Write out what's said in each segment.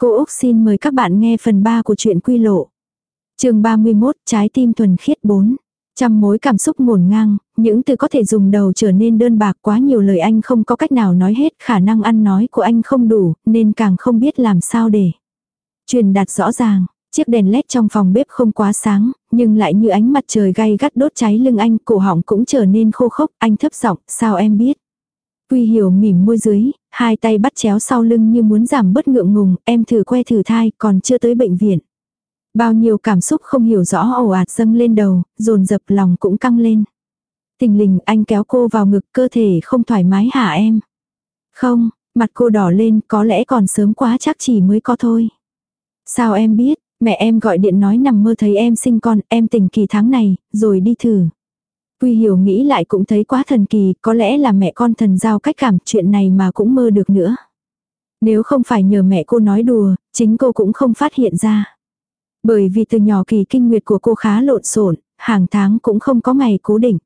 Cô Úc xin mời các bạn nghe phần 3 của truyện Quy Lộ. chương 31, Trái tim thuần khiết 4. Trăm mối cảm xúc ngổn ngang, những từ có thể dùng đầu trở nên đơn bạc quá nhiều lời anh không có cách nào nói hết, khả năng ăn nói của anh không đủ, nên càng không biết làm sao để. Truyền đạt rõ ràng, chiếc đèn led trong phòng bếp không quá sáng, nhưng lại như ánh mặt trời gay gắt đốt cháy lưng anh, cổ họng cũng trở nên khô khốc, anh thấp giọng, sao em biết. Quy hiểu mỉm môi dưới, hai tay bắt chéo sau lưng như muốn giảm bớt ngượng ngùng, em thử que thử thai, còn chưa tới bệnh viện. Bao nhiêu cảm xúc không hiểu rõ ồ ạt dâng lên đầu, dồn dập lòng cũng căng lên. Tình lình anh kéo cô vào ngực cơ thể không thoải mái hả em? Không, mặt cô đỏ lên có lẽ còn sớm quá chắc chỉ mới có thôi. Sao em biết, mẹ em gọi điện nói nằm mơ thấy em sinh con, em tỉnh kỳ tháng này, rồi đi thử. Quy hiểu nghĩ lại cũng thấy quá thần kỳ, có lẽ là mẹ con thần giao cách cảm chuyện này mà cũng mơ được nữa. Nếu không phải nhờ mẹ cô nói đùa, chính cô cũng không phát hiện ra. Bởi vì từ nhỏ kỳ kinh nguyệt của cô khá lộn xộn, hàng tháng cũng không có ngày cố định.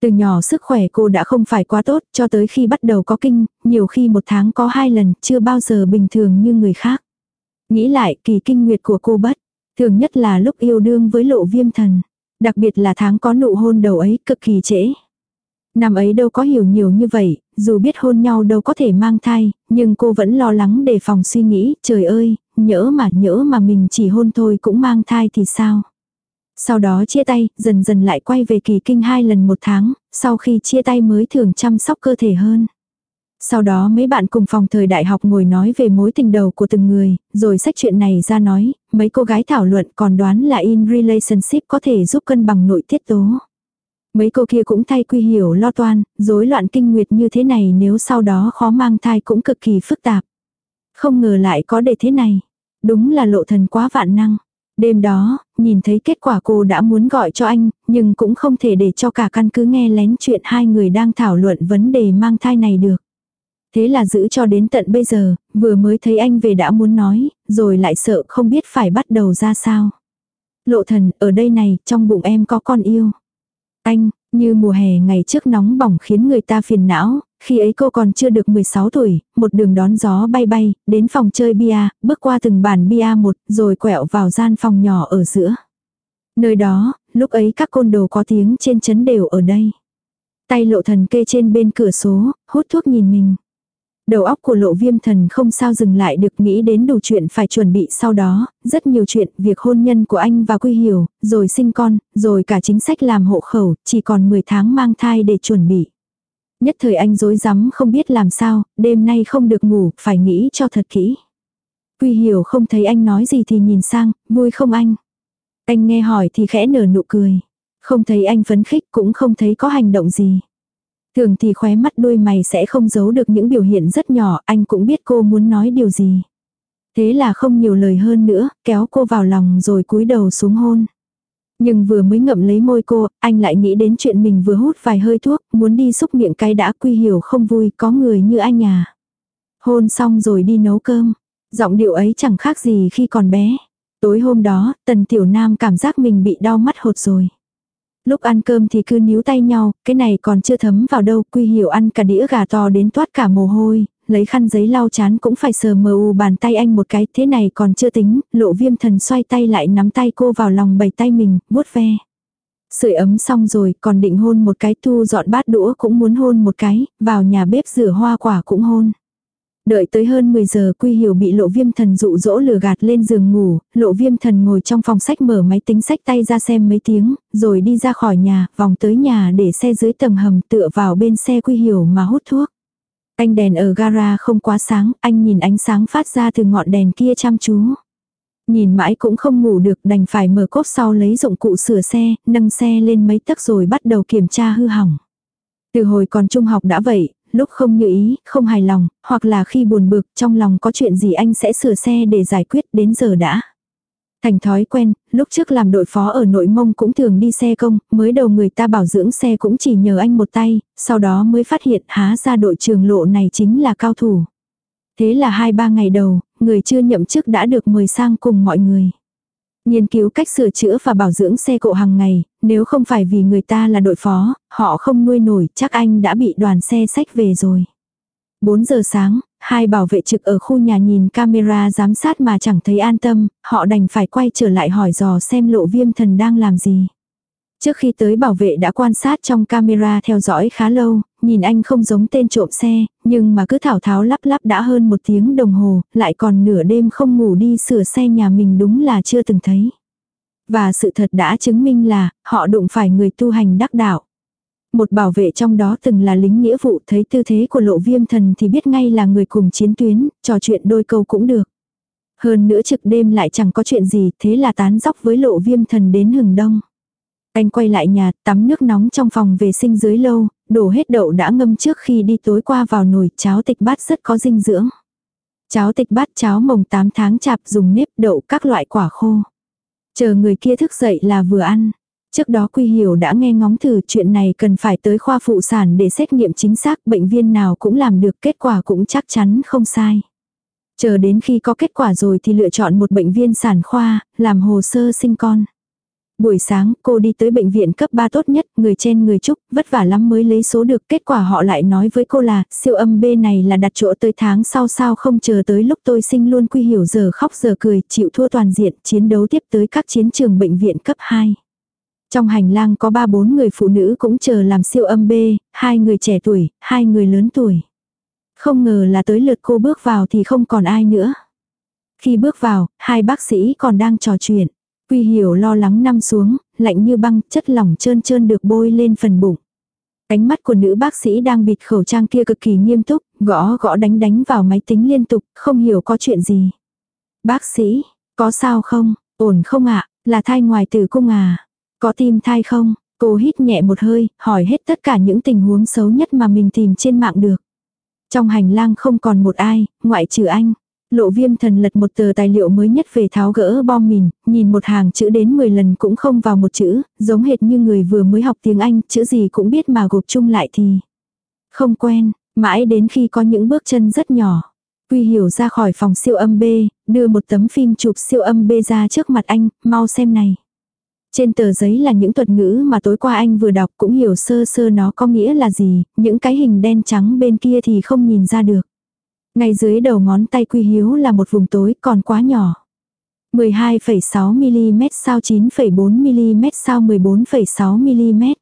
Từ nhỏ sức khỏe cô đã không phải quá tốt, cho tới khi bắt đầu có kinh, nhiều khi một tháng có hai lần, chưa bao giờ bình thường như người khác. Nghĩ lại kỳ kinh nguyệt của cô bất, thường nhất là lúc yêu đương với lộ viêm thần. Đặc biệt là tháng có nụ hôn đầu ấy cực kỳ trễ. Năm ấy đâu có hiểu nhiều như vậy, dù biết hôn nhau đâu có thể mang thai, nhưng cô vẫn lo lắng đề phòng suy nghĩ, trời ơi, nhỡ mà nhỡ mà mình chỉ hôn thôi cũng mang thai thì sao. Sau đó chia tay, dần dần lại quay về kỳ kinh hai lần một tháng, sau khi chia tay mới thường chăm sóc cơ thể hơn. Sau đó mấy bạn cùng phòng thời đại học ngồi nói về mối tình đầu của từng người, rồi sách chuyện này ra nói, mấy cô gái thảo luận còn đoán là in relationship có thể giúp cân bằng nội tiết tố. Mấy cô kia cũng thay quy hiểu lo toan, rối loạn kinh nguyệt như thế này nếu sau đó khó mang thai cũng cực kỳ phức tạp. Không ngờ lại có đề thế này. Đúng là lộ thần quá vạn năng. Đêm đó, nhìn thấy kết quả cô đã muốn gọi cho anh, nhưng cũng không thể để cho cả căn cứ nghe lén chuyện hai người đang thảo luận vấn đề mang thai này được. Thế là giữ cho đến tận bây giờ, vừa mới thấy anh về đã muốn nói, rồi lại sợ không biết phải bắt đầu ra sao. Lộ thần, ở đây này, trong bụng em có con yêu. Anh, như mùa hè ngày trước nóng bỏng khiến người ta phiền não, khi ấy cô còn chưa được 16 tuổi, một đường đón gió bay bay, đến phòng chơi bia, bước qua từng bàn bia một, rồi quẹo vào gian phòng nhỏ ở giữa. Nơi đó, lúc ấy các côn đồ có tiếng trên chấn đều ở đây. Tay lộ thần kê trên bên cửa số, hút thuốc nhìn mình. Đầu óc của lộ viêm thần không sao dừng lại được nghĩ đến đủ chuyện phải chuẩn bị sau đó, rất nhiều chuyện, việc hôn nhân của anh và Quy Hiểu, rồi sinh con, rồi cả chính sách làm hộ khẩu, chỉ còn 10 tháng mang thai để chuẩn bị. Nhất thời anh dối rắm không biết làm sao, đêm nay không được ngủ, phải nghĩ cho thật kỹ. Quy Hiểu không thấy anh nói gì thì nhìn sang, vui không anh? Anh nghe hỏi thì khẽ nở nụ cười. Không thấy anh phấn khích cũng không thấy có hành động gì. Thường thì khóe mắt đôi mày sẽ không giấu được những biểu hiện rất nhỏ, anh cũng biết cô muốn nói điều gì. Thế là không nhiều lời hơn nữa, kéo cô vào lòng rồi cúi đầu xuống hôn. Nhưng vừa mới ngậm lấy môi cô, anh lại nghĩ đến chuyện mình vừa hút vài hơi thuốc, muốn đi xúc miệng cái đã quy hiểu không vui, có người như anh à. Hôn xong rồi đi nấu cơm. Giọng điệu ấy chẳng khác gì khi còn bé. Tối hôm đó, tần tiểu nam cảm giác mình bị đau mắt hột rồi. Lúc ăn cơm thì cứ níu tay nhau, cái này còn chưa thấm vào đâu, quy hiểu ăn cả đĩa gà to đến toát cả mồ hôi, lấy khăn giấy lau chán cũng phải sờ mờ u bàn tay anh một cái, thế này còn chưa tính, lộ viêm thần xoay tay lại nắm tay cô vào lòng bầy tay mình, vuốt ve. Sưởi ấm xong rồi, còn định hôn một cái thu dọn bát đũa cũng muốn hôn một cái, vào nhà bếp rửa hoa quả cũng hôn. Đợi tới hơn 10 giờ Quy Hiểu bị lộ viêm thần dụ dỗ lừa gạt lên giường ngủ, lộ viêm thần ngồi trong phòng sách mở máy tính sách tay ra xem mấy tiếng, rồi đi ra khỏi nhà, vòng tới nhà để xe dưới tầng hầm tựa vào bên xe Quy Hiểu mà hút thuốc. Anh đèn ở gara không quá sáng, anh nhìn ánh sáng phát ra từ ngọn đèn kia chăm chú. Nhìn mãi cũng không ngủ được đành phải mở cốp sau lấy dụng cụ sửa xe, nâng xe lên mấy tấc rồi bắt đầu kiểm tra hư hỏng. Từ hồi còn trung học đã vậy, lúc không như ý, không hài lòng, hoặc là khi buồn bực trong lòng có chuyện gì anh sẽ sửa xe để giải quyết đến giờ đã. Thành thói quen, lúc trước làm đội phó ở nội mông cũng thường đi xe công, mới đầu người ta bảo dưỡng xe cũng chỉ nhờ anh một tay, sau đó mới phát hiện há ra đội trường lộ này chính là cao thủ. Thế là hai ba ngày đầu, người chưa nhậm chức đã được mời sang cùng mọi người. Nghiên cứu cách sửa chữa và bảo dưỡng xe cộ hàng ngày, nếu không phải vì người ta là đội phó, họ không nuôi nổi, chắc anh đã bị đoàn xe sách về rồi. 4 giờ sáng, hai bảo vệ trực ở khu nhà nhìn camera giám sát mà chẳng thấy an tâm, họ đành phải quay trở lại hỏi dò xem lộ viêm thần đang làm gì. Trước khi tới bảo vệ đã quan sát trong camera theo dõi khá lâu, nhìn anh không giống tên trộm xe, nhưng mà cứ thảo tháo lắp lắp đã hơn một tiếng đồng hồ, lại còn nửa đêm không ngủ đi sửa xe nhà mình đúng là chưa từng thấy. Và sự thật đã chứng minh là, họ đụng phải người tu hành đắc đạo. Một bảo vệ trong đó từng là lính nghĩa vụ thấy tư thế của lộ viêm thần thì biết ngay là người cùng chiến tuyến, trò chuyện đôi câu cũng được. Hơn nữa trực đêm lại chẳng có chuyện gì thế là tán dóc với lộ viêm thần đến hừng đông. Anh quay lại nhà, tắm nước nóng trong phòng vệ sinh dưới lâu, đổ hết đậu đã ngâm trước khi đi tối qua vào nồi cháo tịch bát rất có dinh dưỡng. Cháo tịch bát cháo mồng 8 tháng chạp dùng nếp đậu các loại quả khô. Chờ người kia thức dậy là vừa ăn. Trước đó Quy Hiểu đã nghe ngóng thử chuyện này cần phải tới khoa phụ sản để xét nghiệm chính xác bệnh viên nào cũng làm được kết quả cũng chắc chắn không sai. Chờ đến khi có kết quả rồi thì lựa chọn một bệnh viên sản khoa, làm hồ sơ sinh con. Buổi sáng cô đi tới bệnh viện cấp 3 tốt nhất, người trên người chúc, vất vả lắm mới lấy số được. Kết quả họ lại nói với cô là, siêu âm B này là đặt chỗ tới tháng sau sao không chờ tới lúc tôi sinh luôn quy hiểu giờ khóc giờ cười, chịu thua toàn diện, chiến đấu tiếp tới các chiến trường bệnh viện cấp 2. Trong hành lang có ba bốn người phụ nữ cũng chờ làm siêu âm B, hai người trẻ tuổi, hai người lớn tuổi. Không ngờ là tới lượt cô bước vào thì không còn ai nữa. Khi bước vào, hai bác sĩ còn đang trò chuyện. Quy hiểu lo lắng năm xuống, lạnh như băng, chất lỏng trơn trơn được bôi lên phần bụng. Ánh mắt của nữ bác sĩ đang bịt khẩu trang kia cực kỳ nghiêm túc, gõ gõ đánh đánh vào máy tính liên tục, không hiểu có chuyện gì. Bác sĩ, có sao không, ổn không ạ, là thai ngoài tử cung à, có tim thai không, cô hít nhẹ một hơi, hỏi hết tất cả những tình huống xấu nhất mà mình tìm trên mạng được. Trong hành lang không còn một ai, ngoại trừ anh. Lộ viêm thần lật một tờ tài liệu mới nhất về tháo gỡ bom mìn, nhìn một hàng chữ đến 10 lần cũng không vào một chữ, giống hệt như người vừa mới học tiếng Anh, chữ gì cũng biết mà gộp chung lại thì không quen, mãi đến khi có những bước chân rất nhỏ. Quy hiểu ra khỏi phòng siêu âm B, đưa một tấm phim chụp siêu âm B ra trước mặt anh, mau xem này. Trên tờ giấy là những thuật ngữ mà tối qua anh vừa đọc cũng hiểu sơ sơ nó có nghĩa là gì, những cái hình đen trắng bên kia thì không nhìn ra được. Ngay dưới đầu ngón tay Quy Hiếu là một vùng tối còn quá nhỏ. 12,6mm sao 9,4mm sao 14,6mm.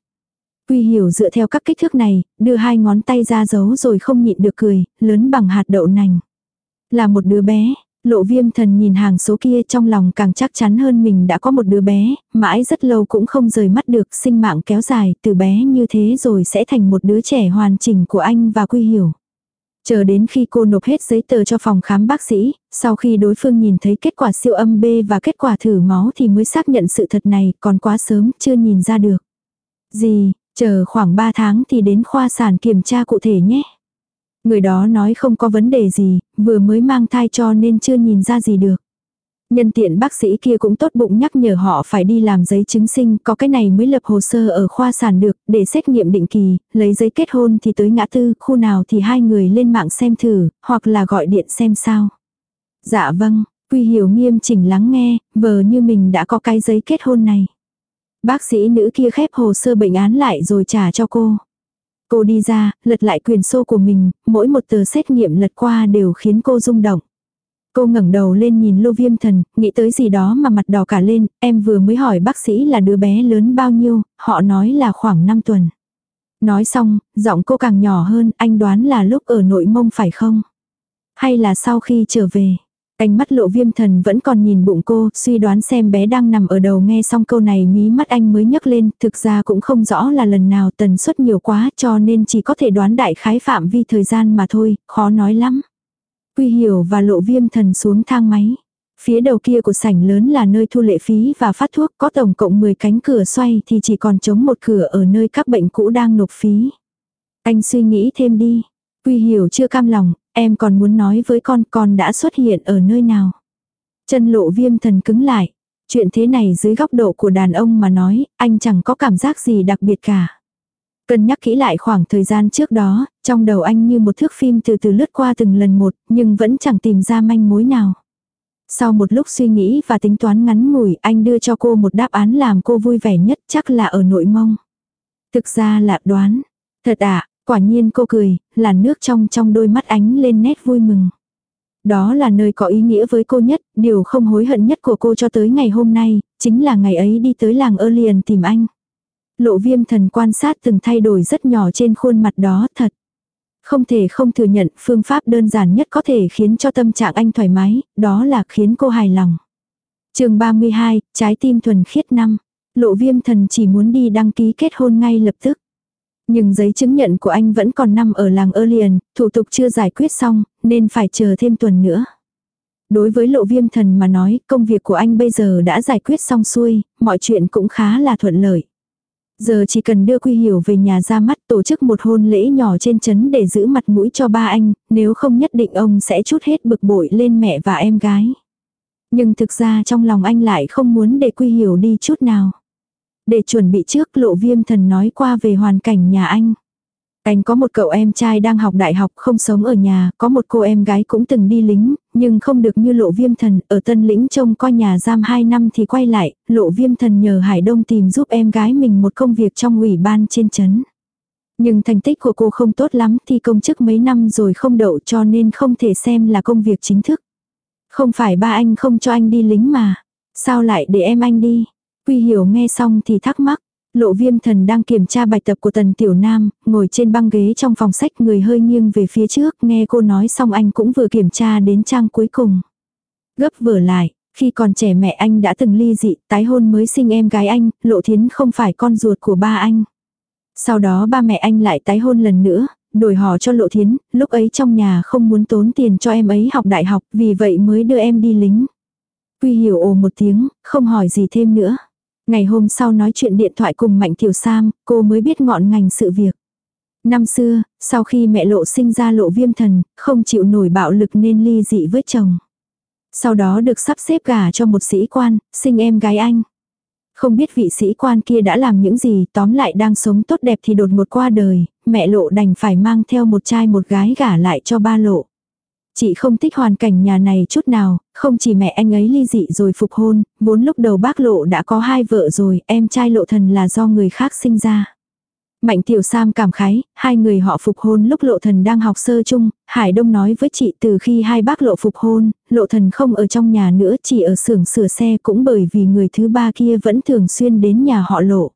Quy hiểu dựa theo các kích thước này, đưa hai ngón tay ra giấu rồi không nhịn được cười, lớn bằng hạt đậu nành. Là một đứa bé, lộ viêm thần nhìn hàng số kia trong lòng càng chắc chắn hơn mình đã có một đứa bé, mãi rất lâu cũng không rời mắt được sinh mạng kéo dài từ bé như thế rồi sẽ thành một đứa trẻ hoàn chỉnh của anh và Quy hiểu. Chờ đến khi cô nộp hết giấy tờ cho phòng khám bác sĩ, sau khi đối phương nhìn thấy kết quả siêu âm B và kết quả thử máu thì mới xác nhận sự thật này, còn quá sớm, chưa nhìn ra được. Gì, chờ khoảng 3 tháng thì đến khoa sản kiểm tra cụ thể nhé. Người đó nói không có vấn đề gì, vừa mới mang thai cho nên chưa nhìn ra gì được. Nhân tiện bác sĩ kia cũng tốt bụng nhắc nhở họ phải đi làm giấy chứng sinh, có cái này mới lập hồ sơ ở khoa sản được, để xét nghiệm định kỳ, lấy giấy kết hôn thì tới ngã tư, khu nào thì hai người lên mạng xem thử, hoặc là gọi điện xem sao. Dạ vâng, Quy Hiểu nghiêm chỉnh lắng nghe, vờ như mình đã có cái giấy kết hôn này. Bác sĩ nữ kia khép hồ sơ bệnh án lại rồi trả cho cô. Cô đi ra, lật lại quyền sô của mình, mỗi một tờ xét nghiệm lật qua đều khiến cô rung động. Cô ngẩng đầu lên nhìn lô viêm thần, nghĩ tới gì đó mà mặt đỏ cả lên, em vừa mới hỏi bác sĩ là đứa bé lớn bao nhiêu, họ nói là khoảng 5 tuần. Nói xong, giọng cô càng nhỏ hơn, anh đoán là lúc ở nội mông phải không? Hay là sau khi trở về? Ánh mắt lộ viêm thần vẫn còn nhìn bụng cô, suy đoán xem bé đang nằm ở đầu nghe xong câu này mí mắt anh mới nhấc lên, thực ra cũng không rõ là lần nào tần suất nhiều quá cho nên chỉ có thể đoán đại khái phạm vi thời gian mà thôi, khó nói lắm. Quy hiểu và lộ viêm thần xuống thang máy. Phía đầu kia của sảnh lớn là nơi thu lệ phí và phát thuốc có tổng cộng 10 cánh cửa xoay thì chỉ còn chống một cửa ở nơi các bệnh cũ đang nộp phí. Anh suy nghĩ thêm đi. Quy hiểu chưa cam lòng, em còn muốn nói với con con đã xuất hiện ở nơi nào. Chân lộ viêm thần cứng lại. Chuyện thế này dưới góc độ của đàn ông mà nói, anh chẳng có cảm giác gì đặc biệt cả. Cân nhắc kỹ lại khoảng thời gian trước đó, trong đầu anh như một thước phim từ từ lướt qua từng lần một, nhưng vẫn chẳng tìm ra manh mối nào. Sau một lúc suy nghĩ và tính toán ngắn ngủi, anh đưa cho cô một đáp án làm cô vui vẻ nhất chắc là ở nội mông. Thực ra là đoán. Thật ạ, à, Quả nhiên cô cười, là nước trong trong đôi mắt ánh lên nét vui mừng. Đó là nơi có ý nghĩa với cô nhất, điều không hối hận nhất của cô cho tới ngày hôm nay, chính là ngày ấy đi tới làng Erlien tìm anh. Lộ viêm thần quan sát từng thay đổi rất nhỏ trên khuôn mặt đó thật. Không thể không thừa nhận phương pháp đơn giản nhất có thể khiến cho tâm trạng anh thoải mái, đó là khiến cô hài lòng. chương 32, trái tim thuần khiết năm. Lộ viêm thần chỉ muốn đi đăng ký kết hôn ngay lập tức. Nhưng giấy chứng nhận của anh vẫn còn nằm ở làng Erlien, thủ tục chưa giải quyết xong, nên phải chờ thêm tuần nữa. Đối với lộ viêm thần mà nói, công việc của anh bây giờ đã giải quyết xong xuôi, mọi chuyện cũng khá là thuận lợi. Giờ chỉ cần đưa Quy Hiểu về nhà ra mắt tổ chức một hôn lễ nhỏ trên chấn để giữ mặt mũi cho ba anh, nếu không nhất định ông sẽ chút hết bực bội lên mẹ và em gái. Nhưng thực ra trong lòng anh lại không muốn để Quy Hiểu đi chút nào. Để chuẩn bị trước lộ viêm thần nói qua về hoàn cảnh nhà anh. Anh có một cậu em trai đang học đại học không sống ở nhà, có một cô em gái cũng từng đi lính, nhưng không được như lộ viêm thần, ở tân lĩnh trông coi nhà giam 2 năm thì quay lại, lộ viêm thần nhờ Hải Đông tìm giúp em gái mình một công việc trong ủy ban trên chấn. Nhưng thành tích của cô không tốt lắm thì công chức mấy năm rồi không đậu cho nên không thể xem là công việc chính thức. Không phải ba anh không cho anh đi lính mà. Sao lại để em anh đi? Quy hiểu nghe xong thì thắc mắc. Lộ viêm thần đang kiểm tra bài tập của tần tiểu nam, ngồi trên băng ghế trong phòng sách người hơi nghiêng về phía trước, nghe cô nói xong anh cũng vừa kiểm tra đến trang cuối cùng. Gấp vừa lại, khi còn trẻ mẹ anh đã từng ly dị, tái hôn mới sinh em gái anh, lộ thiến không phải con ruột của ba anh. Sau đó ba mẹ anh lại tái hôn lần nữa, đổi họ cho lộ thiến, lúc ấy trong nhà không muốn tốn tiền cho em ấy học đại học, vì vậy mới đưa em đi lính. Quy hiểu ồ một tiếng, không hỏi gì thêm nữa. Ngày hôm sau nói chuyện điện thoại cùng Mạnh Tiểu Sam, cô mới biết ngọn ngành sự việc. Năm xưa, sau khi mẹ lộ sinh ra lộ viêm thần, không chịu nổi bạo lực nên ly dị với chồng. Sau đó được sắp xếp gả cho một sĩ quan, sinh em gái anh. Không biết vị sĩ quan kia đã làm những gì, tóm lại đang sống tốt đẹp thì đột ngột qua đời, mẹ lộ đành phải mang theo một trai một gái gả lại cho ba lộ. Chị không thích hoàn cảnh nhà này chút nào, không chỉ mẹ anh ấy ly dị rồi phục hôn, vốn lúc đầu bác lộ đã có hai vợ rồi, em trai lộ thần là do người khác sinh ra. Mạnh Tiểu Sam cảm khái, hai người họ phục hôn lúc lộ thần đang học sơ chung, Hải Đông nói với chị từ khi hai bác lộ phục hôn, lộ thần không ở trong nhà nữa chỉ ở xưởng sửa xe cũng bởi vì người thứ ba kia vẫn thường xuyên đến nhà họ lộ.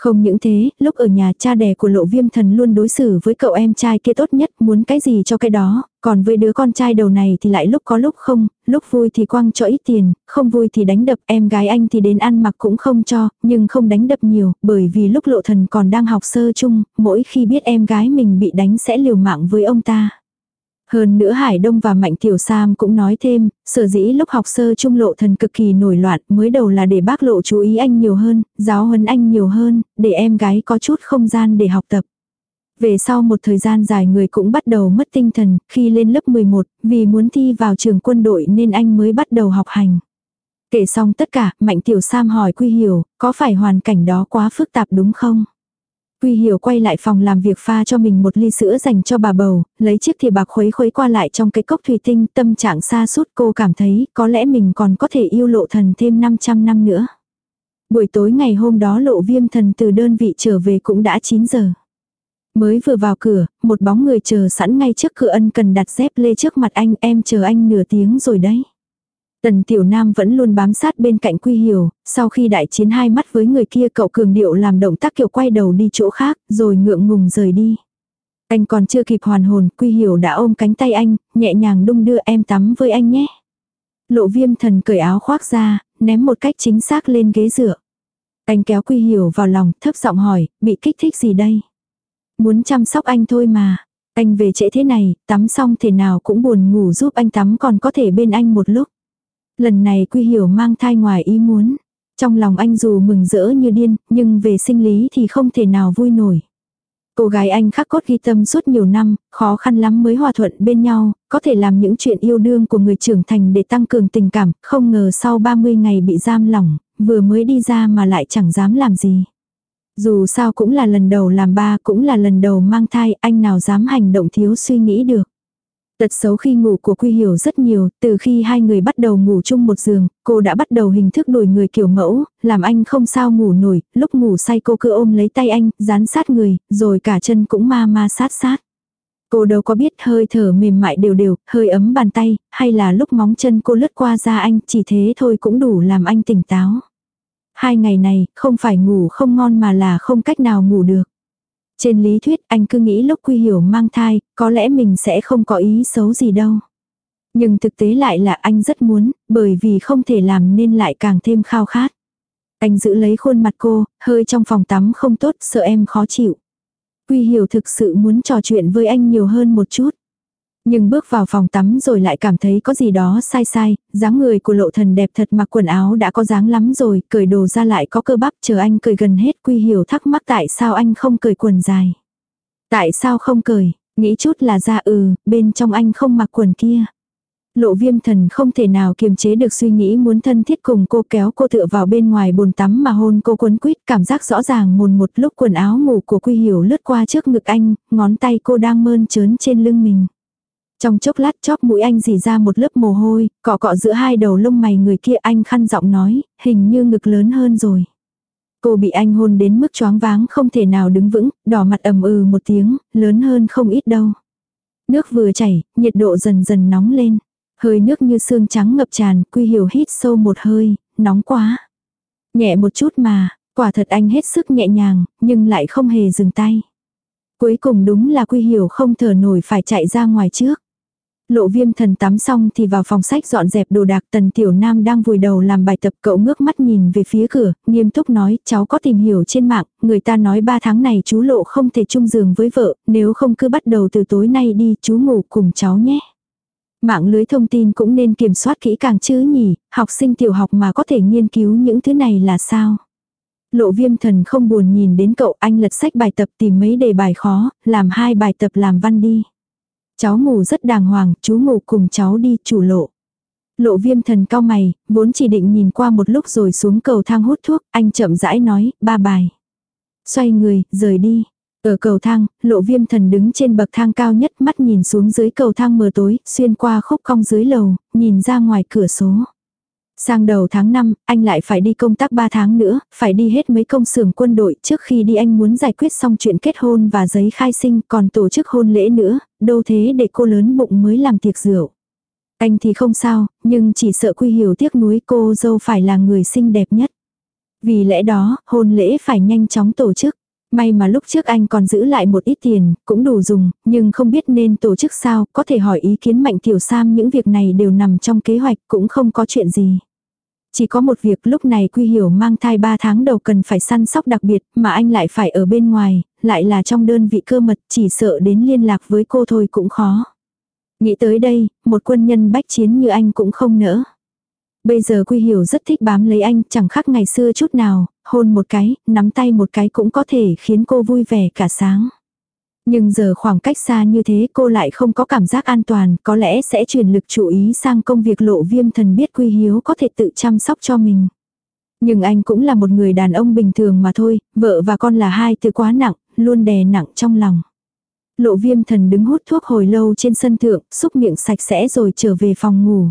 Không những thế, lúc ở nhà cha đẻ của lộ viêm thần luôn đối xử với cậu em trai kia tốt nhất, muốn cái gì cho cái đó, còn với đứa con trai đầu này thì lại lúc có lúc không, lúc vui thì quăng cho ít tiền, không vui thì đánh đập, em gái anh thì đến ăn mặc cũng không cho, nhưng không đánh đập nhiều, bởi vì lúc lộ thần còn đang học sơ chung, mỗi khi biết em gái mình bị đánh sẽ liều mạng với ông ta. Hơn nữa Hải Đông và Mạnh Tiểu Sam cũng nói thêm, sở dĩ lúc học sơ trung lộ thần cực kỳ nổi loạn, mới đầu là để bác lộ chú ý anh nhiều hơn, giáo huấn anh nhiều hơn, để em gái có chút không gian để học tập. Về sau một thời gian dài người cũng bắt đầu mất tinh thần, khi lên lớp 11, vì muốn thi vào trường quân đội nên anh mới bắt đầu học hành. Kể xong tất cả, Mạnh Tiểu Sam hỏi Quy Hiểu, có phải hoàn cảnh đó quá phức tạp đúng không? Quy Hiểu quay lại phòng làm việc pha cho mình một ly sữa dành cho bà bầu, lấy chiếc thìa bạc khuấy khuấy qua lại trong cái cốc thủy tinh, tâm trạng xa sút cô cảm thấy có lẽ mình còn có thể yêu lộ thần thêm 500 năm nữa. Buổi tối ngày hôm đó lộ viêm thần từ đơn vị trở về cũng đã 9 giờ. Mới vừa vào cửa, một bóng người chờ sẵn ngay trước cửa ân cần đặt dép lê trước mặt anh em chờ anh nửa tiếng rồi đấy. Tần Tiểu Nam vẫn luôn bám sát bên cạnh Quy Hiểu, sau khi đại chiến hai mắt với người kia cậu cường điệu làm động tác kiểu quay đầu đi chỗ khác, rồi ngượng ngùng rời đi. Anh còn chưa kịp hoàn hồn, Quy Hiểu đã ôm cánh tay anh, nhẹ nhàng đung đưa em tắm với anh nhé. Lộ viêm thần cởi áo khoác ra, ném một cách chính xác lên ghế dựa. Anh kéo Quy Hiểu vào lòng, thấp giọng hỏi, bị kích thích gì đây? Muốn chăm sóc anh thôi mà. Anh về trễ thế này, tắm xong thể nào cũng buồn ngủ giúp anh tắm còn có thể bên anh một lúc. Lần này Quy Hiểu mang thai ngoài ý muốn. Trong lòng anh dù mừng rỡ như điên, nhưng về sinh lý thì không thể nào vui nổi. Cô gái anh khắc cốt ghi tâm suốt nhiều năm, khó khăn lắm mới hòa thuận bên nhau, có thể làm những chuyện yêu đương của người trưởng thành để tăng cường tình cảm, không ngờ sau 30 ngày bị giam lỏng, vừa mới đi ra mà lại chẳng dám làm gì. Dù sao cũng là lần đầu làm ba, cũng là lần đầu mang thai, anh nào dám hành động thiếu suy nghĩ được. Tật xấu khi ngủ của Quy Hiểu rất nhiều, từ khi hai người bắt đầu ngủ chung một giường, cô đã bắt đầu hình thức đổi người kiểu mẫu, làm anh không sao ngủ nổi, lúc ngủ say cô cứ ôm lấy tay anh, dán sát người, rồi cả chân cũng ma ma sát sát. Cô đâu có biết hơi thở mềm mại đều đều, hơi ấm bàn tay, hay là lúc móng chân cô lướt qua da anh, chỉ thế thôi cũng đủ làm anh tỉnh táo. Hai ngày này, không phải ngủ không ngon mà là không cách nào ngủ được. Trên lý thuyết anh cứ nghĩ lúc Quy Hiểu mang thai, có lẽ mình sẽ không có ý xấu gì đâu. Nhưng thực tế lại là anh rất muốn, bởi vì không thể làm nên lại càng thêm khao khát. Anh giữ lấy khuôn mặt cô, hơi trong phòng tắm không tốt, sợ em khó chịu. Quy Hiểu thực sự muốn trò chuyện với anh nhiều hơn một chút. Nhưng bước vào phòng tắm rồi lại cảm thấy có gì đó sai sai, dáng người của lộ thần đẹp thật mặc quần áo đã có dáng lắm rồi, cởi đồ ra lại có cơ bắp chờ anh cởi gần hết quy hiểu thắc mắc tại sao anh không cởi quần dài. Tại sao không cởi, nghĩ chút là ra ừ, bên trong anh không mặc quần kia. Lộ viêm thần không thể nào kiềm chế được suy nghĩ muốn thân thiết cùng cô kéo cô tựa vào bên ngoài bồn tắm mà hôn cô quấn quýt cảm giác rõ ràng mồn một lúc quần áo ngủ của quy hiểu lướt qua trước ngực anh, ngón tay cô đang mơn trớn trên lưng mình. Trong chốc lát chóp mũi anh dì ra một lớp mồ hôi, cọ cọ giữa hai đầu lông mày người kia anh khăn giọng nói, hình như ngực lớn hơn rồi. Cô bị anh hôn đến mức choáng váng không thể nào đứng vững, đỏ mặt ầm ừ một tiếng, lớn hơn không ít đâu. Nước vừa chảy, nhiệt độ dần dần nóng lên. Hơi nước như xương trắng ngập tràn, quy hiểu hít sâu một hơi, nóng quá. Nhẹ một chút mà, quả thật anh hết sức nhẹ nhàng, nhưng lại không hề dừng tay. Cuối cùng đúng là quy hiểu không thở nổi phải chạy ra ngoài trước. Lộ viêm thần tắm xong thì vào phòng sách dọn dẹp đồ đạc tần tiểu nam đang vùi đầu làm bài tập cậu ngước mắt nhìn về phía cửa, nghiêm túc nói cháu có tìm hiểu trên mạng, người ta nói ba tháng này chú lộ không thể chung giường với vợ, nếu không cứ bắt đầu từ tối nay đi chú ngủ cùng cháu nhé. Mạng lưới thông tin cũng nên kiểm soát kỹ càng chứ nhỉ, học sinh tiểu học mà có thể nghiên cứu những thứ này là sao? Lộ viêm thần không buồn nhìn đến cậu anh lật sách bài tập tìm mấy đề bài khó, làm hai bài tập làm văn đi. Cháu ngủ rất đàng hoàng, chú ngủ cùng cháu đi chủ lộ. Lộ viêm thần cao mày, vốn chỉ định nhìn qua một lúc rồi xuống cầu thang hút thuốc, anh chậm rãi nói, ba bài. Xoay người, rời đi. Ở cầu thang, lộ viêm thần đứng trên bậc thang cao nhất mắt nhìn xuống dưới cầu thang mờ tối, xuyên qua khúc cong dưới lầu, nhìn ra ngoài cửa số. Sang đầu tháng 5, anh lại phải đi công tác 3 tháng nữa, phải đi hết mấy công xưởng quân đội trước khi đi anh muốn giải quyết xong chuyện kết hôn và giấy khai sinh còn tổ chức hôn lễ nữa, đâu thế để cô lớn bụng mới làm tiệc rượu. Anh thì không sao, nhưng chỉ sợ quy hiểu tiếc nuối cô dâu phải là người xinh đẹp nhất. Vì lẽ đó, hôn lễ phải nhanh chóng tổ chức. May mà lúc trước anh còn giữ lại một ít tiền, cũng đủ dùng, nhưng không biết nên tổ chức sao, có thể hỏi ý kiến Mạnh Tiểu Sam những việc này đều nằm trong kế hoạch, cũng không có chuyện gì. Chỉ có một việc lúc này Quy Hiểu mang thai 3 tháng đầu cần phải săn sóc đặc biệt, mà anh lại phải ở bên ngoài, lại là trong đơn vị cơ mật, chỉ sợ đến liên lạc với cô thôi cũng khó. Nghĩ tới đây, một quân nhân bách chiến như anh cũng không nỡ. Bây giờ Quy Hiểu rất thích bám lấy anh, chẳng khác ngày xưa chút nào, hôn một cái, nắm tay một cái cũng có thể khiến cô vui vẻ cả sáng. Nhưng giờ khoảng cách xa như thế cô lại không có cảm giác an toàn, có lẽ sẽ chuyển lực chú ý sang công việc lộ viêm thần biết quy hiếu có thể tự chăm sóc cho mình. Nhưng anh cũng là một người đàn ông bình thường mà thôi, vợ và con là hai từ quá nặng, luôn đè nặng trong lòng. Lộ viêm thần đứng hút thuốc hồi lâu trên sân thượng, xúc miệng sạch sẽ rồi trở về phòng ngủ.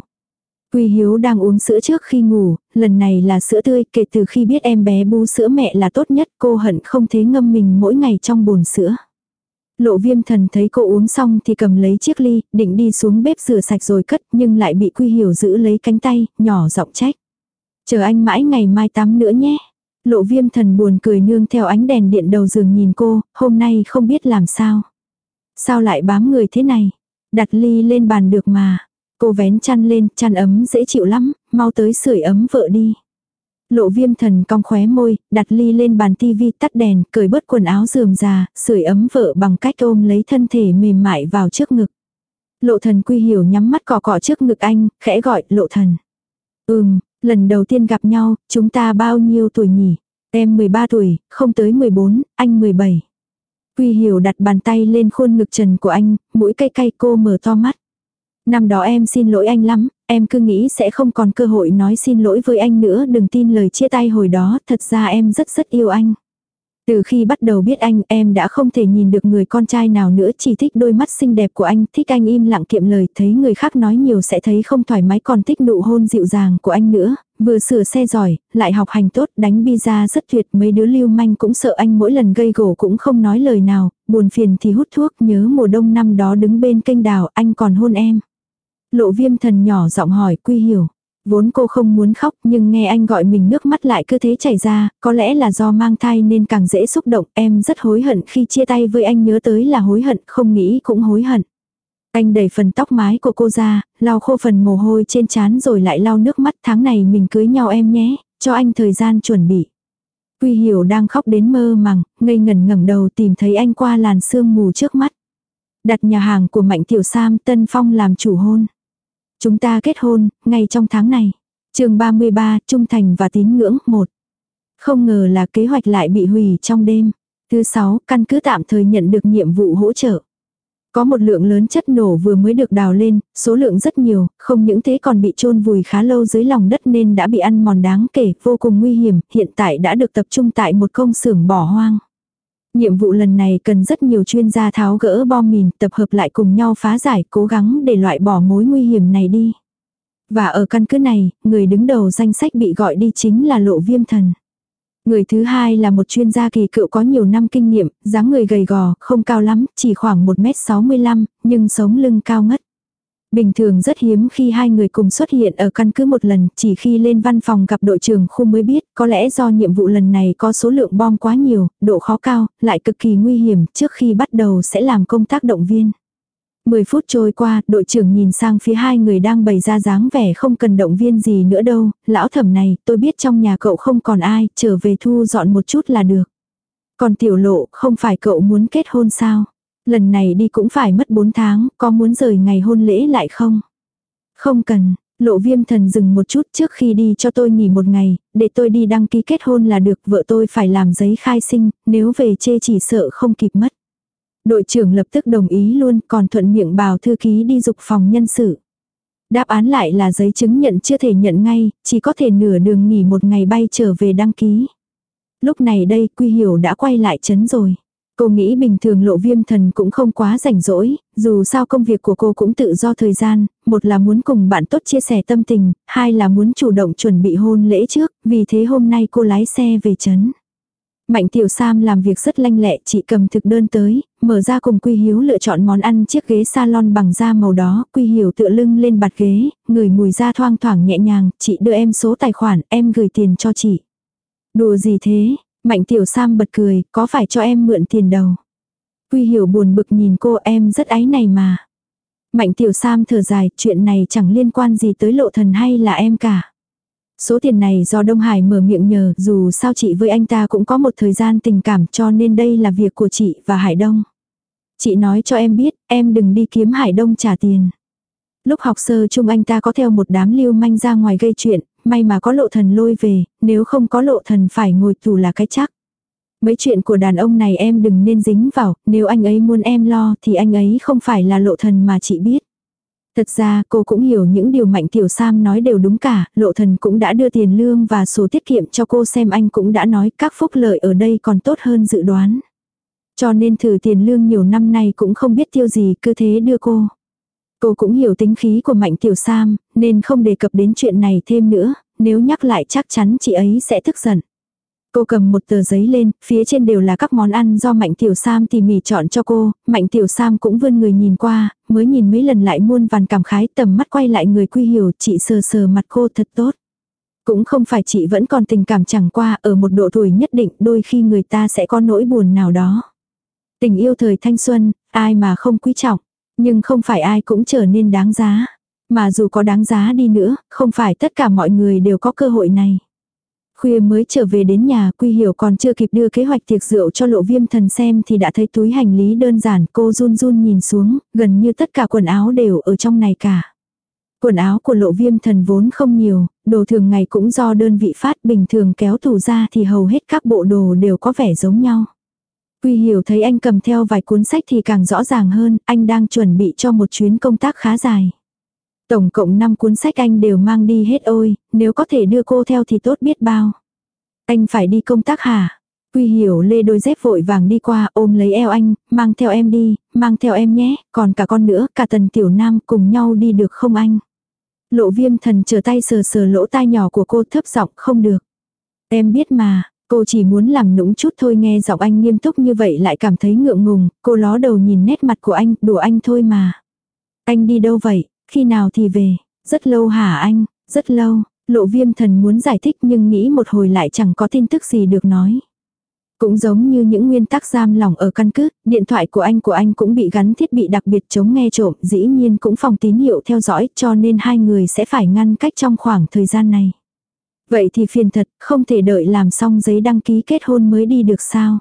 Quy Hiếu đang uống sữa trước khi ngủ, lần này là sữa tươi, kể từ khi biết em bé bú sữa mẹ là tốt nhất, cô hận không thế ngâm mình mỗi ngày trong bồn sữa. Lộ viêm thần thấy cô uống xong thì cầm lấy chiếc ly, định đi xuống bếp rửa sạch rồi cất, nhưng lại bị Quy Hiểu giữ lấy cánh tay, nhỏ giọng trách. Chờ anh mãi ngày mai tắm nữa nhé. Lộ viêm thần buồn cười nương theo ánh đèn điện đầu giường nhìn cô, hôm nay không biết làm sao. Sao lại bám người thế này? Đặt ly lên bàn được mà. Cô vén chăn lên, chăn ấm dễ chịu lắm, mau tới sưởi ấm vợ đi. Lộ viêm thần cong khóe môi, đặt ly lên bàn tivi tắt đèn, cởi bớt quần áo dườm già, sưởi ấm vợ bằng cách ôm lấy thân thể mềm mại vào trước ngực. Lộ thần quy hiểu nhắm mắt cọ cọ trước ngực anh, khẽ gọi lộ thần. Ừm, lần đầu tiên gặp nhau, chúng ta bao nhiêu tuổi nhỉ? Em 13 tuổi, không tới 14, anh 17. Quy hiểu đặt bàn tay lên khuôn ngực trần của anh, mũi cay cay cô mở to mắt. Năm đó em xin lỗi anh lắm, em cứ nghĩ sẽ không còn cơ hội nói xin lỗi với anh nữa, đừng tin lời chia tay hồi đó, thật ra em rất rất yêu anh. Từ khi bắt đầu biết anh, em đã không thể nhìn được người con trai nào nữa, chỉ thích đôi mắt xinh đẹp của anh, thích anh im lặng kiệm lời, thấy người khác nói nhiều sẽ thấy không thoải mái còn thích nụ hôn dịu dàng của anh nữa, vừa sửa xe giỏi, lại học hành tốt, đánh pizza rất tuyệt, mấy đứa lưu manh cũng sợ anh mỗi lần gây gổ cũng không nói lời nào, buồn phiền thì hút thuốc, nhớ mùa đông năm đó đứng bên kênh đào, anh còn hôn em. Lộ viêm thần nhỏ giọng hỏi quy hiểu. Vốn cô không muốn khóc nhưng nghe anh gọi mình nước mắt lại cứ thế chảy ra, có lẽ là do mang thai nên càng dễ xúc động. Em rất hối hận khi chia tay với anh nhớ tới là hối hận, không nghĩ cũng hối hận. Anh đẩy phần tóc mái của cô ra, lau khô phần mồ hôi trên trán rồi lại lau nước mắt tháng này mình cưới nhau em nhé, cho anh thời gian chuẩn bị. Quy hiểu đang khóc đến mơ màng, ngây ngẩn ngẩng đầu tìm thấy anh qua làn sương mù trước mắt. Đặt nhà hàng của Mạnh Tiểu Sam Tân Phong làm chủ hôn. Chúng ta kết hôn, ngay trong tháng này. chương 33, Trung Thành và Tín Ngưỡng 1. Không ngờ là kế hoạch lại bị hủy trong đêm. Thứ sáu, căn cứ tạm thời nhận được nhiệm vụ hỗ trợ. Có một lượng lớn chất nổ vừa mới được đào lên, số lượng rất nhiều, không những thế còn bị chôn vùi khá lâu dưới lòng đất nên đã bị ăn mòn đáng kể, vô cùng nguy hiểm, hiện tại đã được tập trung tại một công xưởng bỏ hoang. Nhiệm vụ lần này cần rất nhiều chuyên gia tháo gỡ bom mìn, tập hợp lại cùng nhau phá giải, cố gắng để loại bỏ mối nguy hiểm này đi. Và ở căn cứ này, người đứng đầu danh sách bị gọi đi chính là lộ viêm thần. Người thứ hai là một chuyên gia kỳ cựu có nhiều năm kinh nghiệm, dáng người gầy gò, không cao lắm, chỉ khoảng 1m65, nhưng sống lưng cao ngất. Bình thường rất hiếm khi hai người cùng xuất hiện ở căn cứ một lần, chỉ khi lên văn phòng gặp đội trưởng khu mới biết, có lẽ do nhiệm vụ lần này có số lượng bom quá nhiều, độ khó cao, lại cực kỳ nguy hiểm, trước khi bắt đầu sẽ làm công tác động viên. 10 phút trôi qua, đội trưởng nhìn sang phía hai người đang bày ra dáng vẻ không cần động viên gì nữa đâu, lão thẩm này, tôi biết trong nhà cậu không còn ai, trở về thu dọn một chút là được. Còn tiểu lộ, không phải cậu muốn kết hôn sao? Lần này đi cũng phải mất 4 tháng, có muốn rời ngày hôn lễ lại không? Không cần, lộ viêm thần dừng một chút trước khi đi cho tôi nghỉ một ngày, để tôi đi đăng ký kết hôn là được, vợ tôi phải làm giấy khai sinh, nếu về chê chỉ sợ không kịp mất. Đội trưởng lập tức đồng ý luôn, còn thuận miệng bảo thư ký đi dục phòng nhân sự. Đáp án lại là giấy chứng nhận chưa thể nhận ngay, chỉ có thể nửa đường nghỉ một ngày bay trở về đăng ký. Lúc này đây Quy Hiểu đã quay lại chấn rồi. Cô nghĩ bình thường lộ viêm thần cũng không quá rảnh rỗi, dù sao công việc của cô cũng tự do thời gian, một là muốn cùng bạn tốt chia sẻ tâm tình, hai là muốn chủ động chuẩn bị hôn lễ trước, vì thế hôm nay cô lái xe về chấn. Mạnh Tiểu Sam làm việc rất lanh lẹ, chị cầm thực đơn tới, mở ra cùng Quy Hiếu lựa chọn món ăn chiếc ghế salon bằng da màu đó, Quy hiếu tựa lưng lên bạt ghế, người mùi da thoang thoảng nhẹ nhàng, chị đưa em số tài khoản, em gửi tiền cho chị. Đùa gì thế, Mạnh tiểu Sam bật cười, có phải cho em mượn tiền đầu. Quy hiểu buồn bực nhìn cô em rất ái này mà. Mạnh tiểu Sam thở dài, chuyện này chẳng liên quan gì tới lộ thần hay là em cả. Số tiền này do Đông Hải mở miệng nhờ, dù sao chị với anh ta cũng có một thời gian tình cảm cho nên đây là việc của chị và Hải Đông. Chị nói cho em biết, em đừng đi kiếm Hải Đông trả tiền. Lúc học sơ chung anh ta có theo một đám lưu manh ra ngoài gây chuyện, may mà có lộ thần lôi về, nếu không có lộ thần phải ngồi tù là cái chắc. Mấy chuyện của đàn ông này em đừng nên dính vào, nếu anh ấy muốn em lo thì anh ấy không phải là lộ thần mà chị biết. Thật ra cô cũng hiểu những điều Mạnh Tiểu Sam nói đều đúng cả, lộ thần cũng đã đưa tiền lương và số tiết kiệm cho cô xem anh cũng đã nói các phúc lợi ở đây còn tốt hơn dự đoán. Cho nên thử tiền lương nhiều năm nay cũng không biết tiêu gì cứ thế đưa cô. Cô cũng hiểu tính khí của Mạnh Tiểu Sam, nên không đề cập đến chuyện này thêm nữa, nếu nhắc lại chắc chắn chị ấy sẽ tức giận. Cô cầm một tờ giấy lên, phía trên đều là các món ăn do Mạnh Tiểu Sam tỉ mỉ chọn cho cô, Mạnh Tiểu Sam cũng vươn người nhìn qua, mới nhìn mấy lần lại muôn vàn cảm khái tầm mắt quay lại người quy hiểu chị sờ sờ mặt cô thật tốt. Cũng không phải chị vẫn còn tình cảm chẳng qua ở một độ tuổi nhất định đôi khi người ta sẽ có nỗi buồn nào đó. Tình yêu thời thanh xuân, ai mà không quý trọng. Nhưng không phải ai cũng trở nên đáng giá. Mà dù có đáng giá đi nữa, không phải tất cả mọi người đều có cơ hội này. Khuya mới trở về đến nhà, Quy Hiểu còn chưa kịp đưa kế hoạch tiệc rượu cho lộ viêm thần xem thì đã thấy túi hành lý đơn giản cô run run nhìn xuống, gần như tất cả quần áo đều ở trong này cả. Quần áo của lộ viêm thần vốn không nhiều, đồ thường ngày cũng do đơn vị phát bình thường kéo tủ ra thì hầu hết các bộ đồ đều có vẻ giống nhau. Quy hiểu thấy anh cầm theo vài cuốn sách thì càng rõ ràng hơn, anh đang chuẩn bị cho một chuyến công tác khá dài. Tổng cộng 5 cuốn sách anh đều mang đi hết ôi, nếu có thể đưa cô theo thì tốt biết bao. Anh phải đi công tác hả? Quy hiểu lê đôi dép vội vàng đi qua ôm lấy eo anh, mang theo em đi, mang theo em nhé, còn cả con nữa, cả tần tiểu nam cùng nhau đi được không anh? Lộ viêm thần chờ tay sờ sờ lỗ tai nhỏ của cô thấp giọng không được. Em biết mà, cô chỉ muốn làm nũng chút thôi nghe giọng anh nghiêm túc như vậy lại cảm thấy ngượng ngùng, cô ló đầu nhìn nét mặt của anh, đùa anh thôi mà. Anh đi đâu vậy, khi nào thì về, rất lâu hả anh, rất lâu, lộ viêm thần muốn giải thích nhưng nghĩ một hồi lại chẳng có tin tức gì được nói. Cũng giống như những nguyên tắc giam lỏng ở căn cứ, điện thoại của anh của anh cũng bị gắn thiết bị đặc biệt chống nghe trộm, dĩ nhiên cũng phòng tín hiệu theo dõi cho nên hai người sẽ phải ngăn cách trong khoảng thời gian này. Vậy thì phiền thật, không thể đợi làm xong giấy đăng ký kết hôn mới đi được sao?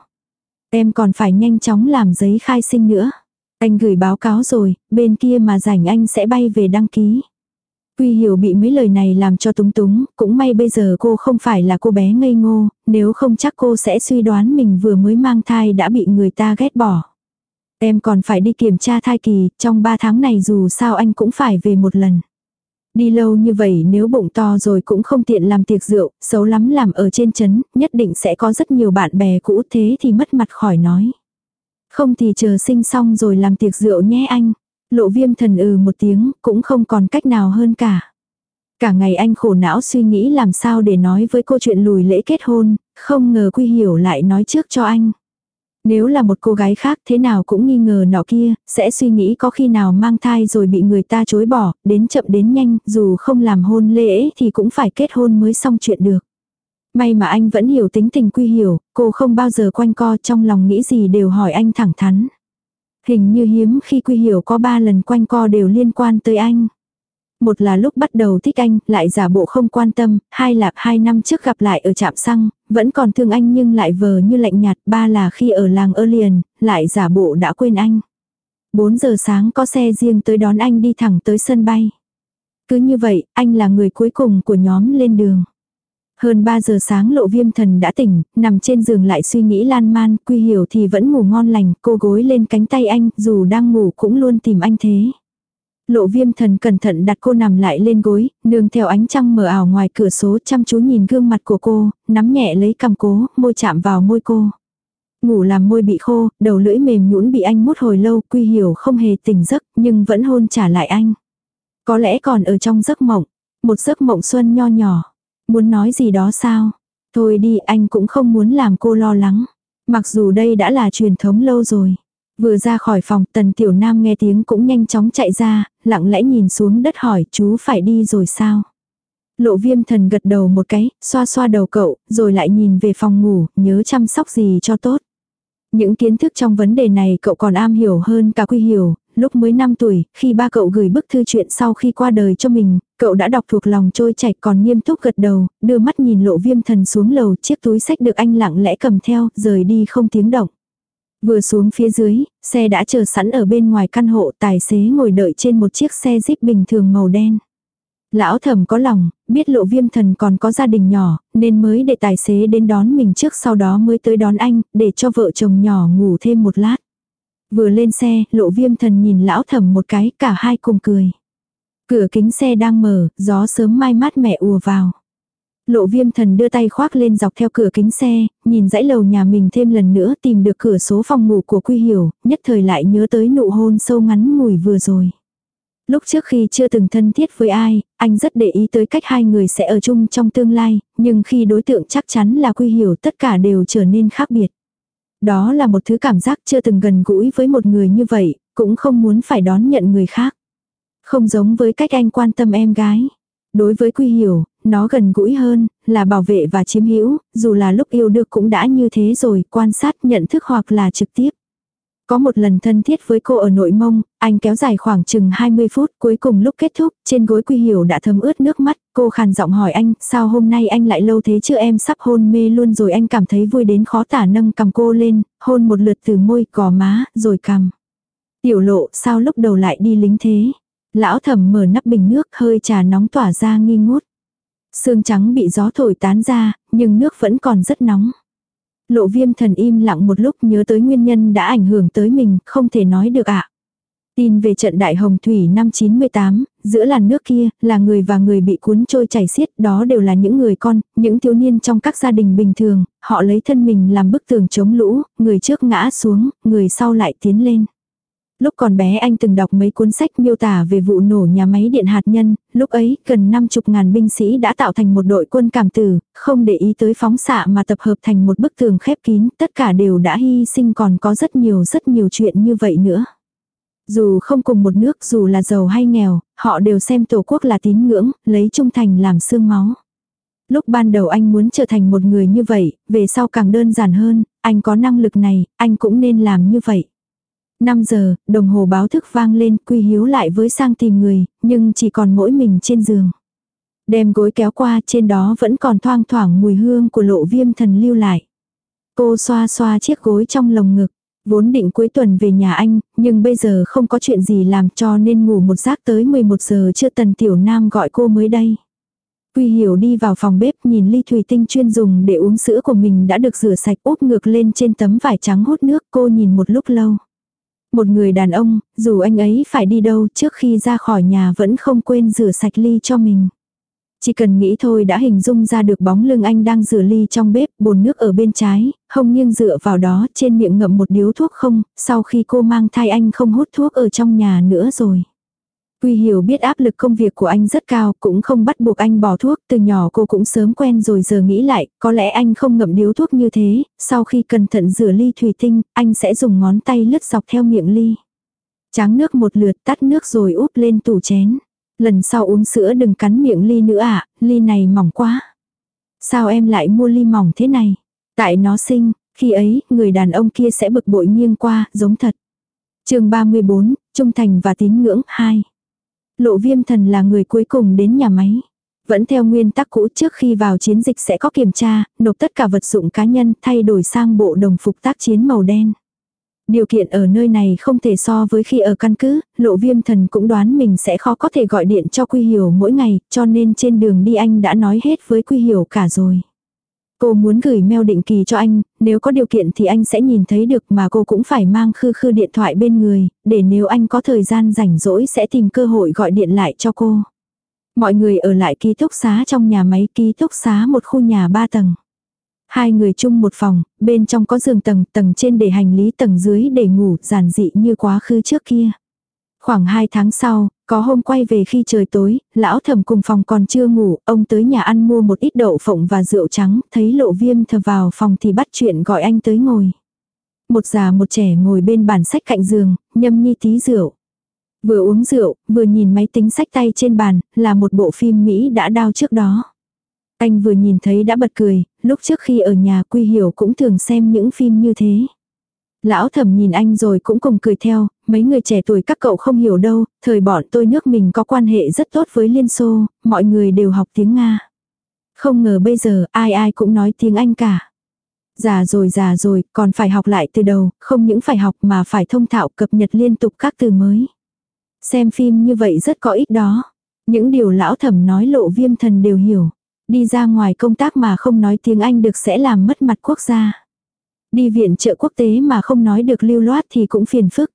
Em còn phải nhanh chóng làm giấy khai sinh nữa. Anh gửi báo cáo rồi, bên kia mà rảnh anh sẽ bay về đăng ký. Quy hiểu bị mấy lời này làm cho túng túng, cũng may bây giờ cô không phải là cô bé ngây ngô, nếu không chắc cô sẽ suy đoán mình vừa mới mang thai đã bị người ta ghét bỏ. Em còn phải đi kiểm tra thai kỳ, trong 3 tháng này dù sao anh cũng phải về một lần. Đi lâu như vậy nếu bụng to rồi cũng không tiện làm tiệc rượu, xấu lắm làm ở trên chấn, nhất định sẽ có rất nhiều bạn bè cũ thế thì mất mặt khỏi nói. Không thì chờ sinh xong rồi làm tiệc rượu nhé anh. Lộ viêm thần ừ một tiếng, cũng không còn cách nào hơn cả. Cả ngày anh khổ não suy nghĩ làm sao để nói với cô chuyện lùi lễ kết hôn, không ngờ Quy Hiểu lại nói trước cho anh. Nếu là một cô gái khác thế nào cũng nghi ngờ nọ kia, sẽ suy nghĩ có khi nào mang thai rồi bị người ta chối bỏ, đến chậm đến nhanh, dù không làm hôn lễ thì cũng phải kết hôn mới xong chuyện được. May mà anh vẫn hiểu tính tình quy hiểu, cô không bao giờ quanh co trong lòng nghĩ gì đều hỏi anh thẳng thắn. Hình như hiếm khi quy hiểu có ba lần quanh co đều liên quan tới anh. Một là lúc bắt đầu thích anh, lại giả bộ không quan tâm, hai là hai năm trước gặp lại ở trạm xăng, vẫn còn thương anh nhưng lại vờ như lạnh nhạt, ba là khi ở làng ơ liền, lại giả bộ đã quên anh. 4 giờ sáng có xe riêng tới đón anh đi thẳng tới sân bay. Cứ như vậy, anh là người cuối cùng của nhóm lên đường. Hơn 3 giờ sáng lộ viêm thần đã tỉnh, nằm trên giường lại suy nghĩ lan man, quy hiểu thì vẫn ngủ ngon lành, cô gối lên cánh tay anh, dù đang ngủ cũng luôn tìm anh thế. Lộ viêm thần cẩn thận đặt cô nằm lại lên gối, nương theo ánh trăng mờ ảo ngoài cửa số chăm chú nhìn gương mặt của cô, nắm nhẹ lấy cầm cố, môi chạm vào môi cô. Ngủ làm môi bị khô, đầu lưỡi mềm nhũn bị anh mút hồi lâu, quy hiểu không hề tỉnh giấc, nhưng vẫn hôn trả lại anh. Có lẽ còn ở trong giấc mộng, một giấc mộng xuân nho nhỏ. Muốn nói gì đó sao? Thôi đi anh cũng không muốn làm cô lo lắng. Mặc dù đây đã là truyền thống lâu rồi. Vừa ra khỏi phòng tần tiểu nam nghe tiếng cũng nhanh chóng chạy ra, lặng lẽ nhìn xuống đất hỏi chú phải đi rồi sao? Lộ viêm thần gật đầu một cái, xoa xoa đầu cậu, rồi lại nhìn về phòng ngủ, nhớ chăm sóc gì cho tốt. Những kiến thức trong vấn đề này cậu còn am hiểu hơn cả quy hiểu, lúc mới 5 tuổi, khi ba cậu gửi bức thư chuyện sau khi qua đời cho mình, cậu đã đọc thuộc lòng trôi chảy còn nghiêm túc gật đầu, đưa mắt nhìn lộ viêm thần xuống lầu, chiếc túi sách được anh lặng lẽ cầm theo, rời đi không tiếng động. Vừa xuống phía dưới, xe đã chờ sẵn ở bên ngoài căn hộ, tài xế ngồi đợi trên một chiếc xe jeep bình thường màu đen. Lão thẩm có lòng, biết lộ viêm thần còn có gia đình nhỏ, nên mới để tài xế đến đón mình trước sau đó mới tới đón anh, để cho vợ chồng nhỏ ngủ thêm một lát. Vừa lên xe, lộ viêm thần nhìn lão thẩm một cái, cả hai cùng cười. Cửa kính xe đang mở, gió sớm mai mát mẹ ùa vào. Lộ viêm thần đưa tay khoác lên dọc theo cửa kính xe, nhìn dãy lầu nhà mình thêm lần nữa tìm được cửa số phòng ngủ của Quy Hiểu, nhất thời lại nhớ tới nụ hôn sâu ngắn ngủi vừa rồi. Lúc trước khi chưa từng thân thiết với ai, anh rất để ý tới cách hai người sẽ ở chung trong tương lai, nhưng khi đối tượng chắc chắn là Quy Hiểu tất cả đều trở nên khác biệt. Đó là một thứ cảm giác chưa từng gần gũi với một người như vậy, cũng không muốn phải đón nhận người khác. Không giống với cách anh quan tâm em gái. Đối với Quy Hiểu, nó gần gũi hơn, là bảo vệ và chiếm hữu, dù là lúc yêu được cũng đã như thế rồi, quan sát nhận thức hoặc là trực tiếp. Có một lần thân thiết với cô ở nội mông, anh kéo dài khoảng chừng 20 phút, cuối cùng lúc kết thúc, trên gối quy hiểu đã thấm ướt nước mắt, cô khàn giọng hỏi anh, sao hôm nay anh lại lâu thế chứ em sắp hôn mê luôn rồi anh cảm thấy vui đến khó tả nâng cầm cô lên, hôn một lượt từ môi, cò má, rồi cầm. Tiểu lộ, sao lúc đầu lại đi lính thế? Lão thẩm mở nắp bình nước hơi trà nóng tỏa ra nghi ngút. Sương trắng bị gió thổi tán ra, nhưng nước vẫn còn rất nóng. Lộ viêm thần im lặng một lúc nhớ tới nguyên nhân đã ảnh hưởng tới mình, không thể nói được ạ. Tin về trận đại hồng thủy năm 98, giữa làn nước kia, là người và người bị cuốn trôi chảy xiết, đó đều là những người con, những thiếu niên trong các gia đình bình thường, họ lấy thân mình làm bức tường chống lũ, người trước ngã xuống, người sau lại tiến lên. Lúc còn bé anh từng đọc mấy cuốn sách miêu tả về vụ nổ nhà máy điện hạt nhân, lúc ấy gần 50 ngàn binh sĩ đã tạo thành một đội quân cảm tử, không để ý tới phóng xạ mà tập hợp thành một bức tường khép kín, tất cả đều đã hy sinh còn có rất nhiều rất nhiều chuyện như vậy nữa. Dù không cùng một nước dù là giàu hay nghèo, họ đều xem tổ quốc là tín ngưỡng, lấy trung thành làm xương máu. Lúc ban đầu anh muốn trở thành một người như vậy, về sau càng đơn giản hơn, anh có năng lực này, anh cũng nên làm như vậy. 5 giờ, đồng hồ báo thức vang lên, Quy Hiếu lại với sang tìm người, nhưng chỉ còn mỗi mình trên giường. Đem gối kéo qua, trên đó vẫn còn thoang thoảng mùi hương của lộ viêm thần lưu lại. Cô xoa xoa chiếc gối trong lồng ngực. Vốn định cuối tuần về nhà anh, nhưng bây giờ không có chuyện gì làm cho nên ngủ một giấc tới 11 giờ chưa tần tiểu nam gọi cô mới đây. Quy hiểu đi vào phòng bếp nhìn ly thủy tinh chuyên dùng để uống sữa của mình đã được rửa sạch úp ngược lên trên tấm vải trắng hút nước cô nhìn một lúc lâu. Một người đàn ông, dù anh ấy phải đi đâu trước khi ra khỏi nhà vẫn không quên rửa sạch ly cho mình. Chỉ cần nghĩ thôi đã hình dung ra được bóng lưng anh đang rửa ly trong bếp, bồn nước ở bên trái, hông nghiêng dựa vào đó, trên miệng ngậm một điếu thuốc không, sau khi cô mang thai anh không hút thuốc ở trong nhà nữa rồi. Quy hiểu biết áp lực công việc của anh rất cao, cũng không bắt buộc anh bỏ thuốc, từ nhỏ cô cũng sớm quen rồi giờ nghĩ lại, có lẽ anh không ngậm điếu thuốc như thế, sau khi cẩn thận rửa ly thủy tinh, anh sẽ dùng ngón tay lướt dọc theo miệng ly. Tráng nước một lượt tắt nước rồi úp lên tủ chén. Lần sau uống sữa đừng cắn miệng ly nữa ạ, à, ly này mỏng quá. Sao em lại mua ly mỏng thế này? Tại nó sinh, khi ấy, người đàn ông kia sẽ bực bội nghiêng qua, giống thật. chương 34, Trung Thành và Tín Ngưỡng 2. Lộ viêm thần là người cuối cùng đến nhà máy. Vẫn theo nguyên tắc cũ trước khi vào chiến dịch sẽ có kiểm tra, nộp tất cả vật dụng cá nhân thay đổi sang bộ đồng phục tác chiến màu đen. Điều kiện ở nơi này không thể so với khi ở căn cứ, lộ viêm thần cũng đoán mình sẽ khó có thể gọi điện cho Quy Hiểu mỗi ngày, cho nên trên đường đi anh đã nói hết với Quy Hiểu cả rồi. Cô muốn gửi mail định kỳ cho anh, nếu có điều kiện thì anh sẽ nhìn thấy được mà cô cũng phải mang khư khư điện thoại bên người, để nếu anh có thời gian rảnh rỗi sẽ tìm cơ hội gọi điện lại cho cô. Mọi người ở lại ký túc xá trong nhà máy ký túc xá một khu nhà ba tầng. Hai người chung một phòng, bên trong có giường tầng, tầng trên để hành lý tầng dưới để ngủ, giản dị như quá khứ trước kia. Khoảng hai tháng sau, có hôm quay về khi trời tối, lão thẩm cùng phòng còn chưa ngủ, ông tới nhà ăn mua một ít đậu phộng và rượu trắng, thấy lộ viêm thờ vào phòng thì bắt chuyện gọi anh tới ngồi. Một già một trẻ ngồi bên bàn sách cạnh giường, nhâm nhi tí rượu. Vừa uống rượu, vừa nhìn máy tính sách tay trên bàn, là một bộ phim Mỹ đã đao trước đó. Anh vừa nhìn thấy đã bật cười, lúc trước khi ở nhà Quy Hiểu cũng thường xem những phim như thế. Lão thẩm nhìn anh rồi cũng cùng cười theo, mấy người trẻ tuổi các cậu không hiểu đâu, thời bọn tôi nước mình có quan hệ rất tốt với Liên Xô, mọi người đều học tiếng Nga. Không ngờ bây giờ ai ai cũng nói tiếng Anh cả. Già rồi già rồi, còn phải học lại từ đầu, không những phải học mà phải thông thạo cập nhật liên tục các từ mới. Xem phim như vậy rất có ích đó. Những điều lão thẩm nói lộ viêm thần đều hiểu. Đi ra ngoài công tác mà không nói tiếng Anh được sẽ làm mất mặt quốc gia. Đi viện trợ quốc tế mà không nói được lưu loát thì cũng phiền phức.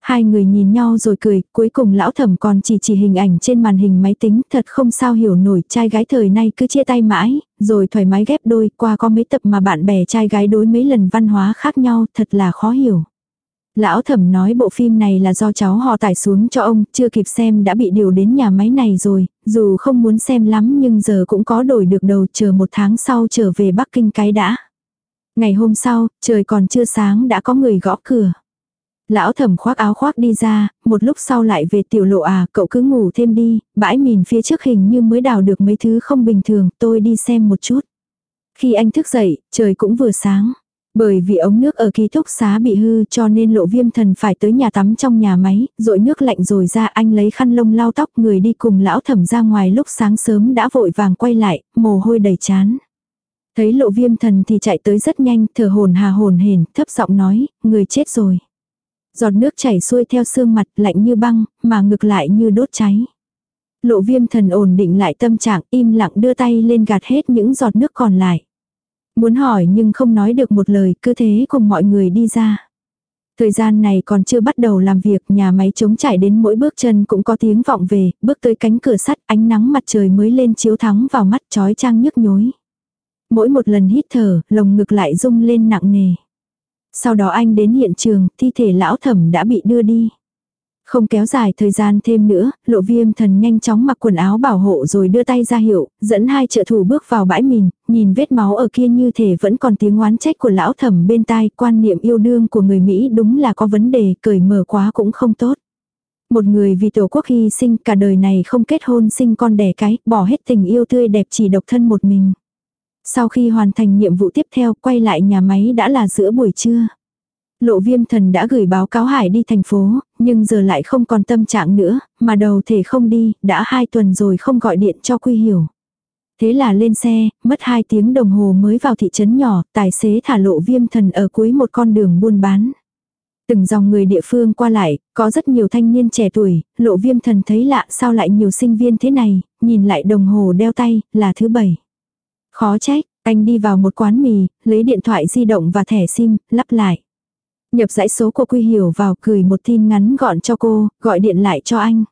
Hai người nhìn nhau rồi cười, cuối cùng lão thẩm còn chỉ chỉ hình ảnh trên màn hình máy tính, thật không sao hiểu nổi, trai gái thời nay cứ chia tay mãi, rồi thoải mái ghép đôi, qua có mấy tập mà bạn bè trai gái đối mấy lần văn hóa khác nhau, thật là khó hiểu. Lão thẩm nói bộ phim này là do cháu họ tải xuống cho ông, chưa kịp xem đã bị điều đến nhà máy này rồi, dù không muốn xem lắm nhưng giờ cũng có đổi được đầu chờ một tháng sau trở về Bắc Kinh cái đã. Ngày hôm sau, trời còn chưa sáng đã có người gõ cửa. Lão thẩm khoác áo khoác đi ra, một lúc sau lại về tiểu lộ à, cậu cứ ngủ thêm đi, bãi mìn phía trước hình như mới đào được mấy thứ không bình thường, tôi đi xem một chút. Khi anh thức dậy, trời cũng vừa sáng. Bởi vì ống nước ở ký túc xá bị hư cho nên lộ viêm thần phải tới nhà tắm trong nhà máy, rội nước lạnh rồi ra anh lấy khăn lông lau tóc người đi cùng lão thẩm ra ngoài lúc sáng sớm đã vội vàng quay lại, mồ hôi đầy chán. Thấy lộ viêm thần thì chạy tới rất nhanh, thở hồn hà hồn hển, thấp giọng nói, người chết rồi. Giọt nước chảy xuôi theo xương mặt lạnh như băng, mà ngực lại như đốt cháy. Lộ viêm thần ổn định lại tâm trạng im lặng đưa tay lên gạt hết những giọt nước còn lại. Muốn hỏi nhưng không nói được một lời, cứ thế cùng mọi người đi ra. Thời gian này còn chưa bắt đầu làm việc, nhà máy chống chảy đến mỗi bước chân cũng có tiếng vọng về, bước tới cánh cửa sắt, ánh nắng mặt trời mới lên chiếu thắng vào mắt trói trang nhức nhối. Mỗi một lần hít thở, lồng ngực lại rung lên nặng nề. Sau đó anh đến hiện trường, thi thể lão thẩm đã bị đưa đi. Không kéo dài thời gian thêm nữa, lộ viêm thần nhanh chóng mặc quần áo bảo hộ rồi đưa tay ra hiệu, dẫn hai trợ thủ bước vào bãi mìn, nhìn vết máu ở kia như thể vẫn còn tiếng oán trách của lão thẩm bên tai, quan niệm yêu đương của người Mỹ đúng là có vấn đề, cởi mở quá cũng không tốt. Một người vì tổ quốc hy sinh cả đời này không kết hôn sinh con đẻ cái, bỏ hết tình yêu tươi đẹp chỉ độc thân một mình. Sau khi hoàn thành nhiệm vụ tiếp theo quay lại nhà máy đã là giữa buổi trưa. Lộ viêm thần đã gửi báo cáo Hải đi thành phố, nhưng giờ lại không còn tâm trạng nữa, mà đầu thể không đi, đã hai tuần rồi không gọi điện cho Quy Hiểu. Thế là lên xe, mất hai tiếng đồng hồ mới vào thị trấn nhỏ, tài xế thả lộ viêm thần ở cuối một con đường buôn bán. Từng dòng người địa phương qua lại, có rất nhiều thanh niên trẻ tuổi, lộ viêm thần thấy lạ sao lại nhiều sinh viên thế này, nhìn lại đồng hồ đeo tay, là thứ bảy. Khó trách, anh đi vào một quán mì, lấy điện thoại di động và thẻ sim, lắp lại. Nhập dãy số của Quy Hiểu vào cười một tin ngắn gọn cho cô, gọi điện lại cho anh.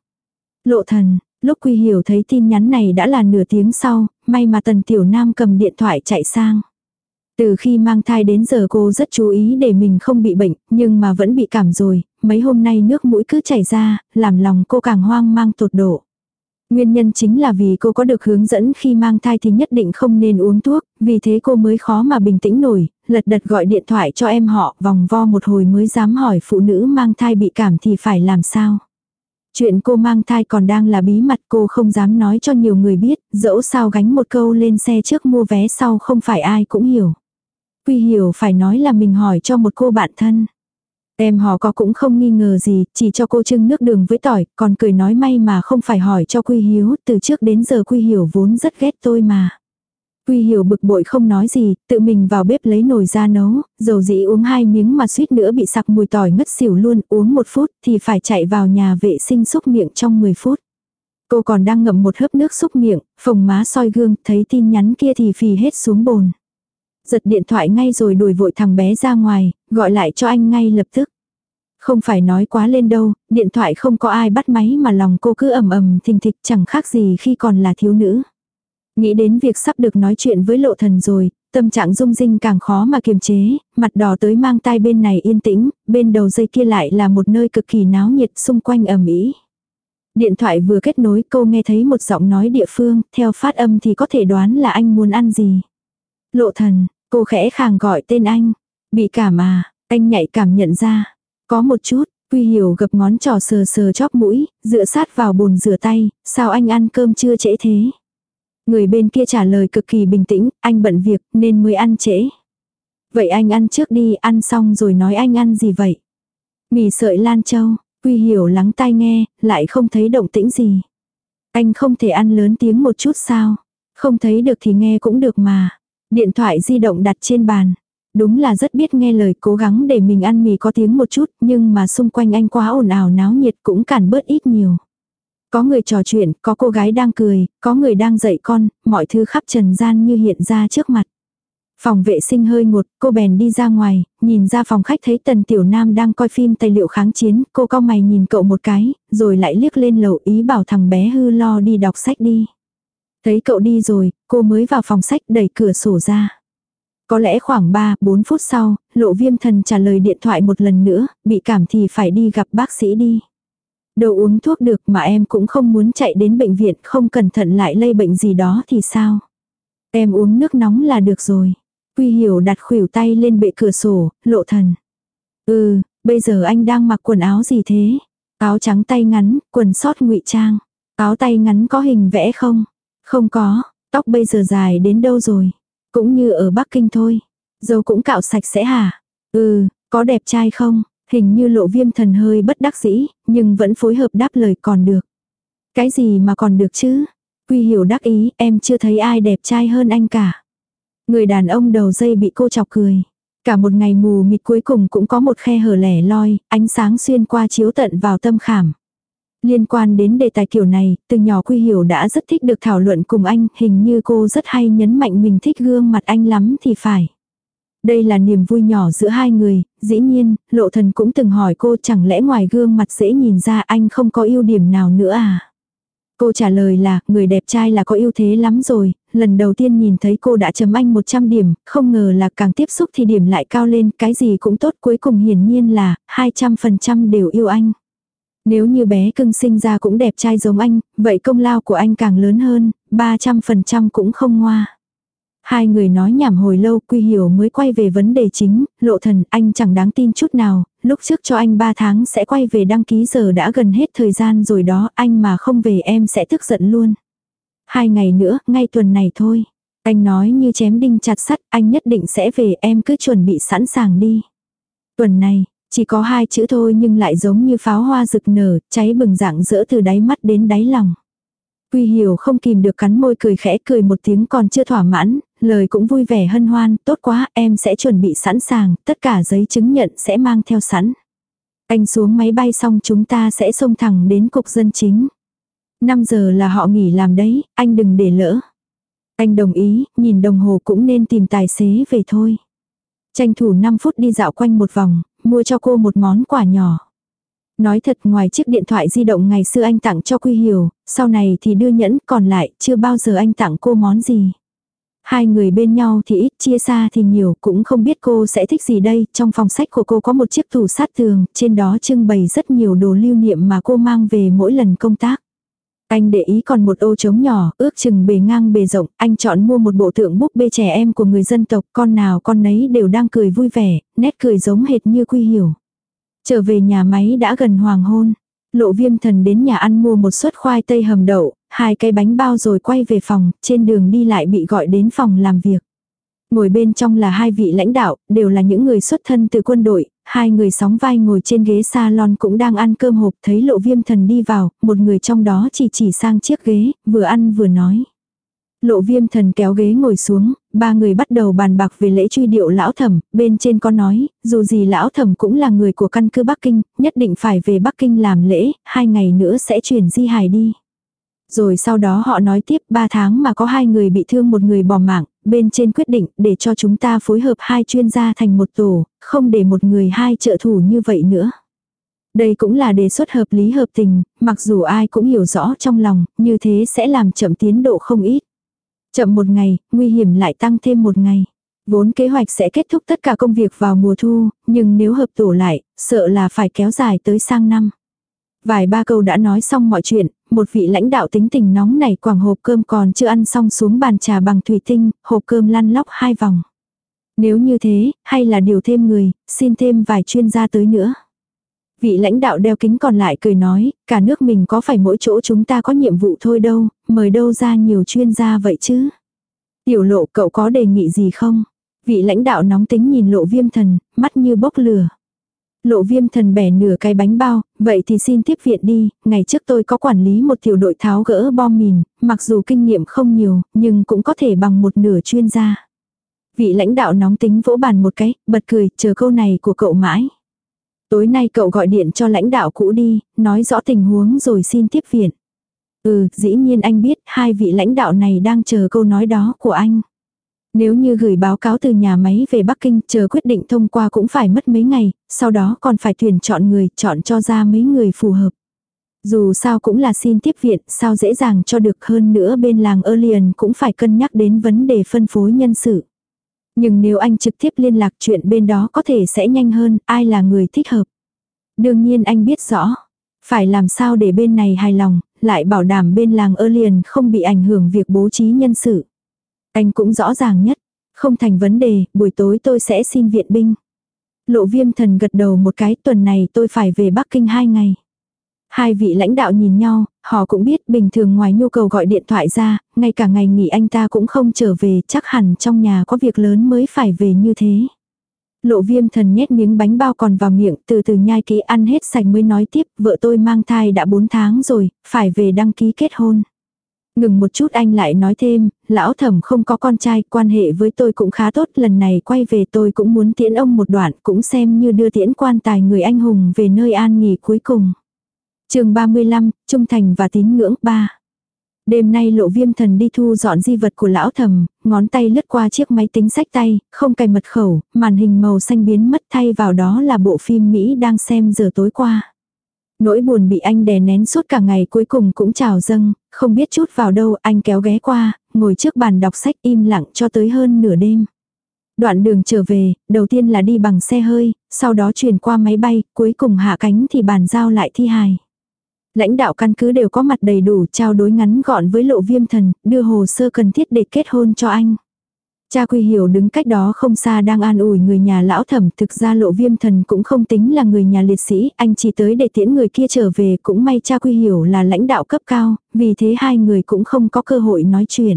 Lộ thần, lúc Quy Hiểu thấy tin nhắn này đã là nửa tiếng sau, may mà Tần Tiểu Nam cầm điện thoại chạy sang. Từ khi mang thai đến giờ cô rất chú ý để mình không bị bệnh, nhưng mà vẫn bị cảm rồi, mấy hôm nay nước mũi cứ chảy ra, làm lòng cô càng hoang mang tột độ. Nguyên nhân chính là vì cô có được hướng dẫn khi mang thai thì nhất định không nên uống thuốc, vì thế cô mới khó mà bình tĩnh nổi, lật đật gọi điện thoại cho em họ vòng vo một hồi mới dám hỏi phụ nữ mang thai bị cảm thì phải làm sao. Chuyện cô mang thai còn đang là bí mật cô không dám nói cho nhiều người biết, dẫu sao gánh một câu lên xe trước mua vé sau không phải ai cũng hiểu. Quy hiểu phải nói là mình hỏi cho một cô bạn thân. Em họ có cũng không nghi ngờ gì, chỉ cho cô trưng nước đường với tỏi, còn cười nói may mà không phải hỏi cho Quy Hiếu, từ trước đến giờ Quy Hiểu vốn rất ghét tôi mà. Quy Hiểu bực bội không nói gì, tự mình vào bếp lấy nồi ra nấu, dầu dĩ uống hai miếng mà suýt nữa bị sặc mùi tỏi ngất xỉu luôn, uống một phút thì phải chạy vào nhà vệ sinh xúc miệng trong 10 phút. Cô còn đang ngậm một hớp nước xúc miệng, phồng má soi gương, thấy tin nhắn kia thì phì hết xuống bồn giật điện thoại ngay rồi đuổi vội thằng bé ra ngoài, gọi lại cho anh ngay lập tức. Không phải nói quá lên đâu, điện thoại không có ai bắt máy mà lòng cô cứ ầm ầm thình thịch chẳng khác gì khi còn là thiếu nữ. Nghĩ đến việc sắp được nói chuyện với lộ thần rồi, tâm trạng rung rinh càng khó mà kiềm chế, mặt đỏ tới mang tai bên này yên tĩnh, bên đầu dây kia lại là một nơi cực kỳ náo nhiệt xung quanh ầm ĩ. Điện thoại vừa kết nối cô nghe thấy một giọng nói địa phương, theo phát âm thì có thể đoán là anh muốn ăn gì. Lộ thần, Cô khẽ khàng gọi tên anh. Bị cảm à, anh nhạy cảm nhận ra. Có một chút, Quy Hiểu gập ngón trỏ sờ sờ chóp mũi, dựa sát vào bồn rửa tay, sao anh ăn cơm chưa trễ thế? Người bên kia trả lời cực kỳ bình tĩnh, anh bận việc nên mới ăn trễ. Vậy anh ăn trước đi, ăn xong rồi nói anh ăn gì vậy? Mì sợi lan châu, Quy Hiểu lắng tai nghe, lại không thấy động tĩnh gì. Anh không thể ăn lớn tiếng một chút sao? Không thấy được thì nghe cũng được mà. Điện thoại di động đặt trên bàn. Đúng là rất biết nghe lời cố gắng để mình ăn mì có tiếng một chút, nhưng mà xung quanh anh quá ồn ào náo nhiệt cũng cản bớt ít nhiều. Có người trò chuyện, có cô gái đang cười, có người đang dạy con, mọi thứ khắp trần gian như hiện ra trước mặt. Phòng vệ sinh hơi ngột, cô bèn đi ra ngoài, nhìn ra phòng khách thấy tần tiểu nam đang coi phim tài liệu kháng chiến, cô cau mày nhìn cậu một cái, rồi lại liếc lên lầu ý bảo thằng bé hư lo đi đọc sách đi. Thấy cậu đi rồi, cô mới vào phòng sách đẩy cửa sổ ra. Có lẽ khoảng 3-4 phút sau, lộ viêm thần trả lời điện thoại một lần nữa, bị cảm thì phải đi gặp bác sĩ đi. Đâu uống thuốc được mà em cũng không muốn chạy đến bệnh viện không cẩn thận lại lây bệnh gì đó thì sao. Em uống nước nóng là được rồi. Quy hiểu đặt khuỷu tay lên bệ cửa sổ, lộ thần. Ừ, bây giờ anh đang mặc quần áo gì thế? Áo trắng tay ngắn, quần sót ngụy trang. Áo tay ngắn có hình vẽ không? Không có, tóc bây giờ dài đến đâu rồi? Cũng như ở Bắc Kinh thôi. Dâu cũng cạo sạch sẽ hả? Ừ, có đẹp trai không? Hình như lộ viêm thần hơi bất đắc dĩ, nhưng vẫn phối hợp đáp lời còn được. Cái gì mà còn được chứ? Quy hiểu đắc ý, em chưa thấy ai đẹp trai hơn anh cả. Người đàn ông đầu dây bị cô chọc cười. Cả một ngày mù mịt cuối cùng cũng có một khe hở lẻ loi, ánh sáng xuyên qua chiếu tận vào tâm khảm. Liên quan đến đề tài kiểu này, từ nhỏ Quy Hiểu đã rất thích được thảo luận cùng anh, hình như cô rất hay nhấn mạnh mình thích gương mặt anh lắm thì phải. Đây là niềm vui nhỏ giữa hai người, dĩ nhiên, lộ thần cũng từng hỏi cô chẳng lẽ ngoài gương mặt dễ nhìn ra anh không có ưu điểm nào nữa à? Cô trả lời là, người đẹp trai là có ưu thế lắm rồi, lần đầu tiên nhìn thấy cô đã chấm anh 100 điểm, không ngờ là càng tiếp xúc thì điểm lại cao lên, cái gì cũng tốt cuối cùng hiển nhiên là, 200% đều yêu anh. Nếu như bé cưng sinh ra cũng đẹp trai giống anh, vậy công lao của anh càng lớn hơn, 300% cũng không ngoa. Hai người nói nhảm hồi lâu Quy Hiểu mới quay về vấn đề chính, lộ thần anh chẳng đáng tin chút nào, lúc trước cho anh 3 tháng sẽ quay về đăng ký giờ đã gần hết thời gian rồi đó, anh mà không về em sẽ tức giận luôn. Hai ngày nữa, ngay tuần này thôi. Anh nói như chém đinh chặt sắt, anh nhất định sẽ về em cứ chuẩn bị sẵn sàng đi. Tuần này, chỉ có hai chữ thôi nhưng lại giống như pháo hoa rực nở, cháy bừng dạng rỡ từ đáy mắt đến đáy lòng. Quy hiểu không kìm được cắn môi cười khẽ cười một tiếng còn chưa thỏa mãn, lời cũng vui vẻ hân hoan, tốt quá, em sẽ chuẩn bị sẵn sàng, tất cả giấy chứng nhận sẽ mang theo sẵn. Anh xuống máy bay xong chúng ta sẽ xông thẳng đến cục dân chính. 5 giờ là họ nghỉ làm đấy, anh đừng để lỡ. Anh đồng ý, nhìn đồng hồ cũng nên tìm tài xế về thôi. Tranh thủ 5 phút đi dạo quanh một vòng, mua cho cô một món quà nhỏ. Nói thật ngoài chiếc điện thoại di động ngày xưa anh tặng cho Quy Hiểu, sau này thì đưa nhẫn còn lại chưa bao giờ anh tặng cô món gì. Hai người bên nhau thì ít chia xa thì nhiều cũng không biết cô sẽ thích gì đây. Trong phòng sách của cô có một chiếc tủ sát tường, trên đó trưng bày rất nhiều đồ lưu niệm mà cô mang về mỗi lần công tác. Anh để ý còn một ô trống nhỏ, ước chừng bề ngang bề rộng, anh chọn mua một bộ tượng búp bê trẻ em của người dân tộc, con nào con nấy đều đang cười vui vẻ, nét cười giống hệt như quy hiểu. Trở về nhà máy đã gần hoàng hôn. Lộ viêm thần đến nhà ăn mua một suất khoai tây hầm đậu, hai cái bánh bao rồi quay về phòng, trên đường đi lại bị gọi đến phòng làm việc. Ngồi bên trong là hai vị lãnh đạo, đều là những người xuất thân từ quân đội, hai người sóng vai ngồi trên ghế salon cũng đang ăn cơm hộp thấy lộ viêm thần đi vào, một người trong đó chỉ chỉ sang chiếc ghế, vừa ăn vừa nói. Lộ viêm thần kéo ghế ngồi xuống, ba người bắt đầu bàn bạc về lễ truy điệu lão thẩm, bên trên có nói, dù gì lão thẩm cũng là người của căn cứ Bắc Kinh, nhất định phải về Bắc Kinh làm lễ, hai ngày nữa sẽ chuyển di hài đi. Rồi sau đó họ nói tiếp ba tháng mà có hai người bị thương một người bỏ mạng, bên trên quyết định để cho chúng ta phối hợp hai chuyên gia thành một tổ, không để một người hai trợ thủ như vậy nữa. Đây cũng là đề xuất hợp lý hợp tình, mặc dù ai cũng hiểu rõ trong lòng, như thế sẽ làm chậm tiến độ không ít. Chậm một ngày, nguy hiểm lại tăng thêm một ngày. Vốn kế hoạch sẽ kết thúc tất cả công việc vào mùa thu, nhưng nếu hợp tổ lại, sợ là phải kéo dài tới sang năm. Vài ba câu đã nói xong mọi chuyện, một vị lãnh đạo tính tình nóng này quảng hộp cơm còn chưa ăn xong xuống bàn trà bằng thủy tinh, hộp cơm lăn lóc hai vòng. Nếu như thế, hay là điều thêm người, xin thêm vài chuyên gia tới nữa. Vị lãnh đạo đeo kính còn lại cười nói, cả nước mình có phải mỗi chỗ chúng ta có nhiệm vụ thôi đâu, mời đâu ra nhiều chuyên gia vậy chứ. Tiểu lộ cậu có đề nghị gì không? Vị lãnh đạo nóng tính nhìn lộ viêm thần, mắt như bốc lửa. Lộ viêm thần bẻ nửa cái bánh bao, vậy thì xin tiếp viện đi, ngày trước tôi có quản lý một tiểu đội tháo gỡ bom mìn, mặc dù kinh nghiệm không nhiều, nhưng cũng có thể bằng một nửa chuyên gia. Vị lãnh đạo nóng tính vỗ bàn một cái, bật cười, chờ câu này của cậu mãi. Tối nay cậu gọi điện cho lãnh đạo cũ đi, nói rõ tình huống rồi xin tiếp viện. Ừ, dĩ nhiên anh biết hai vị lãnh đạo này đang chờ câu nói đó của anh. Nếu như gửi báo cáo từ nhà máy về Bắc Kinh chờ quyết định thông qua cũng phải mất mấy ngày, sau đó còn phải tuyển chọn người, chọn cho ra mấy người phù hợp. Dù sao cũng là xin tiếp viện, sao dễ dàng cho được hơn nữa bên làng Erlian cũng phải cân nhắc đến vấn đề phân phối nhân sự. Nhưng nếu anh trực tiếp liên lạc chuyện bên đó có thể sẽ nhanh hơn, ai là người thích hợp. Đương nhiên anh biết rõ, phải làm sao để bên này hài lòng, lại bảo đảm bên làng Erlian không bị ảnh hưởng việc bố trí nhân sự. Anh cũng rõ ràng nhất. Không thành vấn đề, buổi tối tôi sẽ xin viện binh. Lộ viêm thần gật đầu một cái tuần này tôi phải về Bắc Kinh hai ngày. Hai vị lãnh đạo nhìn nhau, họ cũng biết bình thường ngoài nhu cầu gọi điện thoại ra, ngay cả ngày nghỉ anh ta cũng không trở về, chắc hẳn trong nhà có việc lớn mới phải về như thế. Lộ viêm thần nhét miếng bánh bao còn vào miệng, từ từ nhai kỹ ăn hết sạch mới nói tiếp, vợ tôi mang thai đã 4 tháng rồi, phải về đăng ký kết hôn. Ngừng một chút anh lại nói thêm, lão thẩm không có con trai, quan hệ với tôi cũng khá tốt, lần này quay về tôi cũng muốn tiễn ông một đoạn, cũng xem như đưa tiễn quan tài người anh hùng về nơi an nghỉ cuối cùng. chương 35, Trung Thành và Tín ngưỡng 3 Đêm nay lộ viêm thần đi thu dọn di vật của lão thầm, ngón tay lướt qua chiếc máy tính sách tay, không cài mật khẩu, màn hình màu xanh biến mất thay vào đó là bộ phim Mỹ đang xem giờ tối qua. Nỗi buồn bị anh đè nén suốt cả ngày cuối cùng cũng trào dâng, không biết chút vào đâu anh kéo ghé qua, ngồi trước bàn đọc sách im lặng cho tới hơn nửa đêm. Đoạn đường trở về, đầu tiên là đi bằng xe hơi, sau đó chuyển qua máy bay, cuối cùng hạ cánh thì bàn giao lại thi hài. Lãnh đạo căn cứ đều có mặt đầy đủ trao đối ngắn gọn với lộ viêm thần, đưa hồ sơ cần thiết để kết hôn cho anh. Cha Quy Hiểu đứng cách đó không xa đang an ủi người nhà lão thẩm, thực ra lộ viêm thần cũng không tính là người nhà liệt sĩ, anh chỉ tới để tiễn người kia trở về, cũng may cha Quy Hiểu là lãnh đạo cấp cao, vì thế hai người cũng không có cơ hội nói chuyện.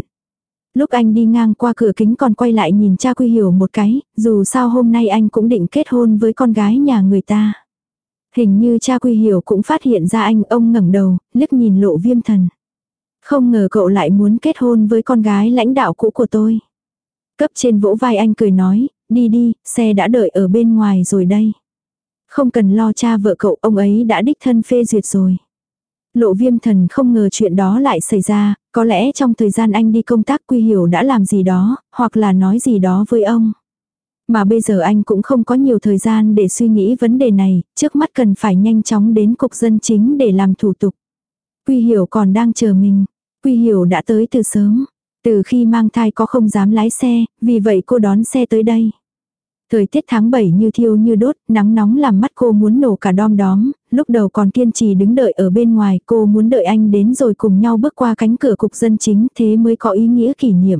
Lúc anh đi ngang qua cửa kính còn quay lại nhìn cha Quy Hiểu một cái, dù sao hôm nay anh cũng định kết hôn với con gái nhà người ta. Hình như cha Quy Hiểu cũng phát hiện ra anh ông ngẩng đầu, liếc nhìn lộ viêm thần. Không ngờ cậu lại muốn kết hôn với con gái lãnh đạo cũ của tôi. Cấp trên vỗ vai anh cười nói, đi đi, xe đã đợi ở bên ngoài rồi đây. Không cần lo cha vợ cậu, ông ấy đã đích thân phê duyệt rồi. Lộ viêm thần không ngờ chuyện đó lại xảy ra, có lẽ trong thời gian anh đi công tác quy hiểu đã làm gì đó, hoặc là nói gì đó với ông. Mà bây giờ anh cũng không có nhiều thời gian để suy nghĩ vấn đề này, trước mắt cần phải nhanh chóng đến cục dân chính để làm thủ tục. Quy hiểu còn đang chờ mình. Quy hiểu đã tới từ sớm. Từ khi mang thai có không dám lái xe, vì vậy cô đón xe tới đây. Thời tiết tháng 7 như thiêu như đốt, nắng nóng làm mắt cô muốn nổ cả đom đóm, lúc đầu còn kiên trì đứng đợi ở bên ngoài, cô muốn đợi anh đến rồi cùng nhau bước qua cánh cửa cục dân chính thế mới có ý nghĩa kỷ niệm.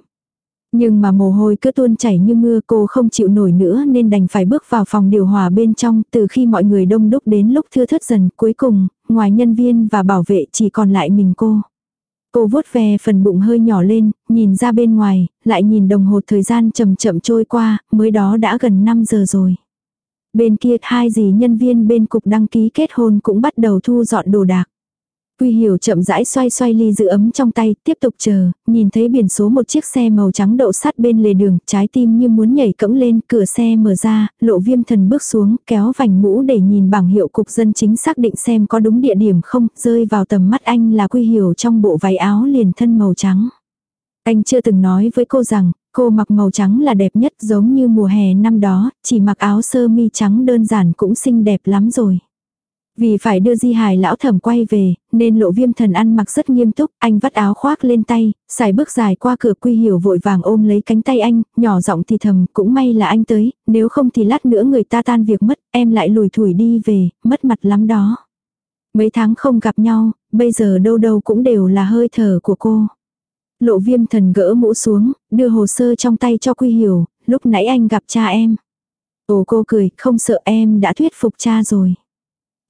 Nhưng mà mồ hôi cứ tuôn chảy như mưa cô không chịu nổi nữa nên đành phải bước vào phòng điều hòa bên trong từ khi mọi người đông đúc đến lúc thưa thớt dần cuối cùng, ngoài nhân viên và bảo vệ chỉ còn lại mình cô. Cô vuốt về phần bụng hơi nhỏ lên, nhìn ra bên ngoài, lại nhìn đồng hồ thời gian chậm chậm trôi qua, mới đó đã gần 5 giờ rồi. Bên kia hai dì nhân viên bên cục đăng ký kết hôn cũng bắt đầu thu dọn đồ đạc. Quy hiểu chậm rãi xoay xoay ly giữ ấm trong tay, tiếp tục chờ, nhìn thấy biển số một chiếc xe màu trắng đậu sát bên lề đường, trái tim như muốn nhảy cẫng lên, cửa xe mở ra, lộ viêm thần bước xuống, kéo vành mũ để nhìn bảng hiệu cục dân chính xác định xem có đúng địa điểm không, rơi vào tầm mắt anh là Quy hiểu trong bộ váy áo liền thân màu trắng. Anh chưa từng nói với cô rằng, cô mặc màu trắng là đẹp nhất giống như mùa hè năm đó, chỉ mặc áo sơ mi trắng đơn giản cũng xinh đẹp lắm rồi. Vì phải đưa di hài lão thẩm quay về, nên lộ viêm thần ăn mặc rất nghiêm túc, anh vắt áo khoác lên tay, xài bước dài qua cửa quy hiểu vội vàng ôm lấy cánh tay anh, nhỏ giọng thì thầm, cũng may là anh tới, nếu không thì lát nữa người ta tan việc mất, em lại lùi thủi đi về, mất mặt lắm đó. Mấy tháng không gặp nhau, bây giờ đâu đâu cũng đều là hơi thở của cô. Lộ viêm thần gỡ mũ xuống, đưa hồ sơ trong tay cho quy hiểu, lúc nãy anh gặp cha em. Ồ cô cười, không sợ em đã thuyết phục cha rồi.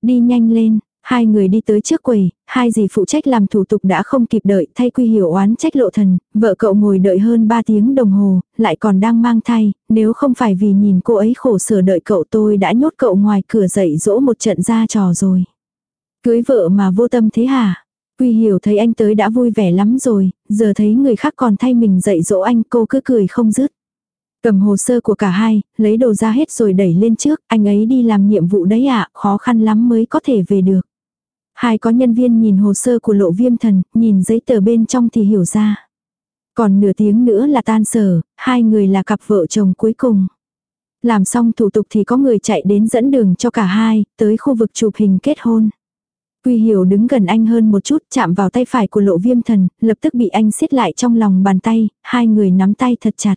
Đi nhanh lên, hai người đi tới trước quầy, hai dì phụ trách làm thủ tục đã không kịp đợi thay quy hiểu oán trách lộ thần, vợ cậu ngồi đợi hơn 3 tiếng đồng hồ, lại còn đang mang thai, nếu không phải vì nhìn cô ấy khổ sở đợi cậu tôi đã nhốt cậu ngoài cửa dậy dỗ một trận ra trò rồi. Cưới vợ mà vô tâm thế hả? Quy hiểu thấy anh tới đã vui vẻ lắm rồi, giờ thấy người khác còn thay mình dạy dỗ anh cô cứ cười không dứt. Cầm hồ sơ của cả hai, lấy đồ ra hết rồi đẩy lên trước, anh ấy đi làm nhiệm vụ đấy ạ, khó khăn lắm mới có thể về được. Hai có nhân viên nhìn hồ sơ của lộ viêm thần, nhìn giấy tờ bên trong thì hiểu ra. Còn nửa tiếng nữa là tan sở, hai người là cặp vợ chồng cuối cùng. Làm xong thủ tục thì có người chạy đến dẫn đường cho cả hai, tới khu vực chụp hình kết hôn. Quy hiểu đứng gần anh hơn một chút chạm vào tay phải của lộ viêm thần, lập tức bị anh siết lại trong lòng bàn tay, hai người nắm tay thật chặt.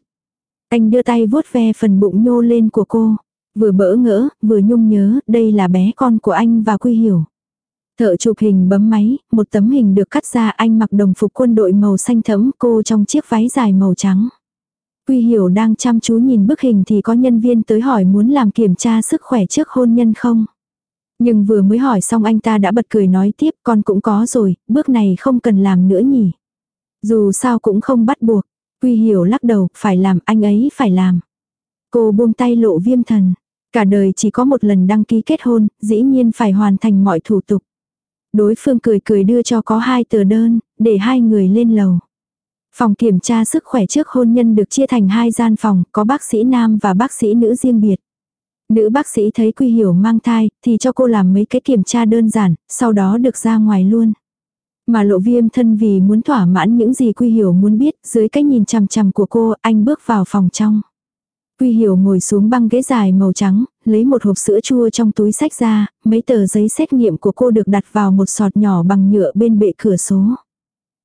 Anh đưa tay vuốt ve phần bụng nhô lên của cô. Vừa bỡ ngỡ, vừa nhung nhớ, đây là bé con của anh và Quy Hiểu. Thợ chụp hình bấm máy, một tấm hình được cắt ra anh mặc đồng phục quân đội màu xanh thẫm cô trong chiếc váy dài màu trắng. Quy Hiểu đang chăm chú nhìn bức hình thì có nhân viên tới hỏi muốn làm kiểm tra sức khỏe trước hôn nhân không. Nhưng vừa mới hỏi xong anh ta đã bật cười nói tiếp con cũng có rồi, bước này không cần làm nữa nhỉ. Dù sao cũng không bắt buộc. Quy hiểu lắc đầu, phải làm, anh ấy phải làm. Cô buông tay lộ viêm thần. Cả đời chỉ có một lần đăng ký kết hôn, dĩ nhiên phải hoàn thành mọi thủ tục. Đối phương cười cười đưa cho có hai tờ đơn, để hai người lên lầu. Phòng kiểm tra sức khỏe trước hôn nhân được chia thành hai gian phòng, có bác sĩ nam và bác sĩ nữ riêng biệt. Nữ bác sĩ thấy Quy Hiểu mang thai, thì cho cô làm mấy cái kiểm tra đơn giản, sau đó được ra ngoài luôn. Mà lộ viêm thân vì muốn thỏa mãn những gì Quy Hiểu muốn biết, dưới cái nhìn chằm chằm của cô, anh bước vào phòng trong. Quy Hiểu ngồi xuống băng ghế dài màu trắng, lấy một hộp sữa chua trong túi sách ra, mấy tờ giấy xét nghiệm của cô được đặt vào một sọt nhỏ bằng nhựa bên bệ cửa số.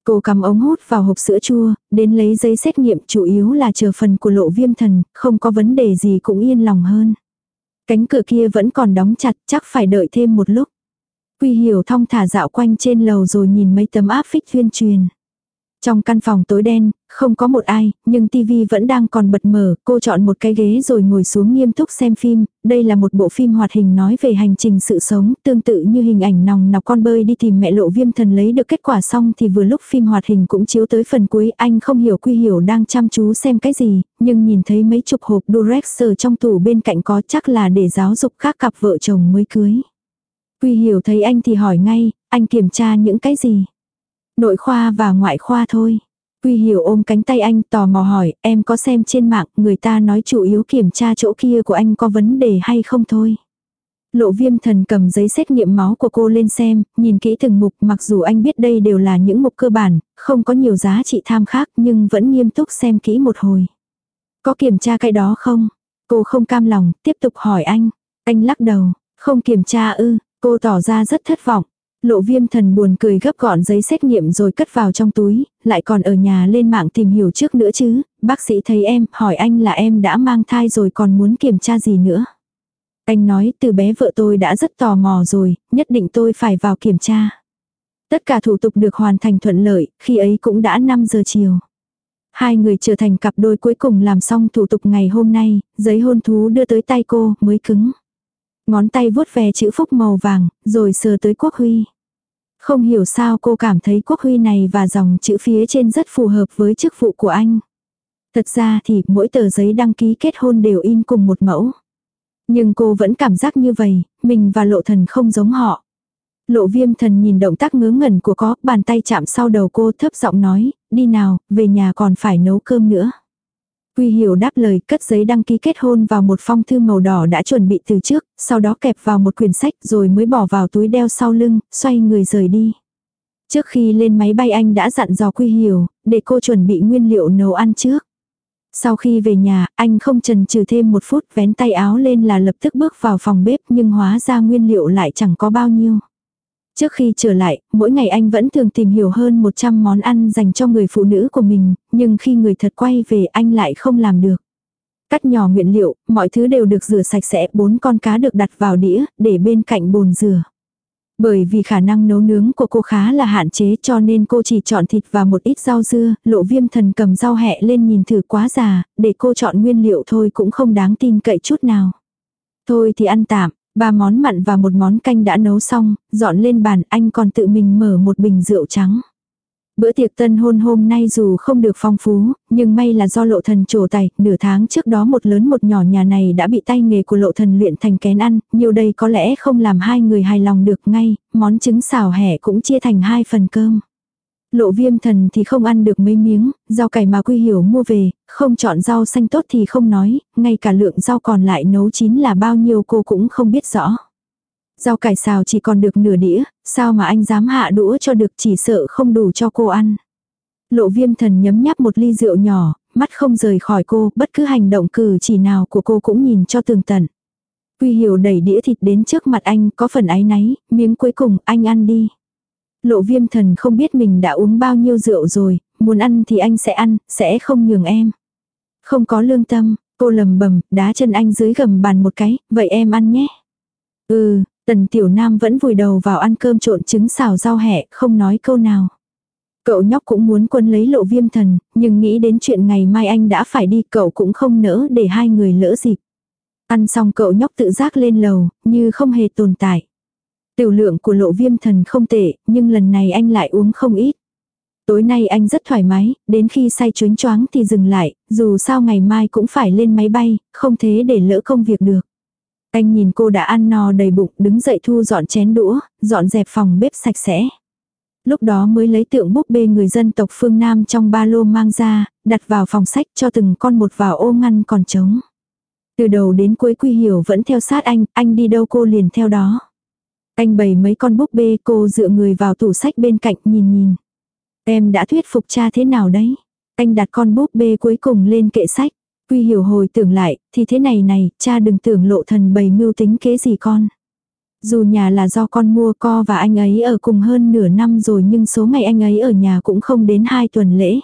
Cô cắm ống hút vào hộp sữa chua, đến lấy giấy xét nghiệm chủ yếu là chờ phần của lộ viêm thần, không có vấn đề gì cũng yên lòng hơn. Cánh cửa kia vẫn còn đóng chặt, chắc phải đợi thêm một lúc. Quy hiểu thong thả dạo quanh trên lầu rồi nhìn mấy tấm áp phích tuyên truyền. Trong căn phòng tối đen, không có một ai, nhưng tivi vẫn đang còn bật mở, cô chọn một cái ghế rồi ngồi xuống nghiêm túc xem phim, đây là một bộ phim hoạt hình nói về hành trình sự sống, tương tự như hình ảnh nòng nọc con bơi đi tìm mẹ lộ viêm thần lấy được kết quả xong thì vừa lúc phim hoạt hình cũng chiếu tới phần cuối, anh không hiểu quy hiểu đang chăm chú xem cái gì, nhưng nhìn thấy mấy chục hộp Durex ở trong tủ bên cạnh có chắc là để giáo dục các cặp vợ chồng mới cưới. Quy hiểu thấy anh thì hỏi ngay, anh kiểm tra những cái gì? Nội khoa và ngoại khoa thôi. Quy hiểu ôm cánh tay anh tò mò hỏi, em có xem trên mạng người ta nói chủ yếu kiểm tra chỗ kia của anh có vấn đề hay không thôi. Lộ viêm thần cầm giấy xét nghiệm máu của cô lên xem, nhìn kỹ từng mục mặc dù anh biết đây đều là những mục cơ bản, không có nhiều giá trị tham khác nhưng vẫn nghiêm túc xem kỹ một hồi. Có kiểm tra cái đó không? Cô không cam lòng, tiếp tục hỏi anh. Anh lắc đầu, không kiểm tra ư, cô tỏ ra rất thất vọng. Lộ viêm thần buồn cười gấp gọn giấy xét nghiệm rồi cất vào trong túi, lại còn ở nhà lên mạng tìm hiểu trước nữa chứ, bác sĩ thấy em, hỏi anh là em đã mang thai rồi còn muốn kiểm tra gì nữa. Anh nói từ bé vợ tôi đã rất tò mò rồi, nhất định tôi phải vào kiểm tra. Tất cả thủ tục được hoàn thành thuận lợi, khi ấy cũng đã 5 giờ chiều. Hai người trở thành cặp đôi cuối cùng làm xong thủ tục ngày hôm nay, giấy hôn thú đưa tới tay cô mới cứng. Ngón tay vuốt về chữ phúc màu vàng, rồi sờ tới quốc huy. Không hiểu sao cô cảm thấy quốc huy này và dòng chữ phía trên rất phù hợp với chức vụ của anh. Thật ra thì mỗi tờ giấy đăng ký kết hôn đều in cùng một mẫu. Nhưng cô vẫn cảm giác như vậy, mình và lộ thần không giống họ. Lộ viêm thần nhìn động tác ngớ ngẩn của có, bàn tay chạm sau đầu cô thấp giọng nói, đi nào, về nhà còn phải nấu cơm nữa. Quy hiểu đáp lời cất giấy đăng ký kết hôn vào một phong thư màu đỏ đã chuẩn bị từ trước, sau đó kẹp vào một quyển sách rồi mới bỏ vào túi đeo sau lưng, xoay người rời đi. Trước khi lên máy bay anh đã dặn dò Quy hiểu, để cô chuẩn bị nguyên liệu nấu ăn trước. Sau khi về nhà, anh không chần chừ thêm một phút vén tay áo lên là lập tức bước vào phòng bếp nhưng hóa ra nguyên liệu lại chẳng có bao nhiêu. Trước khi trở lại, mỗi ngày anh vẫn thường tìm hiểu hơn 100 món ăn dành cho người phụ nữ của mình, nhưng khi người thật quay về anh lại không làm được. Cắt nhỏ nguyên liệu, mọi thứ đều được rửa sạch sẽ, bốn con cá được đặt vào đĩa, để bên cạnh bồn rửa. Bởi vì khả năng nấu nướng của cô khá là hạn chế cho nên cô chỉ chọn thịt và một ít rau dưa, lộ viêm thần cầm rau hẹ lên nhìn thử quá già, để cô chọn nguyên liệu thôi cũng không đáng tin cậy chút nào. Thôi thì ăn tạm, Ba món mặn và một món canh đã nấu xong, dọn lên bàn anh còn tự mình mở một bình rượu trắng. Bữa tiệc tân hôn hôm nay dù không được phong phú, nhưng may là do lộ thần trổ tài, nửa tháng trước đó một lớn một nhỏ nhà này đã bị tay nghề của lộ thần luyện thành kén ăn, nhiều đây có lẽ không làm hai người hài lòng được ngay, món trứng xào hẻ cũng chia thành hai phần cơm. Lộ viêm thần thì không ăn được mấy miếng, rau cải mà quy hiểu mua về, không chọn rau xanh tốt thì không nói, ngay cả lượng rau còn lại nấu chín là bao nhiêu cô cũng không biết rõ. Rau cải xào chỉ còn được nửa đĩa, sao mà anh dám hạ đũa cho được chỉ sợ không đủ cho cô ăn. Lộ viêm thần nhấm nháp một ly rượu nhỏ, mắt không rời khỏi cô, bất cứ hành động cử chỉ nào của cô cũng nhìn cho tường tận. Quy hiểu đẩy đĩa thịt đến trước mặt anh, có phần áy náy, miếng cuối cùng anh ăn đi. Lộ viêm thần không biết mình đã uống bao nhiêu rượu rồi, muốn ăn thì anh sẽ ăn, sẽ không nhường em. Không có lương tâm, cô lầm bầm, đá chân anh dưới gầm bàn một cái, vậy em ăn nhé. Ừ, tần tiểu nam vẫn vùi đầu vào ăn cơm trộn trứng xào rau hẹ, không nói câu nào. Cậu nhóc cũng muốn quân lấy lộ viêm thần, nhưng nghĩ đến chuyện ngày mai anh đã phải đi cậu cũng không nỡ để hai người lỡ dịp. Ăn xong cậu nhóc tự giác lên lầu, như không hề tồn tại. Tiểu lượng của lộ viêm thần không tệ, nhưng lần này anh lại uống không ít. Tối nay anh rất thoải mái, đến khi say chuyến choáng thì dừng lại, dù sao ngày mai cũng phải lên máy bay, không thế để lỡ công việc được. Anh nhìn cô đã ăn no đầy bụng, đứng dậy thu dọn chén đũa, dọn dẹp phòng bếp sạch sẽ. Lúc đó mới lấy tượng búp bê người dân tộc phương Nam trong ba lô mang ra, đặt vào phòng sách cho từng con một vào ô ngăn còn trống. Từ đầu đến cuối Quy Hiểu vẫn theo sát anh, anh đi đâu cô liền theo đó. Anh bày mấy con búp bê cô dựa người vào tủ sách bên cạnh nhìn nhìn. Em đã thuyết phục cha thế nào đấy? Anh đặt con búp bê cuối cùng lên kệ sách. Quy hiểu hồi tưởng lại, thì thế này này, cha đừng tưởng lộ thần bày mưu tính kế gì con. Dù nhà là do con mua co và anh ấy ở cùng hơn nửa năm rồi nhưng số ngày anh ấy ở nhà cũng không đến hai tuần lễ.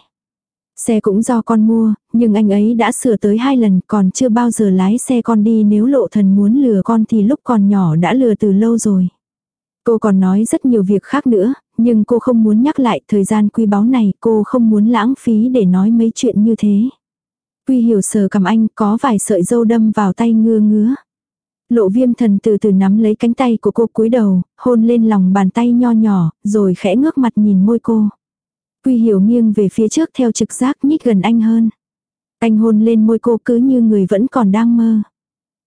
Xe cũng do con mua, nhưng anh ấy đã sửa tới hai lần còn chưa bao giờ lái xe con đi nếu lộ thần muốn lừa con thì lúc còn nhỏ đã lừa từ lâu rồi. Cô còn nói rất nhiều việc khác nữa, nhưng cô không muốn nhắc lại thời gian quý báu này, cô không muốn lãng phí để nói mấy chuyện như thế. Quy hiểu sờ cầm anh có vài sợi dâu đâm vào tay ngưa ngứa. Lộ viêm thần từ từ nắm lấy cánh tay của cô cúi đầu, hôn lên lòng bàn tay nho nhỏ, rồi khẽ ngước mặt nhìn môi cô. Quy hiểu nghiêng về phía trước theo trực giác nhích gần anh hơn. Anh hôn lên môi cô cứ như người vẫn còn đang mơ.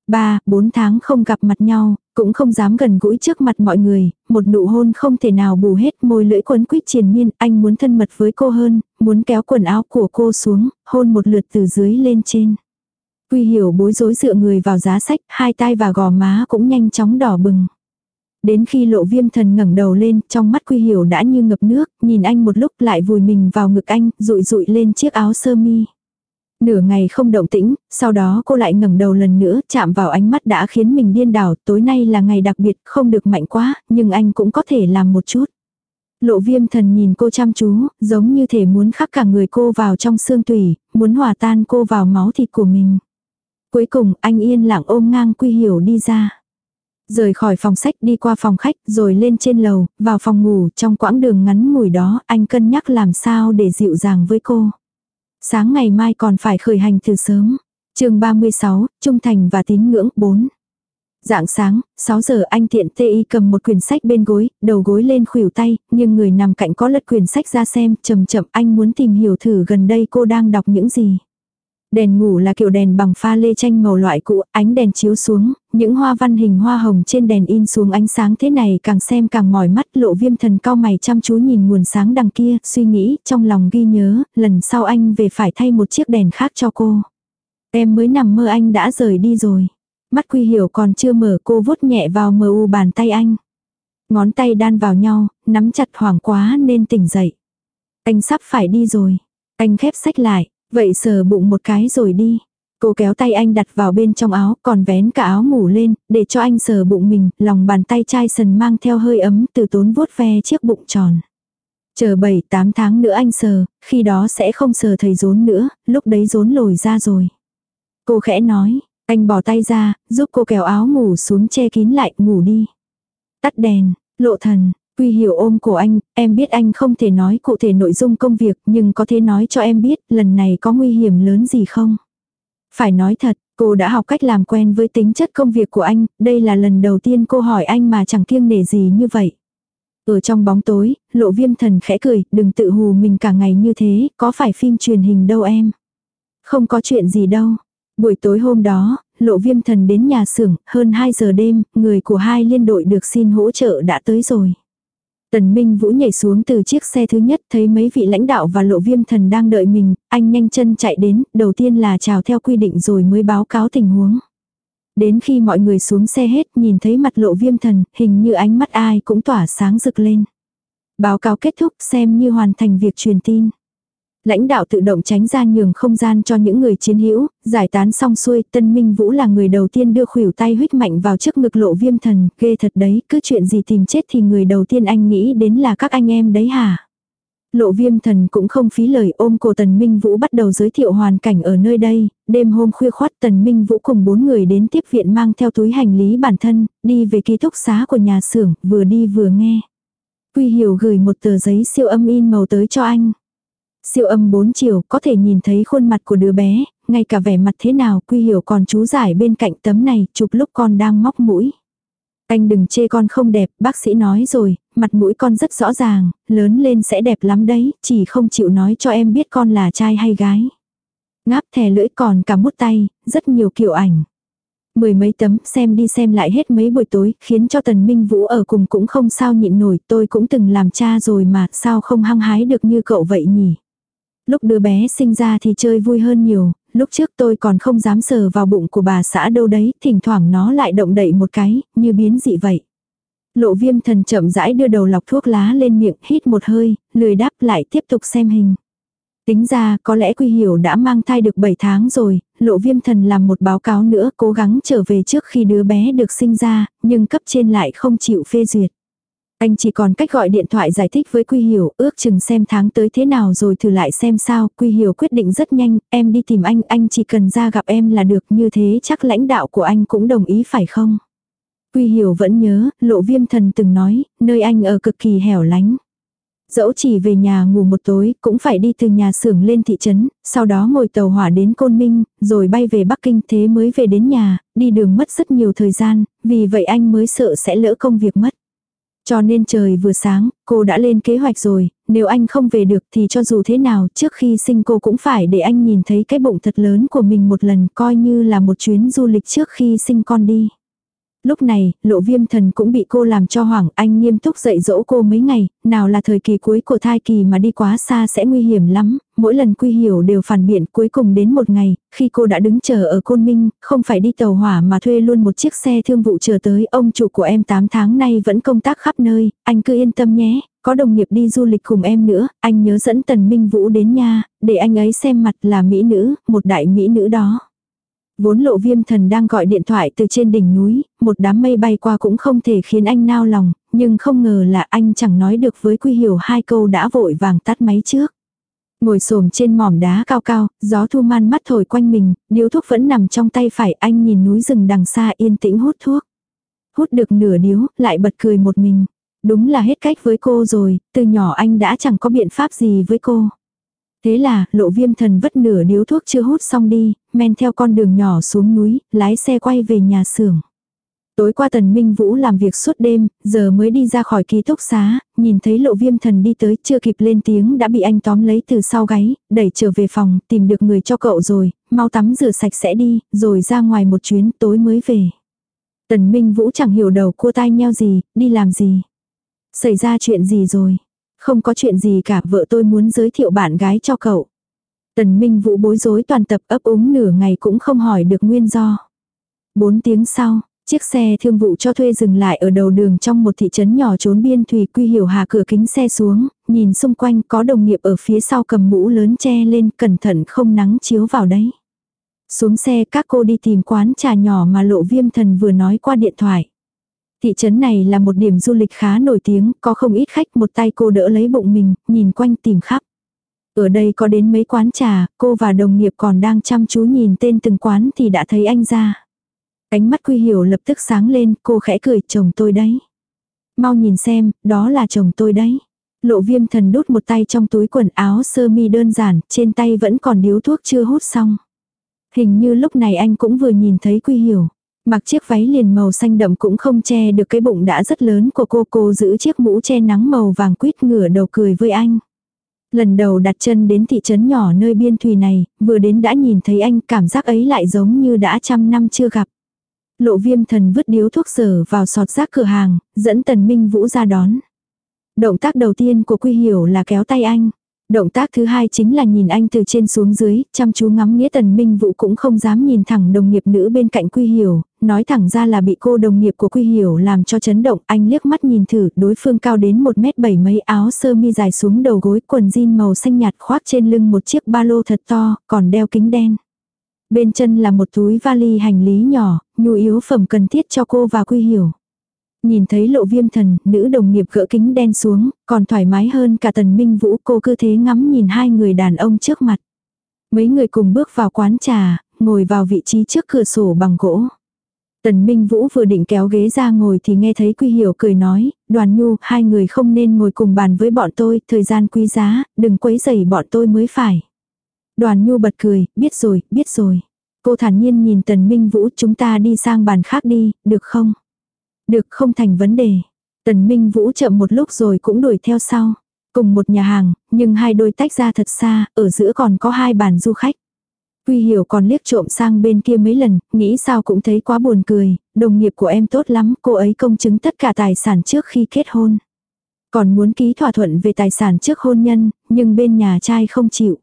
Ba, bốn tháng không gặp mặt nhau, cũng không dám gần gũi trước mặt mọi người, một nụ hôn không thể nào bù hết môi lưỡi quấn quýt triền miên, anh muốn thân mật với cô hơn, muốn kéo quần áo của cô xuống, hôn một lượt từ dưới lên trên. Quy hiểu bối rối dựa người vào giá sách, hai tay và gò má cũng nhanh chóng đỏ bừng. Đến khi lộ viêm thần ngẩng đầu lên, trong mắt quy hiểu đã như ngập nước, nhìn anh một lúc lại vùi mình vào ngực anh, rụi rụi lên chiếc áo sơ mi. Nửa ngày không động tĩnh, sau đó cô lại ngẩng đầu lần nữa, chạm vào ánh mắt đã khiến mình điên đảo, tối nay là ngày đặc biệt, không được mạnh quá, nhưng anh cũng có thể làm một chút. Lộ viêm thần nhìn cô chăm chú, giống như thể muốn khắc cả người cô vào trong xương tủy, muốn hòa tan cô vào máu thịt của mình. Cuối cùng anh yên lặng ôm ngang quy hiểu đi ra. Rời khỏi phòng sách đi qua phòng khách rồi lên trên lầu, vào phòng ngủ trong quãng đường ngắn ngủi đó anh cân nhắc làm sao để dịu dàng với cô. Sáng ngày mai còn phải khởi hành từ sớm. chương 36, Trung Thành và tín ngưỡng 4. Dạng sáng, 6 giờ anh tiện TI cầm một quyển sách bên gối, đầu gối lên khuỷu tay, nhưng người nằm cạnh có lật quyển sách ra xem, chậm chậm anh muốn tìm hiểu thử gần đây cô đang đọc những gì. Đèn ngủ là kiểu đèn bằng pha lê tranh màu loại cũ, ánh đèn chiếu xuống, những hoa văn hình hoa hồng trên đèn in xuống ánh sáng thế này càng xem càng mỏi mắt lộ viêm thần cao mày chăm chú nhìn nguồn sáng đằng kia, suy nghĩ, trong lòng ghi nhớ, lần sau anh về phải thay một chiếc đèn khác cho cô. Em mới nằm mơ anh đã rời đi rồi. Mắt quy hiểu còn chưa mở cô vuốt nhẹ vào mờ u bàn tay anh. Ngón tay đan vào nhau, nắm chặt hoảng quá nên tỉnh dậy. Anh sắp phải đi rồi. Anh khép sách lại, Vậy sờ bụng một cái rồi đi. Cô kéo tay anh đặt vào bên trong áo, còn vén cả áo ngủ lên, để cho anh sờ bụng mình, lòng bàn tay chai sần mang theo hơi ấm từ tốn vuốt ve chiếc bụng tròn. Chờ 7-8 tháng nữa anh sờ, khi đó sẽ không sờ thầy rốn nữa, lúc đấy rốn lồi ra rồi. Cô khẽ nói, anh bỏ tay ra, giúp cô kéo áo ngủ xuống che kín lại, ngủ đi. Tắt đèn, lộ thần, Quy hiểu ôm cổ anh, em biết anh không thể nói cụ thể nội dung công việc nhưng có thể nói cho em biết lần này có nguy hiểm lớn gì không. Phải nói thật, cô đã học cách làm quen với tính chất công việc của anh, đây là lần đầu tiên cô hỏi anh mà chẳng kiêng nể gì như vậy. Ở trong bóng tối, lộ viêm thần khẽ cười, đừng tự hù mình cả ngày như thế, có phải phim truyền hình đâu em. Không có chuyện gì đâu. Buổi tối hôm đó, lộ viêm thần đến nhà xưởng, hơn 2 giờ đêm, người của hai liên đội được xin hỗ trợ đã tới rồi. Tần Minh Vũ nhảy xuống từ chiếc xe thứ nhất thấy mấy vị lãnh đạo và lộ viêm thần đang đợi mình, anh nhanh chân chạy đến, đầu tiên là chào theo quy định rồi mới báo cáo tình huống. Đến khi mọi người xuống xe hết nhìn thấy mặt lộ viêm thần, hình như ánh mắt ai cũng tỏa sáng rực lên. Báo cáo kết thúc xem như hoàn thành việc truyền tin. Lãnh đạo tự động tránh ra nhường không gian cho những người chiến hữu, giải tán xong xuôi, Tân Minh Vũ là người đầu tiên đưa khuỷu tay huyết mạnh vào trước ngực lộ viêm thần, ghê thật đấy, cứ chuyện gì tìm chết thì người đầu tiên anh nghĩ đến là các anh em đấy hả? Lộ viêm thần cũng không phí lời ôm cổ Tần Minh Vũ bắt đầu giới thiệu hoàn cảnh ở nơi đây, đêm hôm khuya khoát Tần Minh Vũ cùng bốn người đến tiếp viện mang theo túi hành lý bản thân, đi về ký túc xá của nhà xưởng, vừa đi vừa nghe. Quy Hiểu gửi một tờ giấy siêu âm in màu tới cho anh. Siêu âm bốn chiều có thể nhìn thấy khuôn mặt của đứa bé, ngay cả vẻ mặt thế nào quy hiểu còn chú giải bên cạnh tấm này chụp lúc con đang móc mũi. Anh đừng chê con không đẹp, bác sĩ nói rồi, mặt mũi con rất rõ ràng, lớn lên sẽ đẹp lắm đấy, chỉ không chịu nói cho em biết con là trai hay gái. Ngáp thè lưỡi còn cả mút tay, rất nhiều kiểu ảnh. Mười mấy tấm xem đi xem lại hết mấy buổi tối, khiến cho Tần Minh Vũ ở cùng cũng không sao nhịn nổi, tôi cũng từng làm cha rồi mà, sao không hăng hái được như cậu vậy nhỉ? Lúc đứa bé sinh ra thì chơi vui hơn nhiều, lúc trước tôi còn không dám sờ vào bụng của bà xã đâu đấy, thỉnh thoảng nó lại động đậy một cái, như biến dị vậy. Lộ viêm thần chậm rãi đưa đầu lọc thuốc lá lên miệng, hít một hơi, lười đáp lại tiếp tục xem hình. Tính ra có lẽ Quy Hiểu đã mang thai được 7 tháng rồi, lộ viêm thần làm một báo cáo nữa cố gắng trở về trước khi đứa bé được sinh ra, nhưng cấp trên lại không chịu phê duyệt. Anh chỉ còn cách gọi điện thoại giải thích với Quy Hiểu, ước chừng xem tháng tới thế nào rồi thử lại xem sao. Quy Hiểu quyết định rất nhanh, em đi tìm anh, anh chỉ cần ra gặp em là được như thế chắc lãnh đạo của anh cũng đồng ý phải không? Quy Hiểu vẫn nhớ, lộ viêm thần từng nói, nơi anh ở cực kỳ hẻo lánh. Dẫu chỉ về nhà ngủ một tối, cũng phải đi từ nhà xưởng lên thị trấn, sau đó ngồi tàu hỏa đến Côn Minh, rồi bay về Bắc Kinh thế mới về đến nhà, đi đường mất rất nhiều thời gian, vì vậy anh mới sợ sẽ lỡ công việc mất. Cho nên trời vừa sáng, cô đã lên kế hoạch rồi, nếu anh không về được thì cho dù thế nào trước khi sinh cô cũng phải để anh nhìn thấy cái bụng thật lớn của mình một lần coi như là một chuyến du lịch trước khi sinh con đi. Lúc này, lộ viêm thần cũng bị cô làm cho hoảng, anh nghiêm túc dạy dỗ cô mấy ngày, nào là thời kỳ cuối của thai kỳ mà đi quá xa sẽ nguy hiểm lắm, mỗi lần quy hiểu đều phản biện cuối cùng đến một ngày, khi cô đã đứng chờ ở Côn Minh, không phải đi tàu hỏa mà thuê luôn một chiếc xe thương vụ chờ tới, ông chủ của em 8 tháng nay vẫn công tác khắp nơi, anh cứ yên tâm nhé, có đồng nghiệp đi du lịch cùng em nữa, anh nhớ dẫn Tần Minh Vũ đến nha, để anh ấy xem mặt là mỹ nữ, một đại mỹ nữ đó. Vốn lộ viêm thần đang gọi điện thoại từ trên đỉnh núi, một đám mây bay qua cũng không thể khiến anh nao lòng, nhưng không ngờ là anh chẳng nói được với Quy Hiểu hai câu đã vội vàng tắt máy trước. Ngồi xổm trên mỏm đá cao cao, gió thu man mắt thổi quanh mình, điếu thuốc vẫn nằm trong tay phải anh nhìn núi rừng đằng xa yên tĩnh hút thuốc. Hút được nửa điếu, lại bật cười một mình. Đúng là hết cách với cô rồi, từ nhỏ anh đã chẳng có biện pháp gì với cô. Thế là, lộ viêm thần vất nửa điếu thuốc chưa hút xong đi, men theo con đường nhỏ xuống núi, lái xe quay về nhà xưởng. Tối qua tần minh vũ làm việc suốt đêm, giờ mới đi ra khỏi ký túc xá, nhìn thấy lộ viêm thần đi tới chưa kịp lên tiếng đã bị anh tóm lấy từ sau gáy, đẩy trở về phòng, tìm được người cho cậu rồi, mau tắm rửa sạch sẽ đi, rồi ra ngoài một chuyến tối mới về. Tần minh vũ chẳng hiểu đầu cua tai nheo gì, đi làm gì. Xảy ra chuyện gì rồi. Không có chuyện gì cả, vợ tôi muốn giới thiệu bạn gái cho cậu. Tần Minh Vũ bối rối toàn tập ấp úng nửa ngày cũng không hỏi được nguyên do. Bốn tiếng sau, chiếc xe thương vụ cho thuê dừng lại ở đầu đường trong một thị trấn nhỏ trốn biên thủy quy hiểu hà cửa kính xe xuống, nhìn xung quanh có đồng nghiệp ở phía sau cầm mũ lớn che lên cẩn thận không nắng chiếu vào đấy. Xuống xe các cô đi tìm quán trà nhỏ mà lộ viêm thần vừa nói qua điện thoại. Thị trấn này là một điểm du lịch khá nổi tiếng, có không ít khách một tay cô đỡ lấy bụng mình, nhìn quanh tìm khắp. Ở đây có đến mấy quán trà, cô và đồng nghiệp còn đang chăm chú nhìn tên từng quán thì đã thấy anh ra. Ánh mắt quy hiểu lập tức sáng lên, cô khẽ cười, chồng tôi đấy. Mau nhìn xem, đó là chồng tôi đấy. Lộ viêm thần đút một tay trong túi quần áo sơ mi đơn giản, trên tay vẫn còn điếu thuốc chưa hút xong. Hình như lúc này anh cũng vừa nhìn thấy quy hiểu. Mặc chiếc váy liền màu xanh đậm cũng không che được cái bụng đã rất lớn của cô. Cô giữ chiếc mũ che nắng màu vàng quýt ngửa đầu cười với anh. Lần đầu đặt chân đến thị trấn nhỏ nơi biên thùy này, vừa đến đã nhìn thấy anh cảm giác ấy lại giống như đã trăm năm chưa gặp. Lộ viêm thần vứt điếu thuốc sở vào sọt rác cửa hàng, dẫn tần minh vũ ra đón. Động tác đầu tiên của Quy Hiểu là kéo tay anh. Động tác thứ hai chính là nhìn anh từ trên xuống dưới, chăm chú ngắm nghĩa tần minh vũ cũng không dám nhìn thẳng đồng nghiệp nữ bên cạnh Quy Hiểu, nói thẳng ra là bị cô đồng nghiệp của Quy Hiểu làm cho chấn động, anh liếc mắt nhìn thử, đối phương cao đến 1 mét 7 mấy áo sơ mi dài xuống đầu gối, quần jean màu xanh nhạt khoác trên lưng một chiếc ba lô thật to, còn đeo kính đen. Bên chân là một túi vali hành lý nhỏ, nhu yếu phẩm cần thiết cho cô và Quy Hiểu. Nhìn thấy lộ viêm thần, nữ đồng nghiệp gỡ kính đen xuống, còn thoải mái hơn cả tần minh vũ cô cứ thế ngắm nhìn hai người đàn ông trước mặt. Mấy người cùng bước vào quán trà, ngồi vào vị trí trước cửa sổ bằng gỗ. Tần Minh Vũ vừa định kéo ghế ra ngồi thì nghe thấy Quy Hiểu cười nói, đoàn nhu, hai người không nên ngồi cùng bàn với bọn tôi, thời gian quý giá, đừng quấy rầy bọn tôi mới phải. Đoàn nhu bật cười, biết rồi, biết rồi. Cô thản nhiên nhìn Tần Minh Vũ chúng ta đi sang bàn khác đi, được không? Được không thành vấn đề. Tần Minh Vũ chậm một lúc rồi cũng đuổi theo sau. Cùng một nhà hàng, nhưng hai đôi tách ra thật xa, ở giữa còn có hai bàn du khách. Quy hiểu còn liếc trộm sang bên kia mấy lần, nghĩ sao cũng thấy quá buồn cười, đồng nghiệp của em tốt lắm, cô ấy công chứng tất cả tài sản trước khi kết hôn. Còn muốn ký thỏa thuận về tài sản trước hôn nhân, nhưng bên nhà trai không chịu.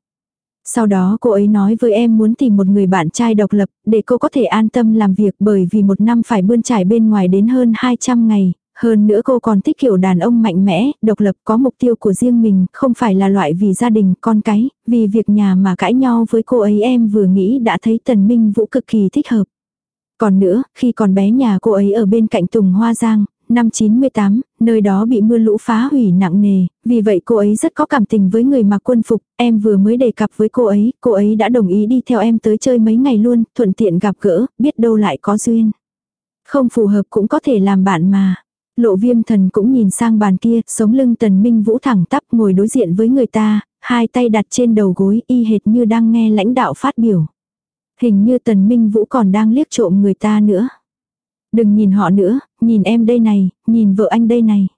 Sau đó cô ấy nói với em muốn tìm một người bạn trai độc lập, để cô có thể an tâm làm việc bởi vì một năm phải bươn trải bên ngoài đến hơn 200 ngày, Hơn nữa cô còn thích kiểu đàn ông mạnh mẽ, độc lập có mục tiêu của riêng mình, không phải là loại vì gia đình, con cái, vì việc nhà mà cãi nhau với cô ấy em vừa nghĩ đã thấy Tần Minh Vũ cực kỳ thích hợp. Còn nữa, khi còn bé nhà cô ấy ở bên cạnh Tùng Hoa Giang, năm 98, nơi đó bị mưa lũ phá hủy nặng nề, vì vậy cô ấy rất có cảm tình với người mặc quân phục, em vừa mới đề cập với cô ấy, cô ấy đã đồng ý đi theo em tới chơi mấy ngày luôn, thuận tiện gặp gỡ, biết đâu lại có duyên. Không phù hợp cũng có thể làm bạn mà. Lộ viêm thần cũng nhìn sang bàn kia, sống lưng tần minh vũ thẳng tắp ngồi đối diện với người ta, hai tay đặt trên đầu gối y hệt như đang nghe lãnh đạo phát biểu. Hình như tần minh vũ còn đang liếc trộm người ta nữa. Đừng nhìn họ nữa, nhìn em đây này, nhìn vợ anh đây này.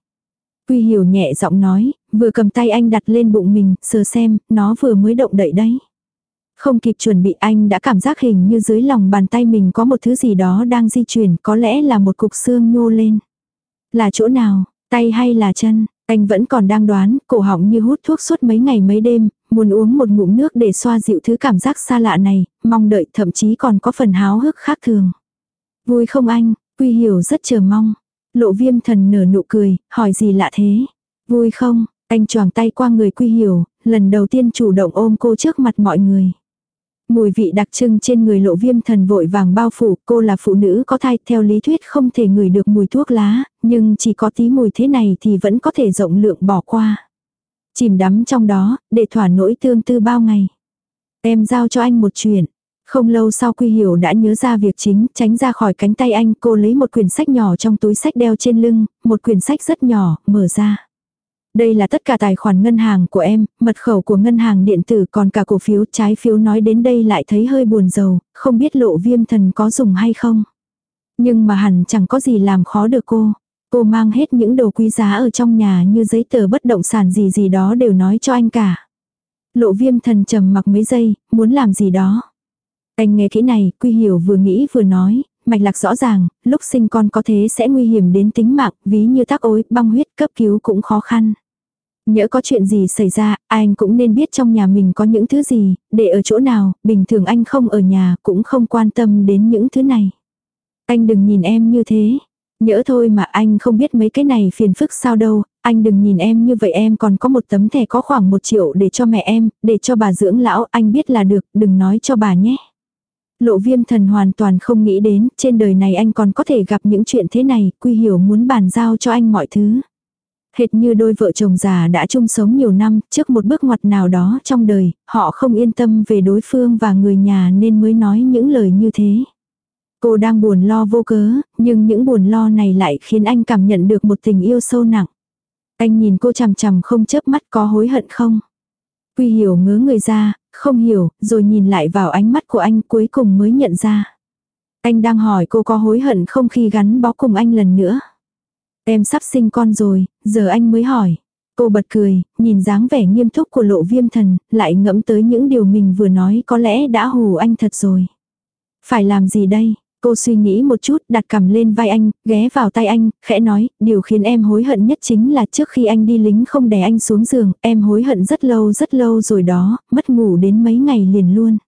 Quy hiểu nhẹ giọng nói, vừa cầm tay anh đặt lên bụng mình, sờ xem, nó vừa mới động đậy đấy. Không kịp chuẩn bị anh đã cảm giác hình như dưới lòng bàn tay mình có một thứ gì đó đang di chuyển, có lẽ là một cục xương nhô lên. Là chỗ nào, tay hay là chân, anh vẫn còn đang đoán, cổ họng như hút thuốc suốt mấy ngày mấy đêm, muốn uống một ngụm nước để xoa dịu thứ cảm giác xa lạ này, mong đợi thậm chí còn có phần háo hức khác thường. Vui không anh, Quy hiểu rất chờ mong. Lộ viêm thần nở nụ cười, hỏi gì lạ thế? Vui không? Anh choàng tay qua người Quy hiểu, lần đầu tiên chủ động ôm cô trước mặt mọi người. Mùi vị đặc trưng trên người lộ viêm thần vội vàng bao phủ, cô là phụ nữ có thai, theo lý thuyết không thể ngửi được mùi thuốc lá, nhưng chỉ có tí mùi thế này thì vẫn có thể rộng lượng bỏ qua. Chìm đắm trong đó, để thỏa nỗi tương tư bao ngày. Em giao cho anh một chuyện. Không lâu sau Quy Hiểu đã nhớ ra việc chính, tránh ra khỏi cánh tay anh, cô lấy một quyển sách nhỏ trong túi sách đeo trên lưng, một quyển sách rất nhỏ, mở ra. Đây là tất cả tài khoản ngân hàng của em, mật khẩu của ngân hàng điện tử còn cả cổ phiếu trái phiếu nói đến đây lại thấy hơi buồn rầu, không biết lộ viêm thần có dùng hay không. Nhưng mà hẳn chẳng có gì làm khó được cô. Cô mang hết những đồ quý giá ở trong nhà như giấy tờ bất động sản gì gì đó đều nói cho anh cả. Lộ viêm thần trầm mặc mấy giây, muốn làm gì đó. Anh nghe kỹ này, Quy Hiểu vừa nghĩ vừa nói, mạch lạc rõ ràng, lúc sinh con có thế sẽ nguy hiểm đến tính mạng, ví như tắc ối, băng huyết, cấp cứu cũng khó khăn. Nhỡ có chuyện gì xảy ra, anh cũng nên biết trong nhà mình có những thứ gì, để ở chỗ nào, bình thường anh không ở nhà, cũng không quan tâm đến những thứ này. Anh đừng nhìn em như thế. Nhỡ thôi mà anh không biết mấy cái này phiền phức sao đâu, anh đừng nhìn em như vậy em còn có một tấm thẻ có khoảng một triệu để cho mẹ em, để cho bà dưỡng lão, anh biết là được, đừng nói cho bà nhé. Lộ viêm thần hoàn toàn không nghĩ đến, trên đời này anh còn có thể gặp những chuyện thế này, quy hiểu muốn bàn giao cho anh mọi thứ. Hệt như đôi vợ chồng già đã chung sống nhiều năm, trước một bước ngoặt nào đó trong đời, họ không yên tâm về đối phương và người nhà nên mới nói những lời như thế. Cô đang buồn lo vô cớ, nhưng những buồn lo này lại khiến anh cảm nhận được một tình yêu sâu nặng. Anh nhìn cô chằm chằm không chớp mắt có hối hận không? Quy hiểu ngớ người ra, không hiểu, rồi nhìn lại vào ánh mắt của anh cuối cùng mới nhận ra. Anh đang hỏi cô có hối hận không khi gắn bó cùng anh lần nữa. Em sắp sinh con rồi, giờ anh mới hỏi. Cô bật cười, nhìn dáng vẻ nghiêm túc của lộ viêm thần, lại ngẫm tới những điều mình vừa nói có lẽ đã hù anh thật rồi. Phải làm gì đây? Cô suy nghĩ một chút, đặt cầm lên vai anh, ghé vào tay anh, khẽ nói, điều khiến em hối hận nhất chính là trước khi anh đi lính không đè anh xuống giường, em hối hận rất lâu rất lâu rồi đó, mất ngủ đến mấy ngày liền luôn.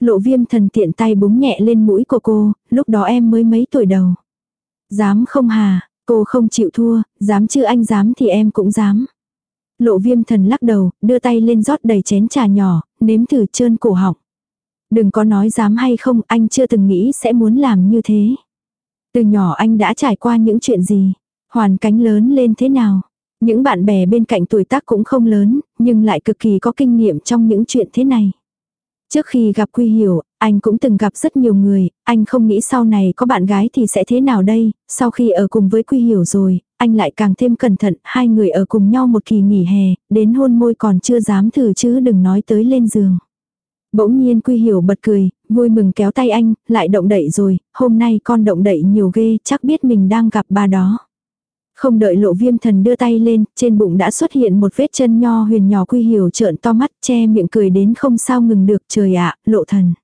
Lộ viêm thần tiện tay búng nhẹ lên mũi của cô, lúc đó em mới mấy tuổi đầu. Dám không hà, cô không chịu thua, dám chứ anh dám thì em cũng dám. Lộ viêm thần lắc đầu, đưa tay lên rót đầy chén trà nhỏ, nếm thử trơn cổ họng. Đừng có nói dám hay không, anh chưa từng nghĩ sẽ muốn làm như thế. Từ nhỏ anh đã trải qua những chuyện gì, hoàn cánh lớn lên thế nào. Những bạn bè bên cạnh tuổi tác cũng không lớn, nhưng lại cực kỳ có kinh nghiệm trong những chuyện thế này. Trước khi gặp Quy Hiểu, anh cũng từng gặp rất nhiều người, anh không nghĩ sau này có bạn gái thì sẽ thế nào đây, sau khi ở cùng với Quy Hiểu rồi, anh lại càng thêm cẩn thận, hai người ở cùng nhau một kỳ nghỉ hè, đến hôn môi còn chưa dám thử chứ đừng nói tới lên giường. Bỗng nhiên Quy Hiểu bật cười, vui mừng kéo tay anh, lại động đậy rồi, hôm nay con động đậy nhiều ghê, chắc biết mình đang gặp bà đó. Không đợi lộ viêm thần đưa tay lên, trên bụng đã xuất hiện một vết chân nho huyền nhỏ Quy Hiểu trợn to mắt, che miệng cười đến không sao ngừng được, trời ạ, lộ thần.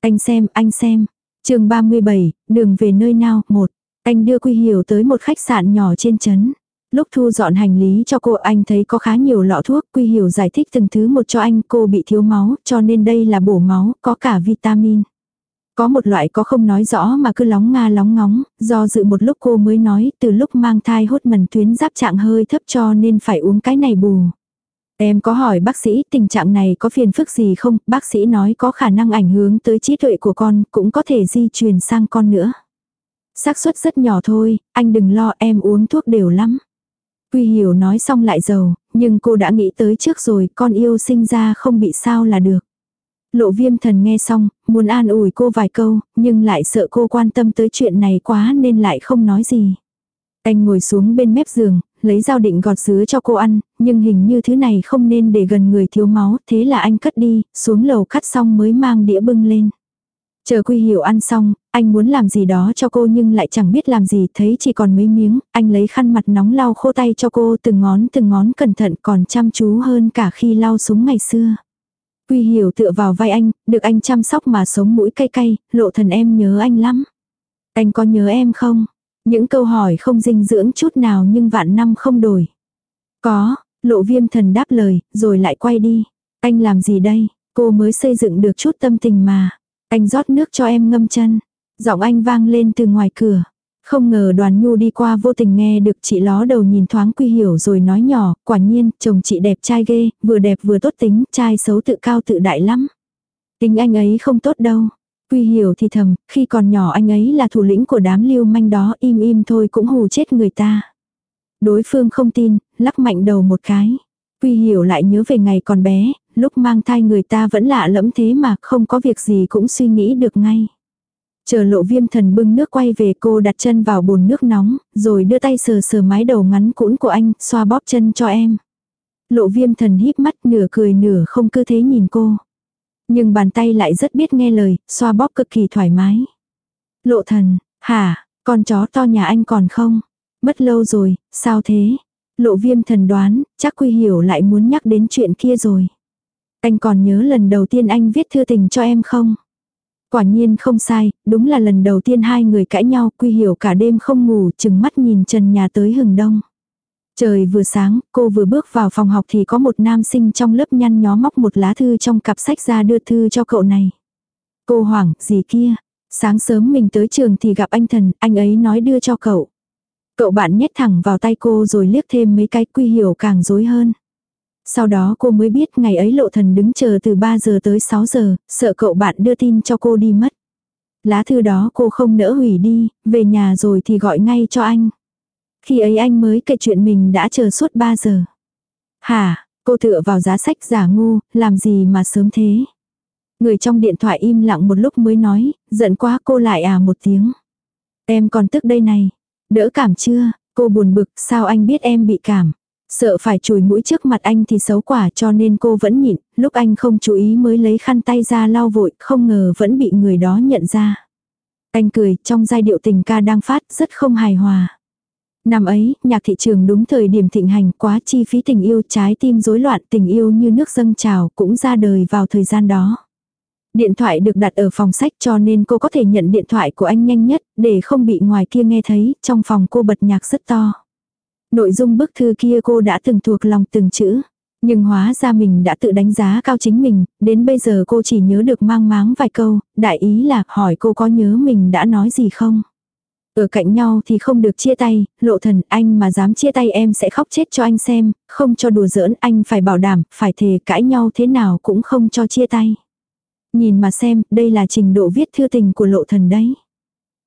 Anh xem, anh xem. chương 37, đường về nơi nào, một. Anh đưa Quy Hiểu tới một khách sạn nhỏ trên trấn. Lúc thu dọn hành lý cho cô anh thấy có khá nhiều lọ thuốc, Quy Hiểu giải thích từng thứ một cho anh, cô bị thiếu máu, cho nên đây là bổ máu, có cả vitamin. Có một loại có không nói rõ mà cứ lóng nga lóng ngóng, do dự một lúc cô mới nói từ lúc mang thai hốt mần tuyến giáp trạng hơi thấp cho nên phải uống cái này bù. Em có hỏi bác sĩ tình trạng này có phiền phức gì không, bác sĩ nói có khả năng ảnh hưởng tới trí tuệ của con, cũng có thể di truyền sang con nữa. xác suất rất nhỏ thôi, anh đừng lo em uống thuốc đều lắm. Quy hiểu nói xong lại giàu, nhưng cô đã nghĩ tới trước rồi, con yêu sinh ra không bị sao là được. Lộ viêm thần nghe xong, muốn an ủi cô vài câu, nhưng lại sợ cô quan tâm tới chuyện này quá nên lại không nói gì. Anh ngồi xuống bên mép giường, lấy dao định gọt dứa cho cô ăn, nhưng hình như thứ này không nên để gần người thiếu máu, thế là anh cất đi, xuống lầu cắt xong mới mang đĩa bưng lên. Chờ Quy Hiểu ăn xong, anh muốn làm gì đó cho cô nhưng lại chẳng biết làm gì, thấy chỉ còn mấy miếng, anh lấy khăn mặt nóng lau khô tay cho cô từng ngón từng ngón cẩn thận còn chăm chú hơn cả khi lau súng ngày xưa. Quy Hiểu tựa vào vai anh, được anh chăm sóc mà sống mũi cay cay, lộ thần em nhớ anh lắm. Anh có nhớ em không? Những câu hỏi không dinh dưỡng chút nào nhưng vạn năm không đổi. Có, lộ viêm thần đáp lời, rồi lại quay đi. Anh làm gì đây? Cô mới xây dựng được chút tâm tình mà. Anh rót nước cho em ngâm chân. Giọng anh vang lên từ ngoài cửa. Không ngờ đoàn nhu đi qua vô tình nghe được chị ló đầu nhìn thoáng quy hiểu rồi nói nhỏ, quả nhiên, chồng chị đẹp trai ghê, vừa đẹp vừa tốt tính, trai xấu tự cao tự đại lắm. Tính anh ấy không tốt đâu. Quy hiểu thì thầm, khi còn nhỏ anh ấy là thủ lĩnh của đám lưu manh đó im im thôi cũng hù chết người ta. Đối phương không tin, lắc mạnh đầu một cái. Quy hiểu lại nhớ về ngày còn bé, lúc mang thai người ta vẫn lạ lẫm thế mà không có việc gì cũng suy nghĩ được ngay. Chờ lộ viêm thần bưng nước quay về cô đặt chân vào bồn nước nóng, rồi đưa tay sờ sờ mái đầu ngắn cũn của anh, xoa bóp chân cho em. Lộ viêm thần híp mắt nửa cười nửa không cứ thế nhìn cô. Nhưng bàn tay lại rất biết nghe lời, xoa bóp cực kỳ thoải mái. Lộ thần, hả, con chó to nhà anh còn không? Mất lâu rồi, sao thế? Lộ viêm thần đoán, chắc quy hiểu lại muốn nhắc đến chuyện kia rồi. Anh còn nhớ lần đầu tiên anh viết thư tình cho em không? Quả nhiên không sai, đúng là lần đầu tiên hai người cãi nhau, quy hiểu cả đêm không ngủ, chừng mắt nhìn trần nhà tới hừng đông. Trời vừa sáng, cô vừa bước vào phòng học thì có một nam sinh trong lớp nhăn nhó móc một lá thư trong cặp sách ra đưa thư cho cậu này. Cô hoảng, gì kia? Sáng sớm mình tới trường thì gặp anh thần, anh ấy nói đưa cho cậu. Cậu bạn nhét thẳng vào tay cô rồi liếc thêm mấy cái quy hiểu càng dối hơn. Sau đó cô mới biết ngày ấy lộ thần đứng chờ từ 3 giờ tới 6 giờ, sợ cậu bạn đưa tin cho cô đi mất. Lá thư đó cô không nỡ hủy đi, về nhà rồi thì gọi ngay cho anh. Khi ấy anh mới kể chuyện mình đã chờ suốt 3 giờ. Hả, cô tựa vào giá sách giả ngu, làm gì mà sớm thế. Người trong điện thoại im lặng một lúc mới nói, giận quá cô lại à một tiếng. Em còn tức đây này. Đỡ cảm chưa, cô buồn bực, sao anh biết em bị cảm. Sợ phải chùi mũi trước mặt anh thì xấu quả cho nên cô vẫn nhịn, lúc anh không chú ý mới lấy khăn tay ra lau vội, không ngờ vẫn bị người đó nhận ra. Anh cười, trong giai điệu tình ca đang phát, rất không hài hòa. Năm ấy, nhạc thị trường đúng thời điểm thịnh hành quá chi phí tình yêu trái tim rối loạn tình yêu như nước dâng trào cũng ra đời vào thời gian đó. Điện thoại được đặt ở phòng sách cho nên cô có thể nhận điện thoại của anh nhanh nhất để không bị ngoài kia nghe thấy, trong phòng cô bật nhạc rất to. Nội dung bức thư kia cô đã từng thuộc lòng từng chữ. Nhưng hóa ra mình đã tự đánh giá cao chính mình, đến bây giờ cô chỉ nhớ được mang máng vài câu, đại ý là hỏi cô có nhớ mình đã nói gì không. Ở cạnh nhau thì không được chia tay, lộ thần anh mà dám chia tay em sẽ khóc chết cho anh xem, không cho đùa giỡn anh phải bảo đảm, phải thề cãi nhau thế nào cũng không cho chia tay. Nhìn mà xem, đây là trình độ viết thư tình của lộ thần đấy.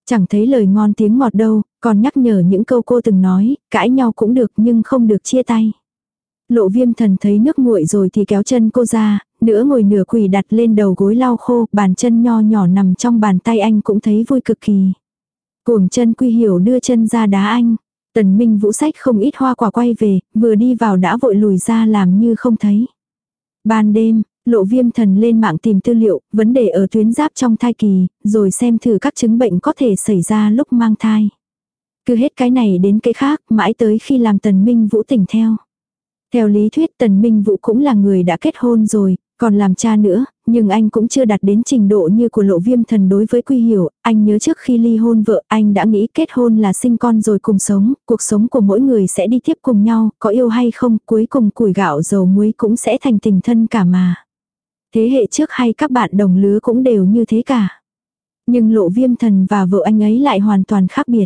Chẳng thấy lời ngon tiếng ngọt đâu, còn nhắc nhở những câu cô từng nói, cãi nhau cũng được nhưng không được chia tay. Lộ viêm thần thấy nước nguội rồi thì kéo chân cô ra, nửa ngồi nửa quỳ đặt lên đầu gối lau khô, bàn chân nho nhỏ nằm trong bàn tay anh cũng thấy vui cực kỳ. Cuồng chân quy hiểu đưa chân ra đá anh. Tần Minh Vũ sách không ít hoa quả quay về, vừa đi vào đã vội lùi ra làm như không thấy. Ban đêm, lộ viêm thần lên mạng tìm tư liệu, vấn đề ở tuyến giáp trong thai kỳ, rồi xem thử các chứng bệnh có thể xảy ra lúc mang thai. Cứ hết cái này đến cái khác, mãi tới khi làm tần minh vũ tỉnh theo. Theo lý thuyết tần minh vũ cũng là người đã kết hôn rồi, còn làm cha nữa, nhưng anh cũng chưa đạt đến trình độ như của lộ viêm thần đối với quy hiểu, anh nhớ trước khi ly hôn vợ, anh đã nghĩ kết hôn là sinh con rồi cùng sống, cuộc sống của mỗi người sẽ đi tiếp cùng nhau, có yêu hay không, cuối cùng củi gạo dầu muối cũng sẽ thành tình thân cả mà. Thế hệ trước hay các bạn đồng lứa cũng đều như thế cả. Nhưng lộ viêm thần và vợ anh ấy lại hoàn toàn khác biệt.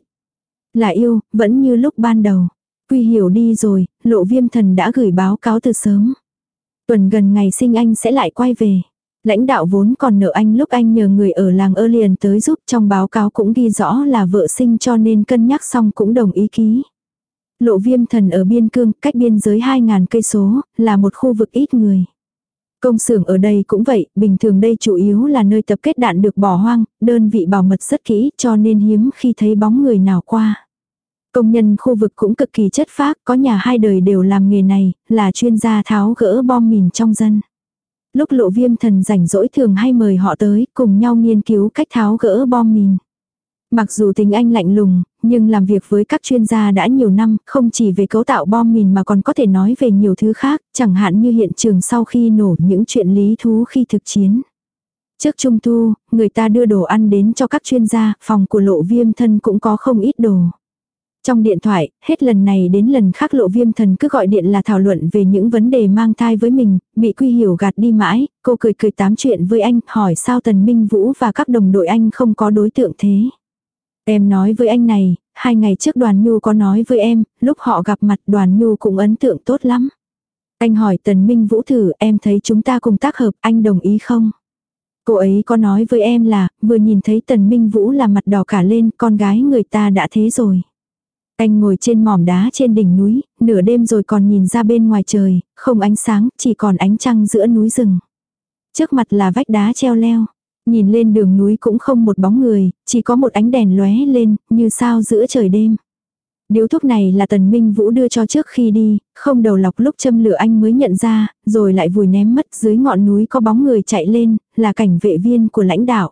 Là yêu, vẫn như lúc ban đầu. Quy hiểu đi rồi, lộ viêm thần đã gửi báo cáo từ sớm. Tuần gần ngày sinh anh sẽ lại quay về. Lãnh đạo vốn còn nợ anh lúc anh nhờ người ở làng ơ liền tới giúp trong báo cáo cũng ghi rõ là vợ sinh cho nên cân nhắc xong cũng đồng ý ký. Lộ viêm thần ở biên cương, cách biên giới 2.000 cây số, là một khu vực ít người. Công xưởng ở đây cũng vậy, bình thường đây chủ yếu là nơi tập kết đạn được bỏ hoang, đơn vị bảo mật rất kỹ cho nên hiếm khi thấy bóng người nào qua. Công nhân khu vực cũng cực kỳ chất phác, có nhà hai đời đều làm nghề này, là chuyên gia tháo gỡ bom mìn trong dân. Lúc lộ viêm thần rảnh rỗi thường hay mời họ tới, cùng nhau nghiên cứu cách tháo gỡ bom mìn. Mặc dù tính anh lạnh lùng, nhưng làm việc với các chuyên gia đã nhiều năm, không chỉ về cấu tạo bom mìn mà còn có thể nói về nhiều thứ khác, chẳng hạn như hiện trường sau khi nổ những chuyện lý thú khi thực chiến. Trước trung thu, người ta đưa đồ ăn đến cho các chuyên gia, phòng của lộ viêm thân cũng có không ít đồ. Trong điện thoại, hết lần này đến lần khác lộ viêm thần cứ gọi điện là thảo luận về những vấn đề mang thai với mình, bị quy hiểu gạt đi mãi, cô cười cười tám chuyện với anh, hỏi sao Tần Minh Vũ và các đồng đội anh không có đối tượng thế. Em nói với anh này, hai ngày trước đoàn nhu có nói với em, lúc họ gặp mặt đoàn nhu cũng ấn tượng tốt lắm. Anh hỏi Tần Minh Vũ thử em thấy chúng ta cùng tác hợp, anh đồng ý không? Cô ấy có nói với em là, vừa nhìn thấy Tần Minh Vũ là mặt đỏ cả lên, con gái người ta đã thế rồi. Anh ngồi trên mỏm đá trên đỉnh núi, nửa đêm rồi còn nhìn ra bên ngoài trời, không ánh sáng, chỉ còn ánh trăng giữa núi rừng. Trước mặt là vách đá treo leo. Nhìn lên đường núi cũng không một bóng người, chỉ có một ánh đèn lóe lên, như sao giữa trời đêm. Điếu thuốc này là tần minh vũ đưa cho trước khi đi, không đầu lọc lúc châm lửa anh mới nhận ra, rồi lại vùi ném mất dưới ngọn núi có bóng người chạy lên, là cảnh vệ viên của lãnh đạo.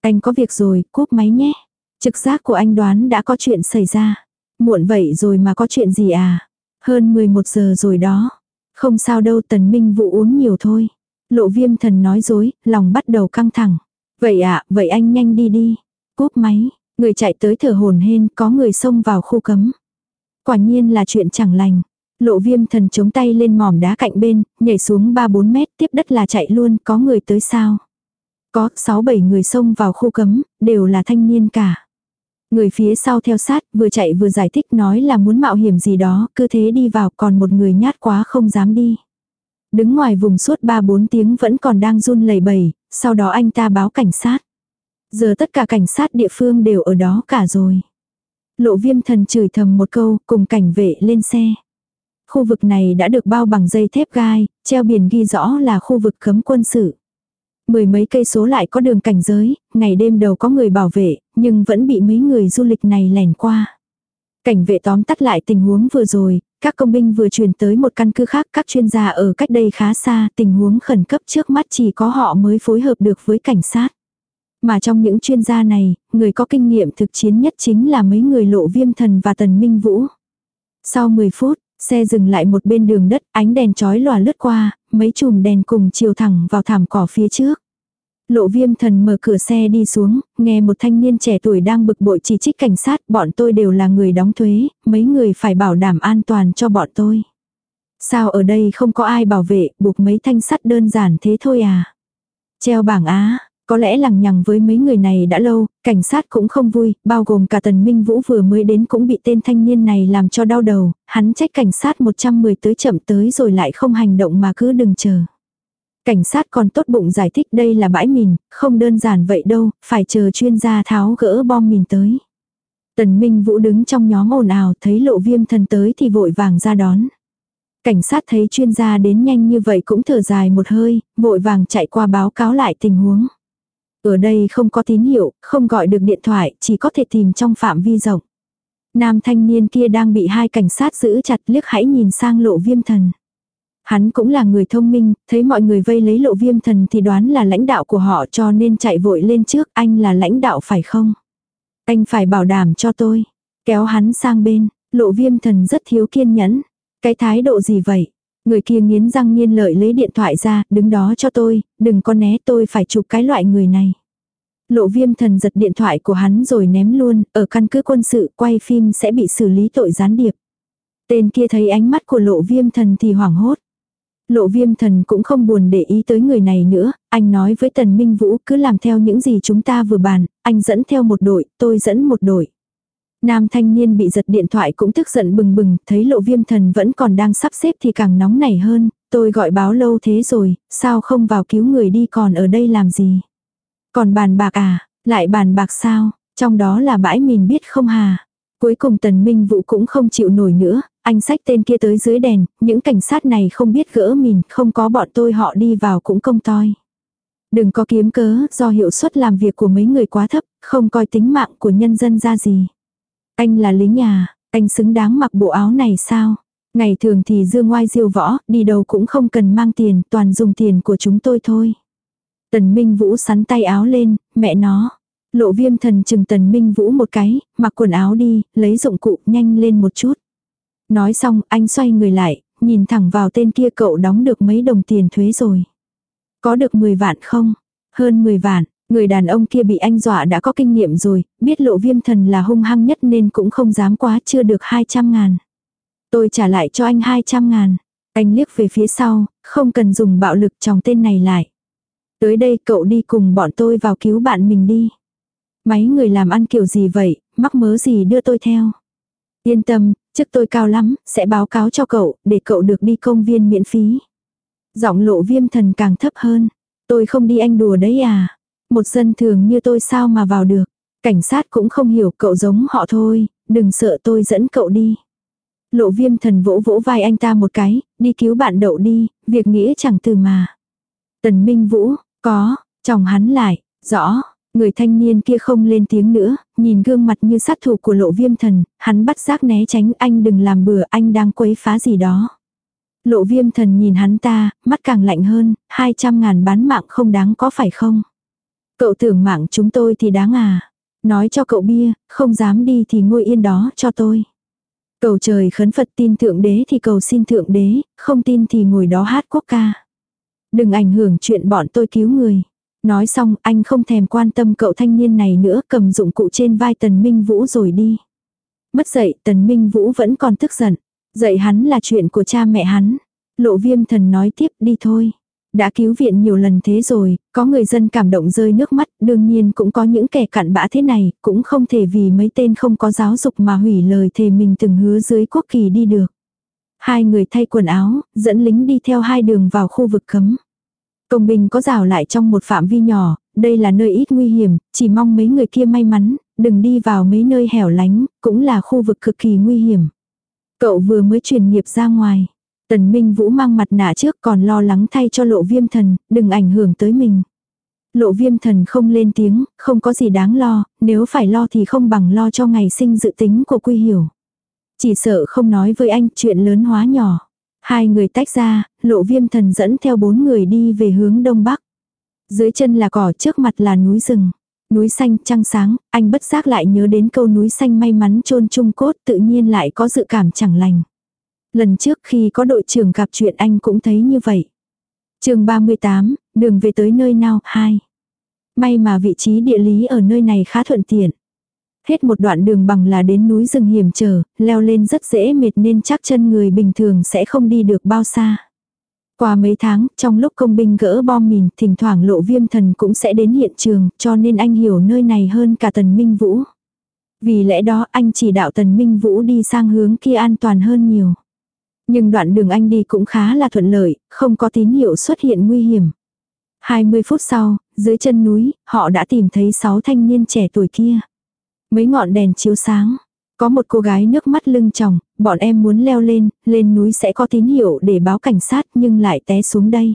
Anh có việc rồi, cúp máy nhé. Trực giác của anh đoán đã có chuyện xảy ra. Muộn vậy rồi mà có chuyện gì à? Hơn 11 giờ rồi đó. Không sao đâu tần minh vũ uống nhiều thôi. Lộ viêm thần nói dối, lòng bắt đầu căng thẳng. Vậy ạ, à, vậy anh nhanh đi đi. Cúp máy, người chạy tới thở hồn hên có người xông vào khu cấm. Quả nhiên là chuyện chẳng lành. Lộ viêm thần chống tay lên mỏm đá cạnh bên, nhảy xuống 3-4 mét tiếp đất là chạy luôn, có người tới sao. Có 6-7 người xông vào khu cấm, đều là thanh niên cả. Người phía sau theo sát, vừa chạy vừa giải thích nói là muốn mạo hiểm gì đó, cứ thế đi vào, còn một người nhát quá không dám đi. Đứng ngoài vùng suốt 3-4 tiếng vẫn còn đang run lẩy bẩy, sau đó anh ta báo cảnh sát. Giờ tất cả cảnh sát địa phương đều ở đó cả rồi. Lộ viêm thần chửi thầm một câu, cùng cảnh vệ lên xe. Khu vực này đã được bao bằng dây thép gai, treo biển ghi rõ là khu vực cấm quân sự. Mười mấy cây số lại có đường cảnh giới, ngày đêm đầu có người bảo vệ, nhưng vẫn bị mấy người du lịch này lèn qua. Cảnh vệ tóm tắt lại tình huống vừa rồi, các công binh vừa chuyển tới một căn cứ khác, các chuyên gia ở cách đây khá xa, tình huống khẩn cấp trước mắt chỉ có họ mới phối hợp được với cảnh sát. Mà trong những chuyên gia này, người có kinh nghiệm thực chiến nhất chính là mấy người lộ viêm thần và tần minh vũ. Sau 10 phút, xe dừng lại một bên đường đất, ánh đèn chói lòa lướt qua, mấy chùm đèn cùng chiều thẳng vào thảm cỏ phía trước. Lộ viêm thần mở cửa xe đi xuống, nghe một thanh niên trẻ tuổi đang bực bội chỉ trích cảnh sát, bọn tôi đều là người đóng thuế, mấy người phải bảo đảm an toàn cho bọn tôi. Sao ở đây không có ai bảo vệ, buộc mấy thanh sắt đơn giản thế thôi à? Treo bảng á, có lẽ lằng nhằng với mấy người này đã lâu, cảnh sát cũng không vui, bao gồm cả tần minh vũ vừa mới đến cũng bị tên thanh niên này làm cho đau đầu, hắn trách cảnh sát 110 tới chậm tới rồi lại không hành động mà cứ đừng chờ. Cảnh sát còn tốt bụng giải thích đây là bãi mìn, không đơn giản vậy đâu, phải chờ chuyên gia tháo gỡ bom mìn tới. Tần Minh Vũ đứng trong nhóm ồn ào thấy lộ viêm thần tới thì vội vàng ra đón. Cảnh sát thấy chuyên gia đến nhanh như vậy cũng thở dài một hơi, vội vàng chạy qua báo cáo lại tình huống. Ở đây không có tín hiệu, không gọi được điện thoại, chỉ có thể tìm trong phạm vi rộng. Nam thanh niên kia đang bị hai cảnh sát giữ chặt liếc hãy nhìn sang lộ viêm thần. Hắn cũng là người thông minh, thấy mọi người vây lấy lộ viêm thần thì đoán là lãnh đạo của họ cho nên chạy vội lên trước, anh là lãnh đạo phải không? Anh phải bảo đảm cho tôi. Kéo hắn sang bên, lộ viêm thần rất thiếu kiên nhẫn. Cái thái độ gì vậy? Người kia nghiến răng nghiên lợi lấy điện thoại ra, đứng đó cho tôi, đừng có né tôi phải chụp cái loại người này. Lộ viêm thần giật điện thoại của hắn rồi ném luôn, ở căn cứ quân sự quay phim sẽ bị xử lý tội gián điệp. Tên kia thấy ánh mắt của lộ viêm thần thì hoảng hốt. Lộ viêm thần cũng không buồn để ý tới người này nữa, anh nói với Tần Minh Vũ cứ làm theo những gì chúng ta vừa bàn, anh dẫn theo một đội, tôi dẫn một đội. Nam thanh niên bị giật điện thoại cũng tức giận bừng bừng, thấy lộ viêm thần vẫn còn đang sắp xếp thì càng nóng nảy hơn, tôi gọi báo lâu thế rồi, sao không vào cứu người đi còn ở đây làm gì. Còn bàn bạc à, lại bàn bạc sao, trong đó là bãi mìn biết không hà. Cuối cùng tần minh vũ cũng không chịu nổi nữa, anh sách tên kia tới dưới đèn, những cảnh sát này không biết gỡ mìn, không có bọn tôi họ đi vào cũng công toi. Đừng có kiếm cớ, do hiệu suất làm việc của mấy người quá thấp, không coi tính mạng của nhân dân ra gì. Anh là lính nhà, anh xứng đáng mặc bộ áo này sao? Ngày thường thì dương ngoai diêu võ, đi đâu cũng không cần mang tiền, toàn dùng tiền của chúng tôi thôi. Tần Minh Vũ sắn tay áo lên, mẹ nó. Lộ viêm thần chừng Tần Minh Vũ một cái, mặc quần áo đi, lấy dụng cụ nhanh lên một chút. Nói xong, anh xoay người lại, nhìn thẳng vào tên kia cậu đóng được mấy đồng tiền thuế rồi. Có được 10 vạn không? Hơn 10 vạn, người đàn ông kia bị anh dọa đã có kinh nghiệm rồi, biết lộ viêm thần là hung hăng nhất nên cũng không dám quá chưa được 200 ngàn. Tôi trả lại cho anh 200 ngàn. Anh liếc về phía sau, không cần dùng bạo lực trong tên này lại. Tới đây cậu đi cùng bọn tôi vào cứu bạn mình đi. Mấy người làm ăn kiểu gì vậy, mắc mớ gì đưa tôi theo. Yên tâm, chức tôi cao lắm, sẽ báo cáo cho cậu, để cậu được đi công viên miễn phí. Giọng lộ viêm thần càng thấp hơn. Tôi không đi anh đùa đấy à. Một dân thường như tôi sao mà vào được. Cảnh sát cũng không hiểu cậu giống họ thôi, đừng sợ tôi dẫn cậu đi. Lộ viêm thần vỗ vỗ vai anh ta một cái, đi cứu bạn đậu đi, việc nghĩa chẳng từ mà. Tần Minh Vũ, có, chồng hắn lại, rõ, người thanh niên kia không lên tiếng nữa, nhìn gương mặt như sát thủ của lộ viêm thần, hắn bắt giác né tránh anh đừng làm bừa anh đang quấy phá gì đó. Lộ viêm thần nhìn hắn ta, mắt càng lạnh hơn, 200 ngàn bán mạng không đáng có phải không? Cậu tưởng mạng chúng tôi thì đáng à? Nói cho cậu bia, không dám đi thì ngồi yên đó cho tôi. Cầu trời khấn Phật tin thượng đế thì cầu xin thượng đế, không tin thì ngồi đó hát quốc ca. Đừng ảnh hưởng chuyện bọn tôi cứu người. Nói xong anh không thèm quan tâm cậu thanh niên này nữa cầm dụng cụ trên vai Tần Minh Vũ rồi đi. Mất dậy Tần Minh Vũ vẫn còn tức giận. Dạy hắn là chuyện của cha mẹ hắn. Lộ viêm thần nói tiếp đi thôi. Đã cứu viện nhiều lần thế rồi, có người dân cảm động rơi nước mắt, đương nhiên cũng có những kẻ cặn bã thế này, cũng không thể vì mấy tên không có giáo dục mà hủy lời thề mình từng hứa dưới quốc kỳ đi được. Hai người thay quần áo, dẫn lính đi theo hai đường vào khu vực cấm. Công binh có rào lại trong một phạm vi nhỏ, đây là nơi ít nguy hiểm, chỉ mong mấy người kia may mắn, đừng đi vào mấy nơi hẻo lánh, cũng là khu vực cực kỳ nguy hiểm. Cậu vừa mới truyền nghiệp ra ngoài. Tần Minh Vũ mang mặt nạ trước còn lo lắng thay cho lộ viêm thần, đừng ảnh hưởng tới mình. Lộ viêm thần không lên tiếng, không có gì đáng lo, nếu phải lo thì không bằng lo cho ngày sinh dự tính của Quy Hiểu. Chỉ sợ không nói với anh chuyện lớn hóa nhỏ. Hai người tách ra, lộ viêm thần dẫn theo bốn người đi về hướng đông bắc. Dưới chân là cỏ trước mặt là núi rừng. Núi xanh trăng sáng, anh bất giác lại nhớ đến câu núi xanh may mắn chôn chung cốt tự nhiên lại có dự cảm chẳng lành. Lần trước khi có đội trưởng gặp chuyện anh cũng thấy như vậy. chương 38, đường về tới nơi nào, 2. May mà vị trí địa lý ở nơi này khá thuận tiện. Hết một đoạn đường bằng là đến núi rừng hiểm trở, leo lên rất dễ mệt nên chắc chân người bình thường sẽ không đi được bao xa. Qua mấy tháng, trong lúc công binh gỡ bom mìn, thỉnh thoảng lộ viêm thần cũng sẽ đến hiện trường, cho nên anh hiểu nơi này hơn cả tần minh vũ. Vì lẽ đó anh chỉ đạo tần minh vũ đi sang hướng kia an toàn hơn nhiều. Nhưng đoạn đường anh đi cũng khá là thuận lợi, không có tín hiệu xuất hiện nguy hiểm. 20 phút sau, dưới chân núi, họ đã tìm thấy 6 thanh niên trẻ tuổi kia. Mấy ngọn đèn chiếu sáng. Có một cô gái nước mắt lưng tròng, bọn em muốn leo lên, lên núi sẽ có tín hiệu để báo cảnh sát nhưng lại té xuống đây.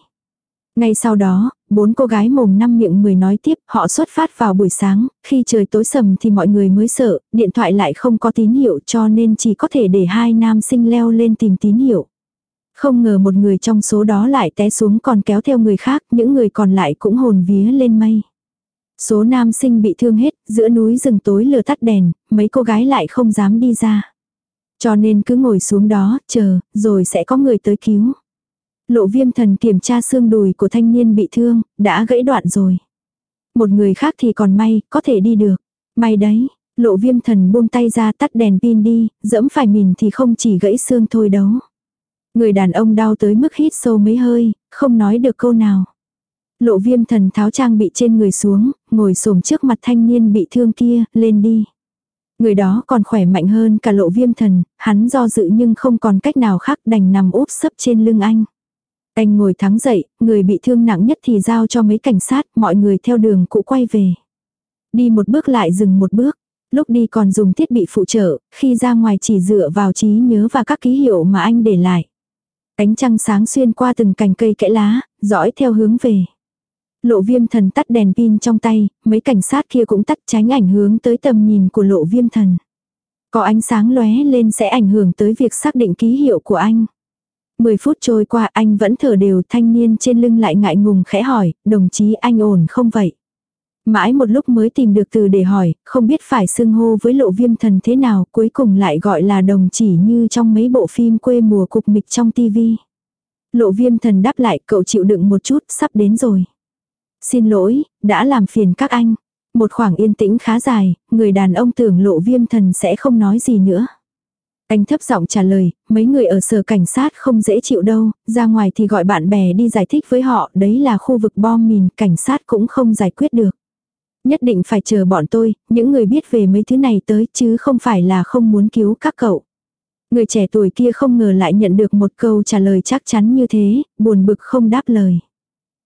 Ngay sau đó, bốn cô gái mồm năm miệng mười nói tiếp, họ xuất phát vào buổi sáng, khi trời tối sầm thì mọi người mới sợ, điện thoại lại không có tín hiệu cho nên chỉ có thể để hai nam sinh leo lên tìm tín hiệu. Không ngờ một người trong số đó lại té xuống còn kéo theo người khác, những người còn lại cũng hồn vía lên mây. Số nam sinh bị thương hết, giữa núi rừng tối lửa tắt đèn, mấy cô gái lại không dám đi ra. Cho nên cứ ngồi xuống đó, chờ, rồi sẽ có người tới cứu. Lộ viêm thần kiểm tra xương đùi của thanh niên bị thương, đã gãy đoạn rồi. Một người khác thì còn may, có thể đi được. May đấy, lộ viêm thần buông tay ra tắt đèn pin đi, dẫm phải mìn thì không chỉ gãy xương thôi đâu. Người đàn ông đau tới mức hít sâu mấy hơi, không nói được câu nào. Lộ viêm thần tháo trang bị trên người xuống, ngồi xổm trước mặt thanh niên bị thương kia, lên đi. Người đó còn khỏe mạnh hơn cả lộ viêm thần, hắn do dự nhưng không còn cách nào khác đành nằm úp sấp trên lưng anh. Anh ngồi thắng dậy, người bị thương nặng nhất thì giao cho mấy cảnh sát, mọi người theo đường cũ quay về. Đi một bước lại dừng một bước. Lúc đi còn dùng thiết bị phụ trợ, khi ra ngoài chỉ dựa vào trí nhớ và các ký hiệu mà anh để lại. Ánh trăng sáng xuyên qua từng cành cây kẽ lá, dõi theo hướng về. Lộ viêm thần tắt đèn pin trong tay, mấy cảnh sát kia cũng tắt tránh ảnh hướng tới tầm nhìn của lộ viêm thần. Có ánh sáng lóe lên sẽ ảnh hưởng tới việc xác định ký hiệu của anh. 10 phút trôi qua anh vẫn thở đều thanh niên trên lưng lại ngại ngùng khẽ hỏi, đồng chí anh ổn không vậy? Mãi một lúc mới tìm được từ để hỏi, không biết phải xưng hô với lộ viêm thần thế nào, cuối cùng lại gọi là đồng chỉ như trong mấy bộ phim quê mùa cục mịch trong tivi. Lộ viêm thần đáp lại cậu chịu đựng một chút, sắp đến rồi. Xin lỗi, đã làm phiền các anh. Một khoảng yên tĩnh khá dài, người đàn ông tưởng lộ viêm thần sẽ không nói gì nữa. Anh thấp giọng trả lời, mấy người ở sở cảnh sát không dễ chịu đâu, ra ngoài thì gọi bạn bè đi giải thích với họ, đấy là khu vực bom mìn, cảnh sát cũng không giải quyết được. Nhất định phải chờ bọn tôi, những người biết về mấy thứ này tới chứ không phải là không muốn cứu các cậu. Người trẻ tuổi kia không ngờ lại nhận được một câu trả lời chắc chắn như thế, buồn bực không đáp lời.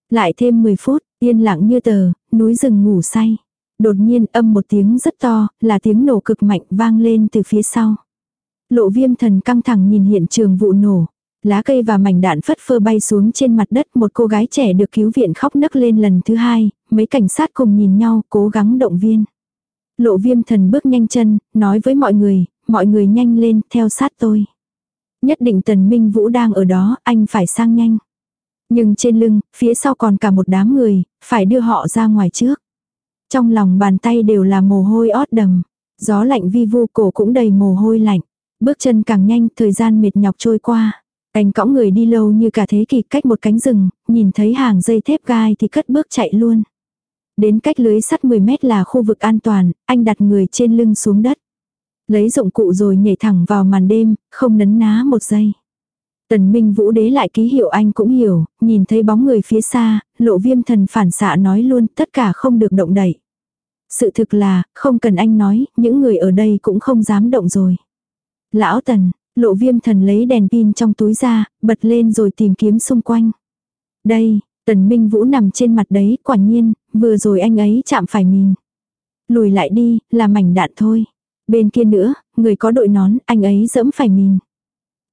Lại thêm 10 phút, yên lặng như tờ, núi rừng ngủ say. Đột nhiên âm một tiếng rất to, là tiếng nổ cực mạnh vang lên từ phía sau. Lộ viêm thần căng thẳng nhìn hiện trường vụ nổ. Lá cây và mảnh đạn phất phơ bay xuống trên mặt đất một cô gái trẻ được cứu viện khóc nấc lên lần thứ hai, mấy cảnh sát cùng nhìn nhau cố gắng động viên. Lộ viêm thần bước nhanh chân, nói với mọi người, mọi người nhanh lên, theo sát tôi. Nhất định tần minh vũ đang ở đó, anh phải sang nhanh. Nhưng trên lưng, phía sau còn cả một đám người, phải đưa họ ra ngoài trước. Trong lòng bàn tay đều là mồ hôi ót đầm. Gió lạnh vi vu cổ cũng đầy mồ hôi lạnh. Bước chân càng nhanh, thời gian mệt nhọc trôi qua. Cánh cõng người đi lâu như cả thế kỷ cách một cánh rừng, nhìn thấy hàng dây thép gai thì cất bước chạy luôn. Đến cách lưới sắt 10 mét là khu vực an toàn, anh đặt người trên lưng xuống đất. Lấy dụng cụ rồi nhảy thẳng vào màn đêm, không nấn ná một giây. Tần Minh Vũ đế lại ký hiệu anh cũng hiểu, nhìn thấy bóng người phía xa, lộ viêm thần phản xạ nói luôn tất cả không được động đậy. Sự thực là, không cần anh nói, những người ở đây cũng không dám động rồi. Lão Tần, lộ viêm thần lấy đèn pin trong túi ra, bật lên rồi tìm kiếm xung quanh. Đây, Tần Minh Vũ nằm trên mặt đấy, quả nhiên, vừa rồi anh ấy chạm phải mình. Lùi lại đi, là mảnh đạn thôi. Bên kia nữa, người có đội nón, anh ấy dẫm phải mình.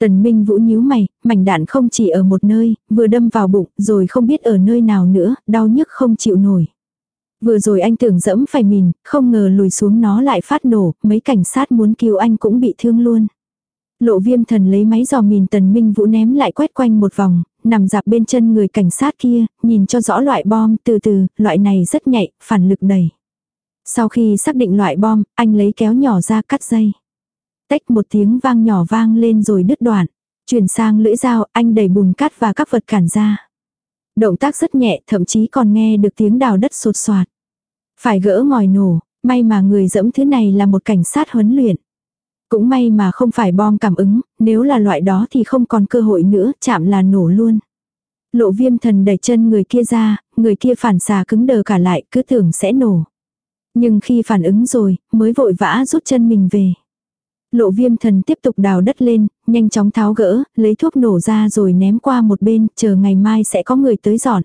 Tần Minh Vũ nhíu mày, mảnh đạn không chỉ ở một nơi, vừa đâm vào bụng, rồi không biết ở nơi nào nữa, đau nhức không chịu nổi. Vừa rồi anh tưởng dẫm phải mìn, không ngờ lùi xuống nó lại phát nổ, mấy cảnh sát muốn cứu anh cũng bị thương luôn. Lộ viêm thần lấy máy dò mìn tần minh vũ ném lại quét quanh một vòng, nằm dạp bên chân người cảnh sát kia, nhìn cho rõ loại bom, từ từ, loại này rất nhạy, phản lực đầy. Sau khi xác định loại bom, anh lấy kéo nhỏ ra cắt dây. Tách một tiếng vang nhỏ vang lên rồi đứt đoạn. Chuyển sang lưỡi dao, anh đẩy bùn cát và các vật cản ra. Động tác rất nhẹ, thậm chí còn nghe được tiếng đào đất sột soạt. Phải gỡ ngòi nổ, may mà người dẫm thứ này là một cảnh sát huấn luyện. Cũng may mà không phải bom cảm ứng, nếu là loại đó thì không còn cơ hội nữa, chạm là nổ luôn. Lộ viêm thần đẩy chân người kia ra, người kia phản xà cứng đờ cả lại, cứ tưởng sẽ nổ. Nhưng khi phản ứng rồi, mới vội vã rút chân mình về. Lộ viêm thần tiếp tục đào đất lên, nhanh chóng tháo gỡ, lấy thuốc nổ ra rồi ném qua một bên, chờ ngày mai sẽ có người tới dọn.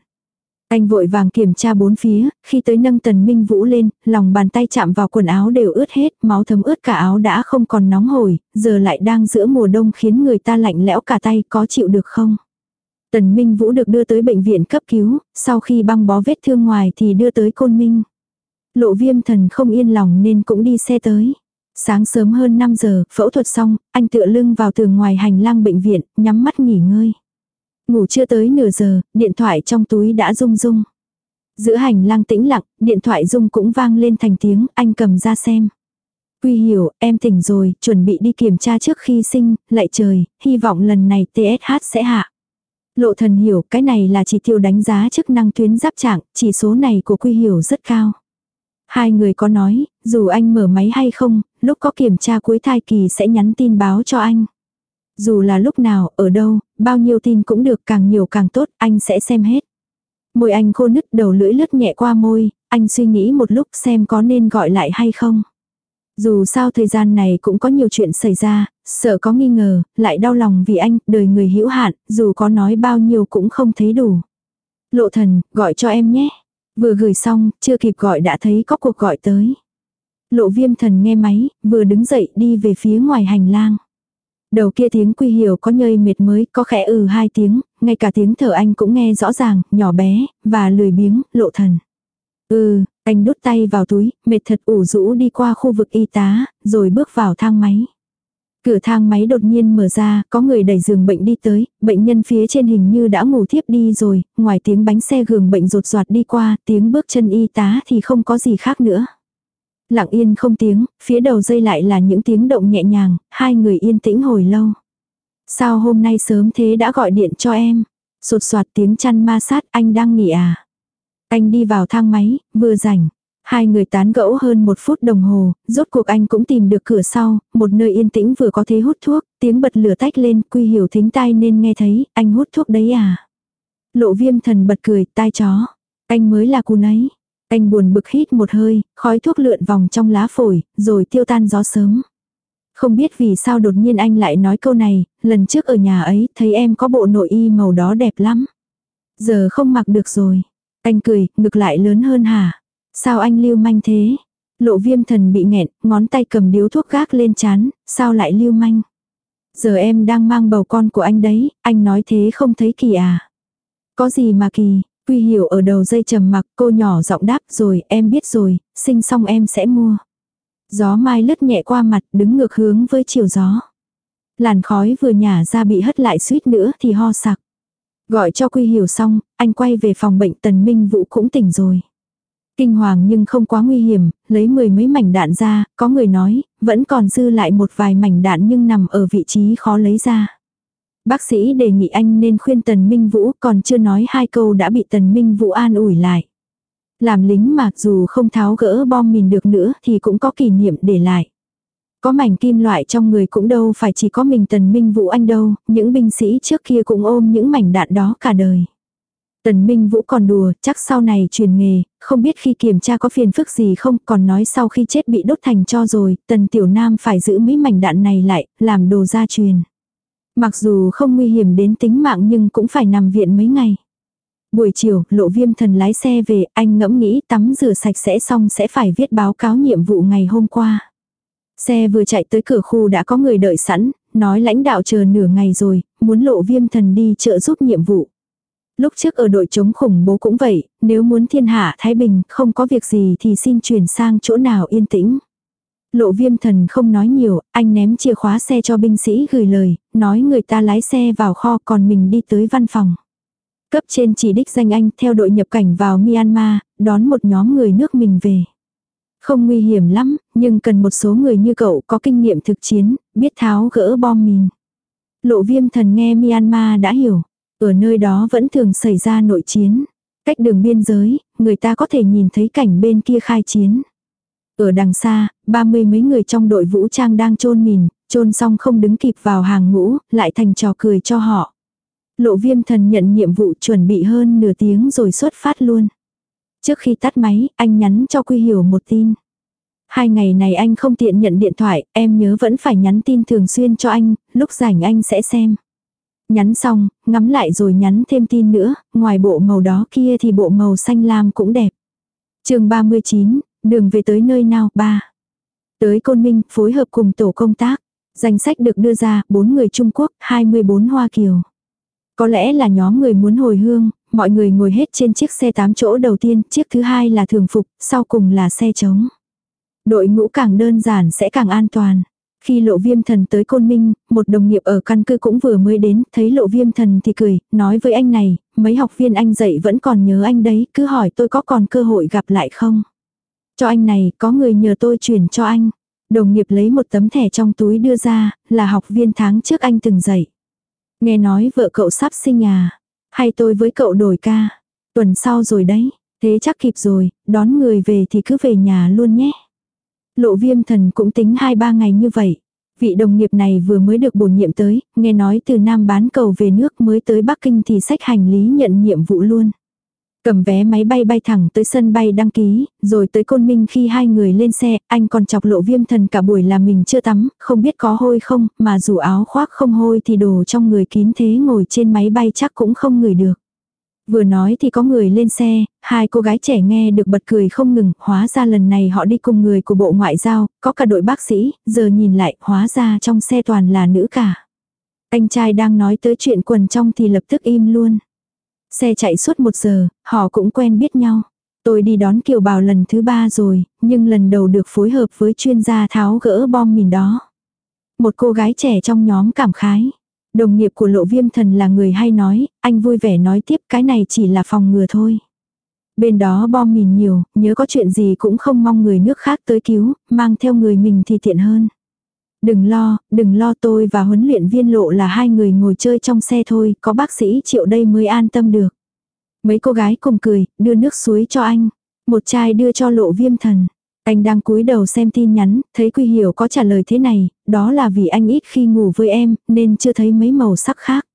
Anh vội vàng kiểm tra bốn phía, khi tới nâng tần minh vũ lên, lòng bàn tay chạm vào quần áo đều ướt hết, máu thấm ướt cả áo đã không còn nóng hổi, giờ lại đang giữa mùa đông khiến người ta lạnh lẽo cả tay, có chịu được không? Tần Minh Vũ được đưa tới bệnh viện cấp cứu, sau khi băng bó vết thương ngoài thì đưa tới Côn Minh. Lộ viêm thần không yên lòng nên cũng đi xe tới. Sáng sớm hơn 5 giờ, phẫu thuật xong, anh tựa lưng vào tường ngoài hành lang bệnh viện, nhắm mắt nghỉ ngơi. Ngủ chưa tới nửa giờ, điện thoại trong túi đã rung rung. Giữa hành lang tĩnh lặng, điện thoại rung cũng vang lên thành tiếng, anh cầm ra xem. Quy hiểu, em tỉnh rồi, chuẩn bị đi kiểm tra trước khi sinh, lại trời, hy vọng lần này TSH sẽ hạ. Lộ thần hiểu, cái này là chỉ tiêu đánh giá chức năng tuyến giáp trạng, chỉ số này của Quy hiểu rất cao. Hai người có nói, dù anh mở máy hay không, lúc có kiểm tra cuối thai kỳ sẽ nhắn tin báo cho anh. Dù là lúc nào, ở đâu, bao nhiêu tin cũng được càng nhiều càng tốt, anh sẽ xem hết. Môi anh khô nứt đầu lưỡi lướt nhẹ qua môi, anh suy nghĩ một lúc xem có nên gọi lại hay không. Dù sao thời gian này cũng có nhiều chuyện xảy ra, sợ có nghi ngờ, lại đau lòng vì anh, đời người hữu hạn, dù có nói bao nhiêu cũng không thấy đủ. Lộ thần, gọi cho em nhé. Vừa gửi xong, chưa kịp gọi đã thấy có cuộc gọi tới. Lộ viêm thần nghe máy, vừa đứng dậy đi về phía ngoài hành lang. Đầu kia tiếng quy hiểu có nhơi mệt mới, có khẽ ừ hai tiếng, ngay cả tiếng thở anh cũng nghe rõ ràng, nhỏ bé, và lười biếng, lộ thần. Ừ, anh đút tay vào túi, mệt thật ủ rũ đi qua khu vực y tá, rồi bước vào thang máy. Cửa thang máy đột nhiên mở ra, có người đẩy giường bệnh đi tới, bệnh nhân phía trên hình như đã ngủ thiếp đi rồi, ngoài tiếng bánh xe gường bệnh rột soạt đi qua, tiếng bước chân y tá thì không có gì khác nữa. Lặng yên không tiếng, phía đầu dây lại là những tiếng động nhẹ nhàng, hai người yên tĩnh hồi lâu. Sao hôm nay sớm thế đã gọi điện cho em? Sột soạt tiếng chăn ma sát anh đang nghỉ à? Anh đi vào thang máy, vừa rảnh. Hai người tán gẫu hơn một phút đồng hồ, rốt cuộc anh cũng tìm được cửa sau, một nơi yên tĩnh vừa có thế hút thuốc, tiếng bật lửa tách lên, quy hiểu thính tai nên nghe thấy, anh hút thuốc đấy à. Lộ viêm thần bật cười, tai chó. Anh mới là cù nấy. Anh buồn bực hít một hơi, khói thuốc lượn vòng trong lá phổi, rồi tiêu tan gió sớm. Không biết vì sao đột nhiên anh lại nói câu này, lần trước ở nhà ấy thấy em có bộ nội y màu đó đẹp lắm. Giờ không mặc được rồi. Anh cười, ngực lại lớn hơn hả? Sao anh lưu manh thế? Lộ viêm thần bị nghẹn, ngón tay cầm điếu thuốc gác lên chán, sao lại lưu manh? Giờ em đang mang bầu con của anh đấy, anh nói thế không thấy kỳ à? Có gì mà kỳ, quy hiểu ở đầu dây trầm mặc, cô nhỏ giọng đáp rồi, em biết rồi, sinh xong em sẽ mua. Gió mai lướt nhẹ qua mặt, đứng ngược hướng với chiều gió. Làn khói vừa nhả ra bị hất lại suýt nữa thì ho sặc. Gọi cho Quy Hiểu xong, anh quay về phòng bệnh Tần Minh Vũ cũng tỉnh rồi. Kinh hoàng nhưng không quá nguy hiểm, lấy mười mấy mảnh đạn ra, có người nói, vẫn còn dư lại một vài mảnh đạn nhưng nằm ở vị trí khó lấy ra. Bác sĩ đề nghị anh nên khuyên Tần Minh Vũ còn chưa nói hai câu đã bị Tần Minh Vũ an ủi lại. Làm lính mà dù không tháo gỡ bom mìn được nữa thì cũng có kỷ niệm để lại. Có mảnh kim loại trong người cũng đâu phải chỉ có mình Tần Minh Vũ anh đâu, những binh sĩ trước kia cũng ôm những mảnh đạn đó cả đời. Tần Minh Vũ còn đùa, chắc sau này truyền nghề, không biết khi kiểm tra có phiền phức gì không, còn nói sau khi chết bị đốt thành cho rồi, Tần Tiểu Nam phải giữ mấy mảnh đạn này lại, làm đồ gia truyền. Mặc dù không nguy hiểm đến tính mạng nhưng cũng phải nằm viện mấy ngày. Buổi chiều, lộ viêm thần lái xe về, anh ngẫm nghĩ tắm rửa sạch sẽ xong sẽ phải viết báo cáo nhiệm vụ ngày hôm qua. Xe vừa chạy tới cửa khu đã có người đợi sẵn, nói lãnh đạo chờ nửa ngày rồi, muốn lộ viêm thần đi trợ giúp nhiệm vụ. Lúc trước ở đội chống khủng bố cũng vậy, nếu muốn thiên hạ Thái Bình không có việc gì thì xin chuyển sang chỗ nào yên tĩnh. Lộ viêm thần không nói nhiều, anh ném chìa khóa xe cho binh sĩ gửi lời, nói người ta lái xe vào kho còn mình đi tới văn phòng. Cấp trên chỉ đích danh anh theo đội nhập cảnh vào Myanmar, đón một nhóm người nước mình về. Không nguy hiểm lắm, nhưng cần một số người như cậu có kinh nghiệm thực chiến, biết tháo gỡ bom mìn. Lộ viêm thần nghe Myanmar đã hiểu. Ở nơi đó vẫn thường xảy ra nội chiến. Cách đường biên giới, người ta có thể nhìn thấy cảnh bên kia khai chiến. Ở đằng xa, ba mươi mấy người trong đội vũ trang đang chôn mìn, chôn xong không đứng kịp vào hàng ngũ, lại thành trò cười cho họ. Lộ viêm thần nhận nhiệm vụ chuẩn bị hơn nửa tiếng rồi xuất phát luôn. Trước khi tắt máy, anh nhắn cho Quy Hiểu một tin. Hai ngày này anh không tiện nhận điện thoại, em nhớ vẫn phải nhắn tin thường xuyên cho anh, lúc rảnh anh sẽ xem. Nhắn xong, ngắm lại rồi nhắn thêm tin nữa, ngoài bộ màu đó kia thì bộ màu xanh lam cũng đẹp. chương 39, đường về tới nơi nào, ba. Tới Côn Minh, phối hợp cùng tổ công tác. Danh sách được đưa ra, 4 người Trung Quốc, 24 Hoa Kiều. Có lẽ là nhóm người muốn hồi hương, mọi người ngồi hết trên chiếc xe 8 chỗ đầu tiên, chiếc thứ hai là thường phục, sau cùng là xe trống. Đội ngũ càng đơn giản sẽ càng an toàn. Khi lộ viêm thần tới Côn Minh, một đồng nghiệp ở căn cứ cũng vừa mới đến, thấy lộ viêm thần thì cười, nói với anh này, mấy học viên anh dạy vẫn còn nhớ anh đấy, cứ hỏi tôi có còn cơ hội gặp lại không. Cho anh này, có người nhờ tôi chuyển cho anh. Đồng nghiệp lấy một tấm thẻ trong túi đưa ra, là học viên tháng trước anh từng dạy. Nghe nói vợ cậu sắp sinh nhà. Hay tôi với cậu đổi ca. Tuần sau rồi đấy. Thế chắc kịp rồi, đón người về thì cứ về nhà luôn nhé. Lộ viêm thần cũng tính 2-3 ngày như vậy. Vị đồng nghiệp này vừa mới được bổ nhiệm tới, nghe nói từ Nam bán cầu về nước mới tới Bắc Kinh thì sách hành lý nhận nhiệm vụ luôn. Cầm vé máy bay bay thẳng tới sân bay đăng ký, rồi tới Côn Minh khi hai người lên xe, anh còn chọc lộ viêm thần cả buổi là mình chưa tắm, không biết có hôi không, mà dù áo khoác không hôi thì đồ trong người kín thế ngồi trên máy bay chắc cũng không ngửi được. Vừa nói thì có người lên xe, hai cô gái trẻ nghe được bật cười không ngừng, hóa ra lần này họ đi cùng người của bộ ngoại giao, có cả đội bác sĩ, giờ nhìn lại, hóa ra trong xe toàn là nữ cả. Anh trai đang nói tới chuyện quần trong thì lập tức im luôn. Xe chạy suốt một giờ, họ cũng quen biết nhau. Tôi đi đón Kiều Bảo lần thứ ba rồi, nhưng lần đầu được phối hợp với chuyên gia tháo gỡ bom mìn đó. Một cô gái trẻ trong nhóm cảm khái. Đồng nghiệp của lộ viêm thần là người hay nói, anh vui vẻ nói tiếp cái này chỉ là phòng ngừa thôi. Bên đó bom mìn nhiều, nhớ có chuyện gì cũng không mong người nước khác tới cứu, mang theo người mình thì tiện hơn. Đừng lo, đừng lo tôi và huấn luyện viên lộ là hai người ngồi chơi trong xe thôi, có bác sĩ triệu đây mới an tâm được. Mấy cô gái cùng cười, đưa nước suối cho anh. Một chai đưa cho lộ viêm thần. Anh đang cúi đầu xem tin nhắn, thấy Quy Hiểu có trả lời thế này, đó là vì anh ít khi ngủ với em, nên chưa thấy mấy màu sắc khác.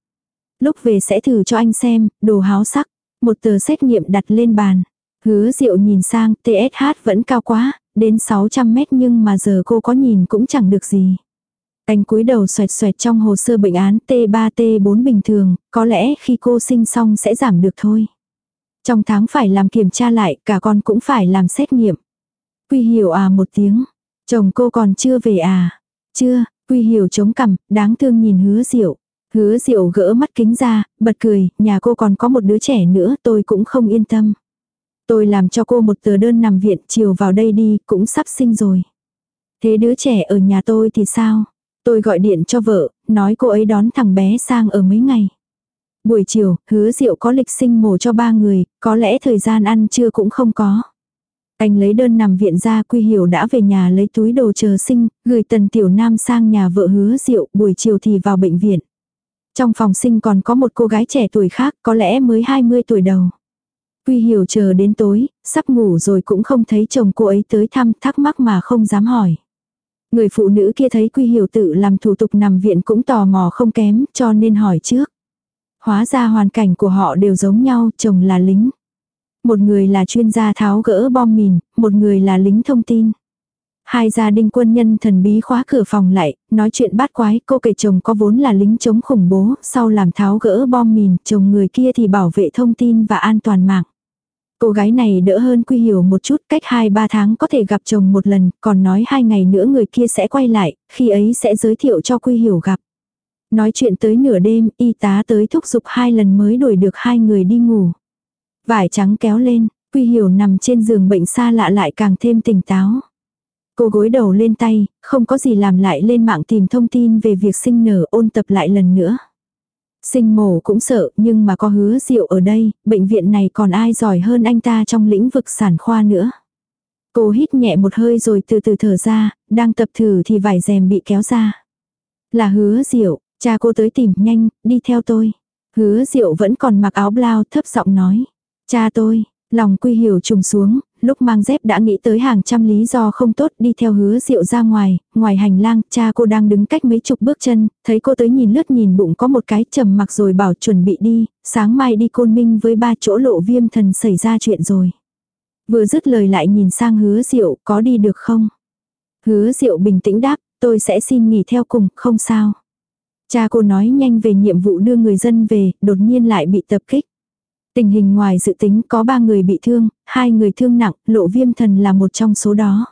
Lúc về sẽ thử cho anh xem, đồ háo sắc. Một tờ xét nghiệm đặt lên bàn. Hứa Diệu nhìn sang, TSH vẫn cao quá, đến 600 mét nhưng mà giờ cô có nhìn cũng chẳng được gì. Anh cúi đầu xoẹt xoẹt trong hồ sơ bệnh án T3 T4 bình thường, có lẽ khi cô sinh xong sẽ giảm được thôi. Trong tháng phải làm kiểm tra lại, cả con cũng phải làm xét nghiệm. Quy hiểu à một tiếng. Chồng cô còn chưa về à? Chưa, Quy hiểu chống cằm, đáng thương nhìn hứa diệu. Hứa diệu gỡ mắt kính ra, bật cười, nhà cô còn có một đứa trẻ nữa tôi cũng không yên tâm. Tôi làm cho cô một tờ đơn nằm viện chiều vào đây đi, cũng sắp sinh rồi. Thế đứa trẻ ở nhà tôi thì sao? Tôi gọi điện cho vợ, nói cô ấy đón thằng bé sang ở mấy ngày. Buổi chiều, hứa diệu có lịch sinh mổ cho ba người, có lẽ thời gian ăn trưa cũng không có. Anh lấy đơn nằm viện ra Quy Hiểu đã về nhà lấy túi đồ chờ sinh, gửi Tần Tiểu Nam sang nhà vợ hứa rượu, buổi chiều thì vào bệnh viện. Trong phòng sinh còn có một cô gái trẻ tuổi khác, có lẽ mới 20 tuổi đầu. Quy Hiểu chờ đến tối, sắp ngủ rồi cũng không thấy chồng cô ấy tới thăm thắc mắc mà không dám hỏi. Người phụ nữ kia thấy Quy Hiểu tự làm thủ tục nằm viện cũng tò mò không kém cho nên hỏi trước. Hóa ra hoàn cảnh của họ đều giống nhau, chồng là lính. Một người là chuyên gia tháo gỡ bom mìn, một người là lính thông tin. Hai gia đình quân nhân thần bí khóa cửa phòng lại, nói chuyện bát quái, cô kể chồng có vốn là lính chống khủng bố, sau làm tháo gỡ bom mìn, chồng người kia thì bảo vệ thông tin và an toàn mạng. Cô gái này đỡ hơn Quy Hiểu một chút, cách 2-3 tháng có thể gặp chồng một lần, còn nói hai ngày nữa người kia sẽ quay lại, khi ấy sẽ giới thiệu cho Quy Hiểu gặp. Nói chuyện tới nửa đêm, y tá tới thúc giục hai lần mới đuổi được hai người đi ngủ. Vải trắng kéo lên, Quy Hiểu nằm trên giường bệnh xa lạ lại càng thêm tỉnh táo. Cô gối đầu lên tay, không có gì làm lại lên mạng tìm thông tin về việc sinh nở ôn tập lại lần nữa. Sinh mổ cũng sợ nhưng mà có hứa diệu ở đây, bệnh viện này còn ai giỏi hơn anh ta trong lĩnh vực sản khoa nữa. Cô hít nhẹ một hơi rồi từ từ thở ra, đang tập thử thì vải rèm bị kéo ra. Là hứa diệu, cha cô tới tìm nhanh, đi theo tôi. Hứa diệu vẫn còn mặc áo blau thấp giọng nói. Cha tôi, lòng quy hiểu trùng xuống, lúc mang dép đã nghĩ tới hàng trăm lý do không tốt đi theo hứa rượu ra ngoài, ngoài hành lang, cha cô đang đứng cách mấy chục bước chân, thấy cô tới nhìn lướt nhìn bụng có một cái trầm mặc rồi bảo chuẩn bị đi, sáng mai đi côn minh với ba chỗ lộ viêm thần xảy ra chuyện rồi. Vừa dứt lời lại nhìn sang hứa rượu, có đi được không? Hứa rượu bình tĩnh đáp, tôi sẽ xin nghỉ theo cùng, không sao. Cha cô nói nhanh về nhiệm vụ đưa người dân về, đột nhiên lại bị tập kích. Tình hình ngoài dự tính có ba người bị thương, hai người thương nặng, lộ viêm thần là một trong số đó.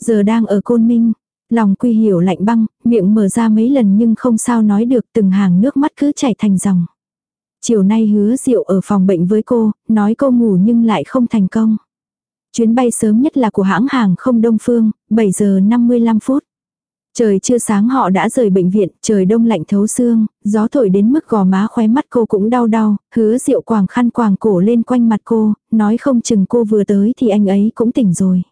Giờ đang ở côn minh, lòng quy hiểu lạnh băng, miệng mở ra mấy lần nhưng không sao nói được từng hàng nước mắt cứ chảy thành dòng. Chiều nay hứa rượu ở phòng bệnh với cô, nói cô ngủ nhưng lại không thành công. Chuyến bay sớm nhất là của hãng hàng không Đông Phương, 7 giờ 55 phút. Trời chưa sáng họ đã rời bệnh viện, trời đông lạnh thấu xương, gió thổi đến mức gò má khóe mắt cô cũng đau đau, hứa rượu quàng khăn quàng cổ lên quanh mặt cô, nói không chừng cô vừa tới thì anh ấy cũng tỉnh rồi.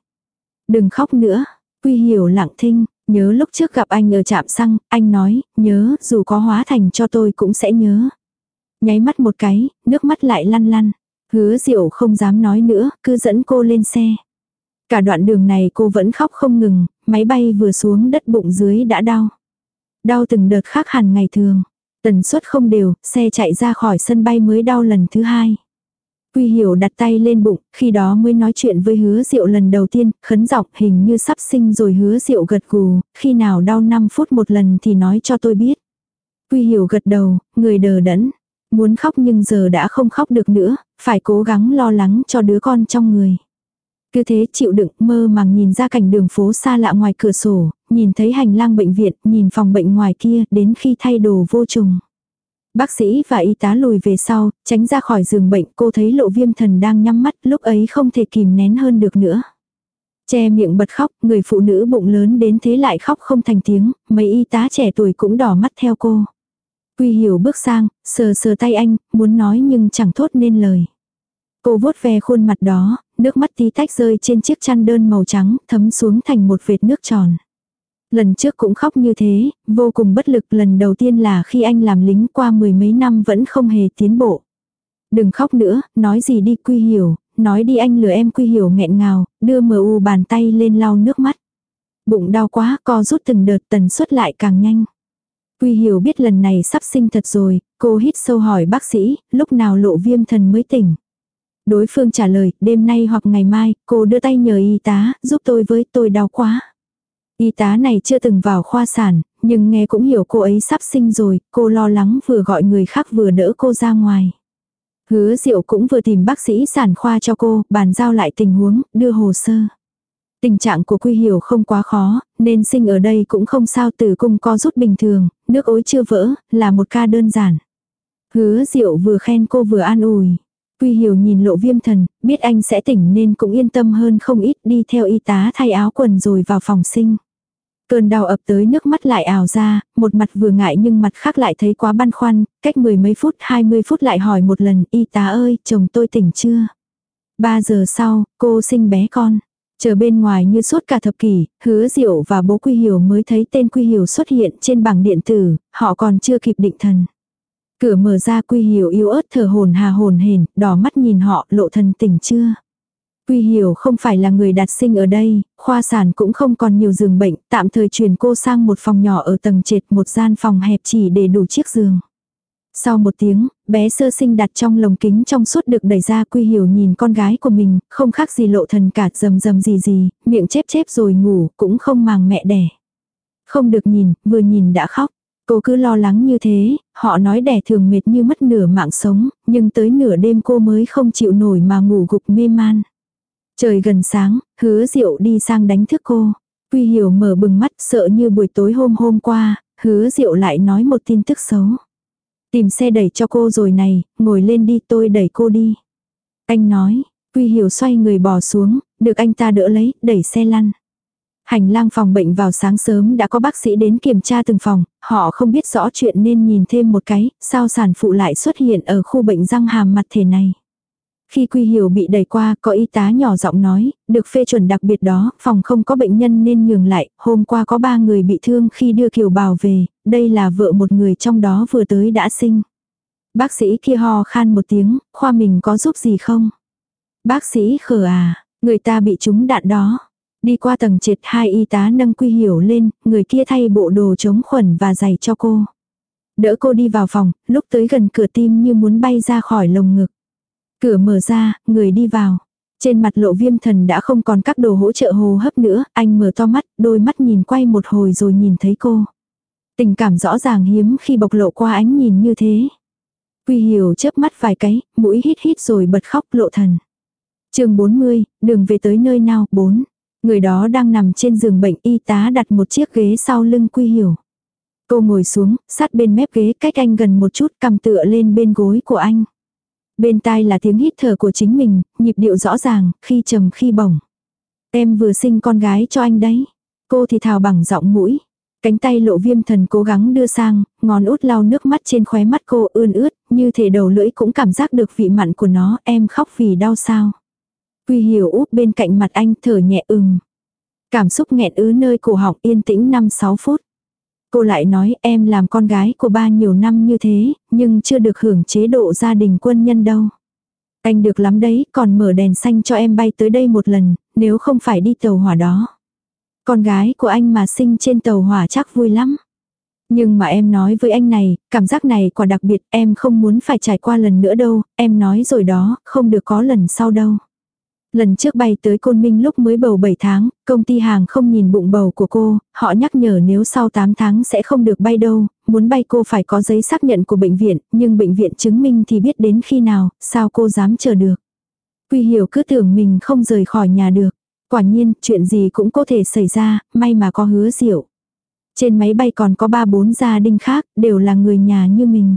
Đừng khóc nữa, quy hiểu lặng thinh, nhớ lúc trước gặp anh ở trạm xăng, anh nói, nhớ, dù có hóa thành cho tôi cũng sẽ nhớ. Nháy mắt một cái, nước mắt lại lăn lăn. Hứa diệu không dám nói nữa, cứ dẫn cô lên xe. Cả đoạn đường này cô vẫn khóc không ngừng, máy bay vừa xuống đất bụng dưới đã đau. Đau từng đợt khác hẳn ngày thường. Tần suất không đều, xe chạy ra khỏi sân bay mới đau lần thứ hai. Quy hiểu đặt tay lên bụng, khi đó mới nói chuyện với hứa diệu lần đầu tiên, khấn giọng hình như sắp sinh rồi hứa diệu gật gù, khi nào đau 5 phút một lần thì nói cho tôi biết. Quy hiểu gật đầu, người đờ đẫn, muốn khóc nhưng giờ đã không khóc được nữa, phải cố gắng lo lắng cho đứa con trong người. Cứ thế chịu đựng mơ màng nhìn ra cảnh đường phố xa lạ ngoài cửa sổ, nhìn thấy hành lang bệnh viện, nhìn phòng bệnh ngoài kia, đến khi thay đồ vô trùng. Bác sĩ và y tá lùi về sau, tránh ra khỏi giường bệnh, cô thấy lộ viêm thần đang nhắm mắt, lúc ấy không thể kìm nén hơn được nữa. Che miệng bật khóc, người phụ nữ bụng lớn đến thế lại khóc không thành tiếng, mấy y tá trẻ tuổi cũng đỏ mắt theo cô. Quy hiểu bước sang, sờ sờ tay anh, muốn nói nhưng chẳng thốt nên lời. Cô vuốt ve khuôn mặt đó, nước mắt tí tách rơi trên chiếc chăn đơn màu trắng, thấm xuống thành một vệt nước tròn. Lần trước cũng khóc như thế, vô cùng bất lực lần đầu tiên là khi anh làm lính qua mười mấy năm vẫn không hề tiến bộ. Đừng khóc nữa, nói gì đi quy hiểu, nói đi anh lừa em quy hiểu nghẹn ngào, đưa mờ u bàn tay lên lau nước mắt. Bụng đau quá, co rút từng đợt tần suất lại càng nhanh. Quy hiểu biết lần này sắp sinh thật rồi, cô hít sâu hỏi bác sĩ, lúc nào lộ viêm thần mới tỉnh. Đối phương trả lời, đêm nay hoặc ngày mai, cô đưa tay nhờ y tá, giúp tôi với tôi đau quá. Y tá này chưa từng vào khoa sản, nhưng nghe cũng hiểu cô ấy sắp sinh rồi, cô lo lắng vừa gọi người khác vừa đỡ cô ra ngoài. Hứa diệu cũng vừa tìm bác sĩ sản khoa cho cô, bàn giao lại tình huống, đưa hồ sơ. Tình trạng của Quy Hiểu không quá khó, nên sinh ở đây cũng không sao tử cung co rút bình thường, nước ối chưa vỡ, là một ca đơn giản. Hứa Diệu vừa khen cô vừa an ủi. Quy Hiểu nhìn lộ viêm thần, biết anh sẽ tỉnh nên cũng yên tâm hơn không ít đi theo y tá thay áo quần rồi vào phòng sinh. Cơn đau ập tới nước mắt lại ảo ra, một mặt vừa ngại nhưng mặt khác lại thấy quá băn khoăn, cách mười mấy phút, hai mươi phút lại hỏi một lần, y tá ơi, chồng tôi tỉnh chưa? Ba giờ sau, cô sinh bé con. Chờ bên ngoài như suốt cả thập kỷ, hứa diệu và bố Quy Hiểu mới thấy tên Quy Hiểu xuất hiện trên bảng điện tử, họ còn chưa kịp định thần. Cửa mở ra Quy Hiểu yếu ớt thở hồn hà hồn hển, đỏ mắt nhìn họ, lộ thần tỉnh chưa? Quy Hiểu không phải là người đặt sinh ở đây, khoa sản cũng không còn nhiều giường bệnh, tạm thời chuyển cô sang một phòng nhỏ ở tầng trệt một gian phòng hẹp chỉ để đủ chiếc giường. Sau một tiếng, bé sơ sinh đặt trong lồng kính trong suốt được đẩy ra quy hiểu nhìn con gái của mình, không khác gì lộ thần cả rầm rầm gì gì, miệng chép chép rồi ngủ, cũng không màng mẹ đẻ. Không được nhìn, vừa nhìn đã khóc. Cô cứ lo lắng như thế, họ nói đẻ thường mệt như mất nửa mạng sống, nhưng tới nửa đêm cô mới không chịu nổi mà ngủ gục mê man. Trời gần sáng, hứa diệu đi sang đánh thức cô. Quy hiểu mở bừng mắt sợ như buổi tối hôm hôm qua, hứa diệu lại nói một tin tức xấu. Tìm xe đẩy cho cô rồi này, ngồi lên đi tôi đẩy cô đi. Anh nói, Quy Hiểu xoay người bò xuống, được anh ta đỡ lấy, đẩy xe lăn. Hành lang phòng bệnh vào sáng sớm đã có bác sĩ đến kiểm tra từng phòng, họ không biết rõ chuyện nên nhìn thêm một cái, sao sản phụ lại xuất hiện ở khu bệnh răng hàm mặt thể này. Khi Quy Hiểu bị đẩy qua, có y tá nhỏ giọng nói, được phê chuẩn đặc biệt đó, phòng không có bệnh nhân nên nhường lại, hôm qua có ba người bị thương khi đưa Kiều Bào về, đây là vợ một người trong đó vừa tới đã sinh. Bác sĩ kia ho khan một tiếng, khoa mình có giúp gì không? Bác sĩ khờ à, người ta bị trúng đạn đó. Đi qua tầng trệt hai y tá nâng Quy Hiểu lên, người kia thay bộ đồ chống khuẩn và giày cho cô. Đỡ cô đi vào phòng, lúc tới gần cửa tim như muốn bay ra khỏi lồng ngực. Cửa mở ra, người đi vào. Trên mặt lộ viêm thần đã không còn các đồ hỗ trợ hồ hấp nữa, anh mở to mắt, đôi mắt nhìn quay một hồi rồi nhìn thấy cô. Tình cảm rõ ràng hiếm khi bộc lộ qua ánh nhìn như thế. Quy hiểu chớp mắt vài cái, mũi hít hít rồi bật khóc lộ thần. chương 40, đường về tới nơi nào, 4. Người đó đang nằm trên giường bệnh y tá đặt một chiếc ghế sau lưng quy hiểu. Cô ngồi xuống, sát bên mép ghế cách anh gần một chút cầm tựa lên bên gối của anh. Bên tai là tiếng hít thở của chính mình, nhịp điệu rõ ràng, khi trầm khi bổng. Em vừa sinh con gái cho anh đấy. Cô thì thào bằng giọng mũi. Cánh tay lộ viêm thần cố gắng đưa sang, ngón út lau nước mắt trên khóe mắt cô ươn ướt, như thể đầu lưỡi cũng cảm giác được vị mặn của nó, em khóc vì đau sao. Quy hiểu úp bên cạnh mặt anh thở nhẹ ừm. Cảm xúc nghẹn ứ nơi cổ họng yên tĩnh 5-6 phút. Cô lại nói em làm con gái của ba nhiều năm như thế, nhưng chưa được hưởng chế độ gia đình quân nhân đâu. Anh được lắm đấy, còn mở đèn xanh cho em bay tới đây một lần, nếu không phải đi tàu hỏa đó. Con gái của anh mà sinh trên tàu hỏa chắc vui lắm. Nhưng mà em nói với anh này, cảm giác này quả đặc biệt, em không muốn phải trải qua lần nữa đâu, em nói rồi đó, không được có lần sau đâu. Lần trước bay tới Côn Minh lúc mới bầu 7 tháng, công ty hàng không nhìn bụng bầu của cô, họ nhắc nhở nếu sau 8 tháng sẽ không được bay đâu, muốn bay cô phải có giấy xác nhận của bệnh viện, nhưng bệnh viện chứng minh thì biết đến khi nào, sao cô dám chờ được. Quy hiểu cứ tưởng mình không rời khỏi nhà được. Quả nhiên, chuyện gì cũng có thể xảy ra, may mà có hứa diệu. Trên máy bay còn có ba bốn gia đình khác, đều là người nhà như mình.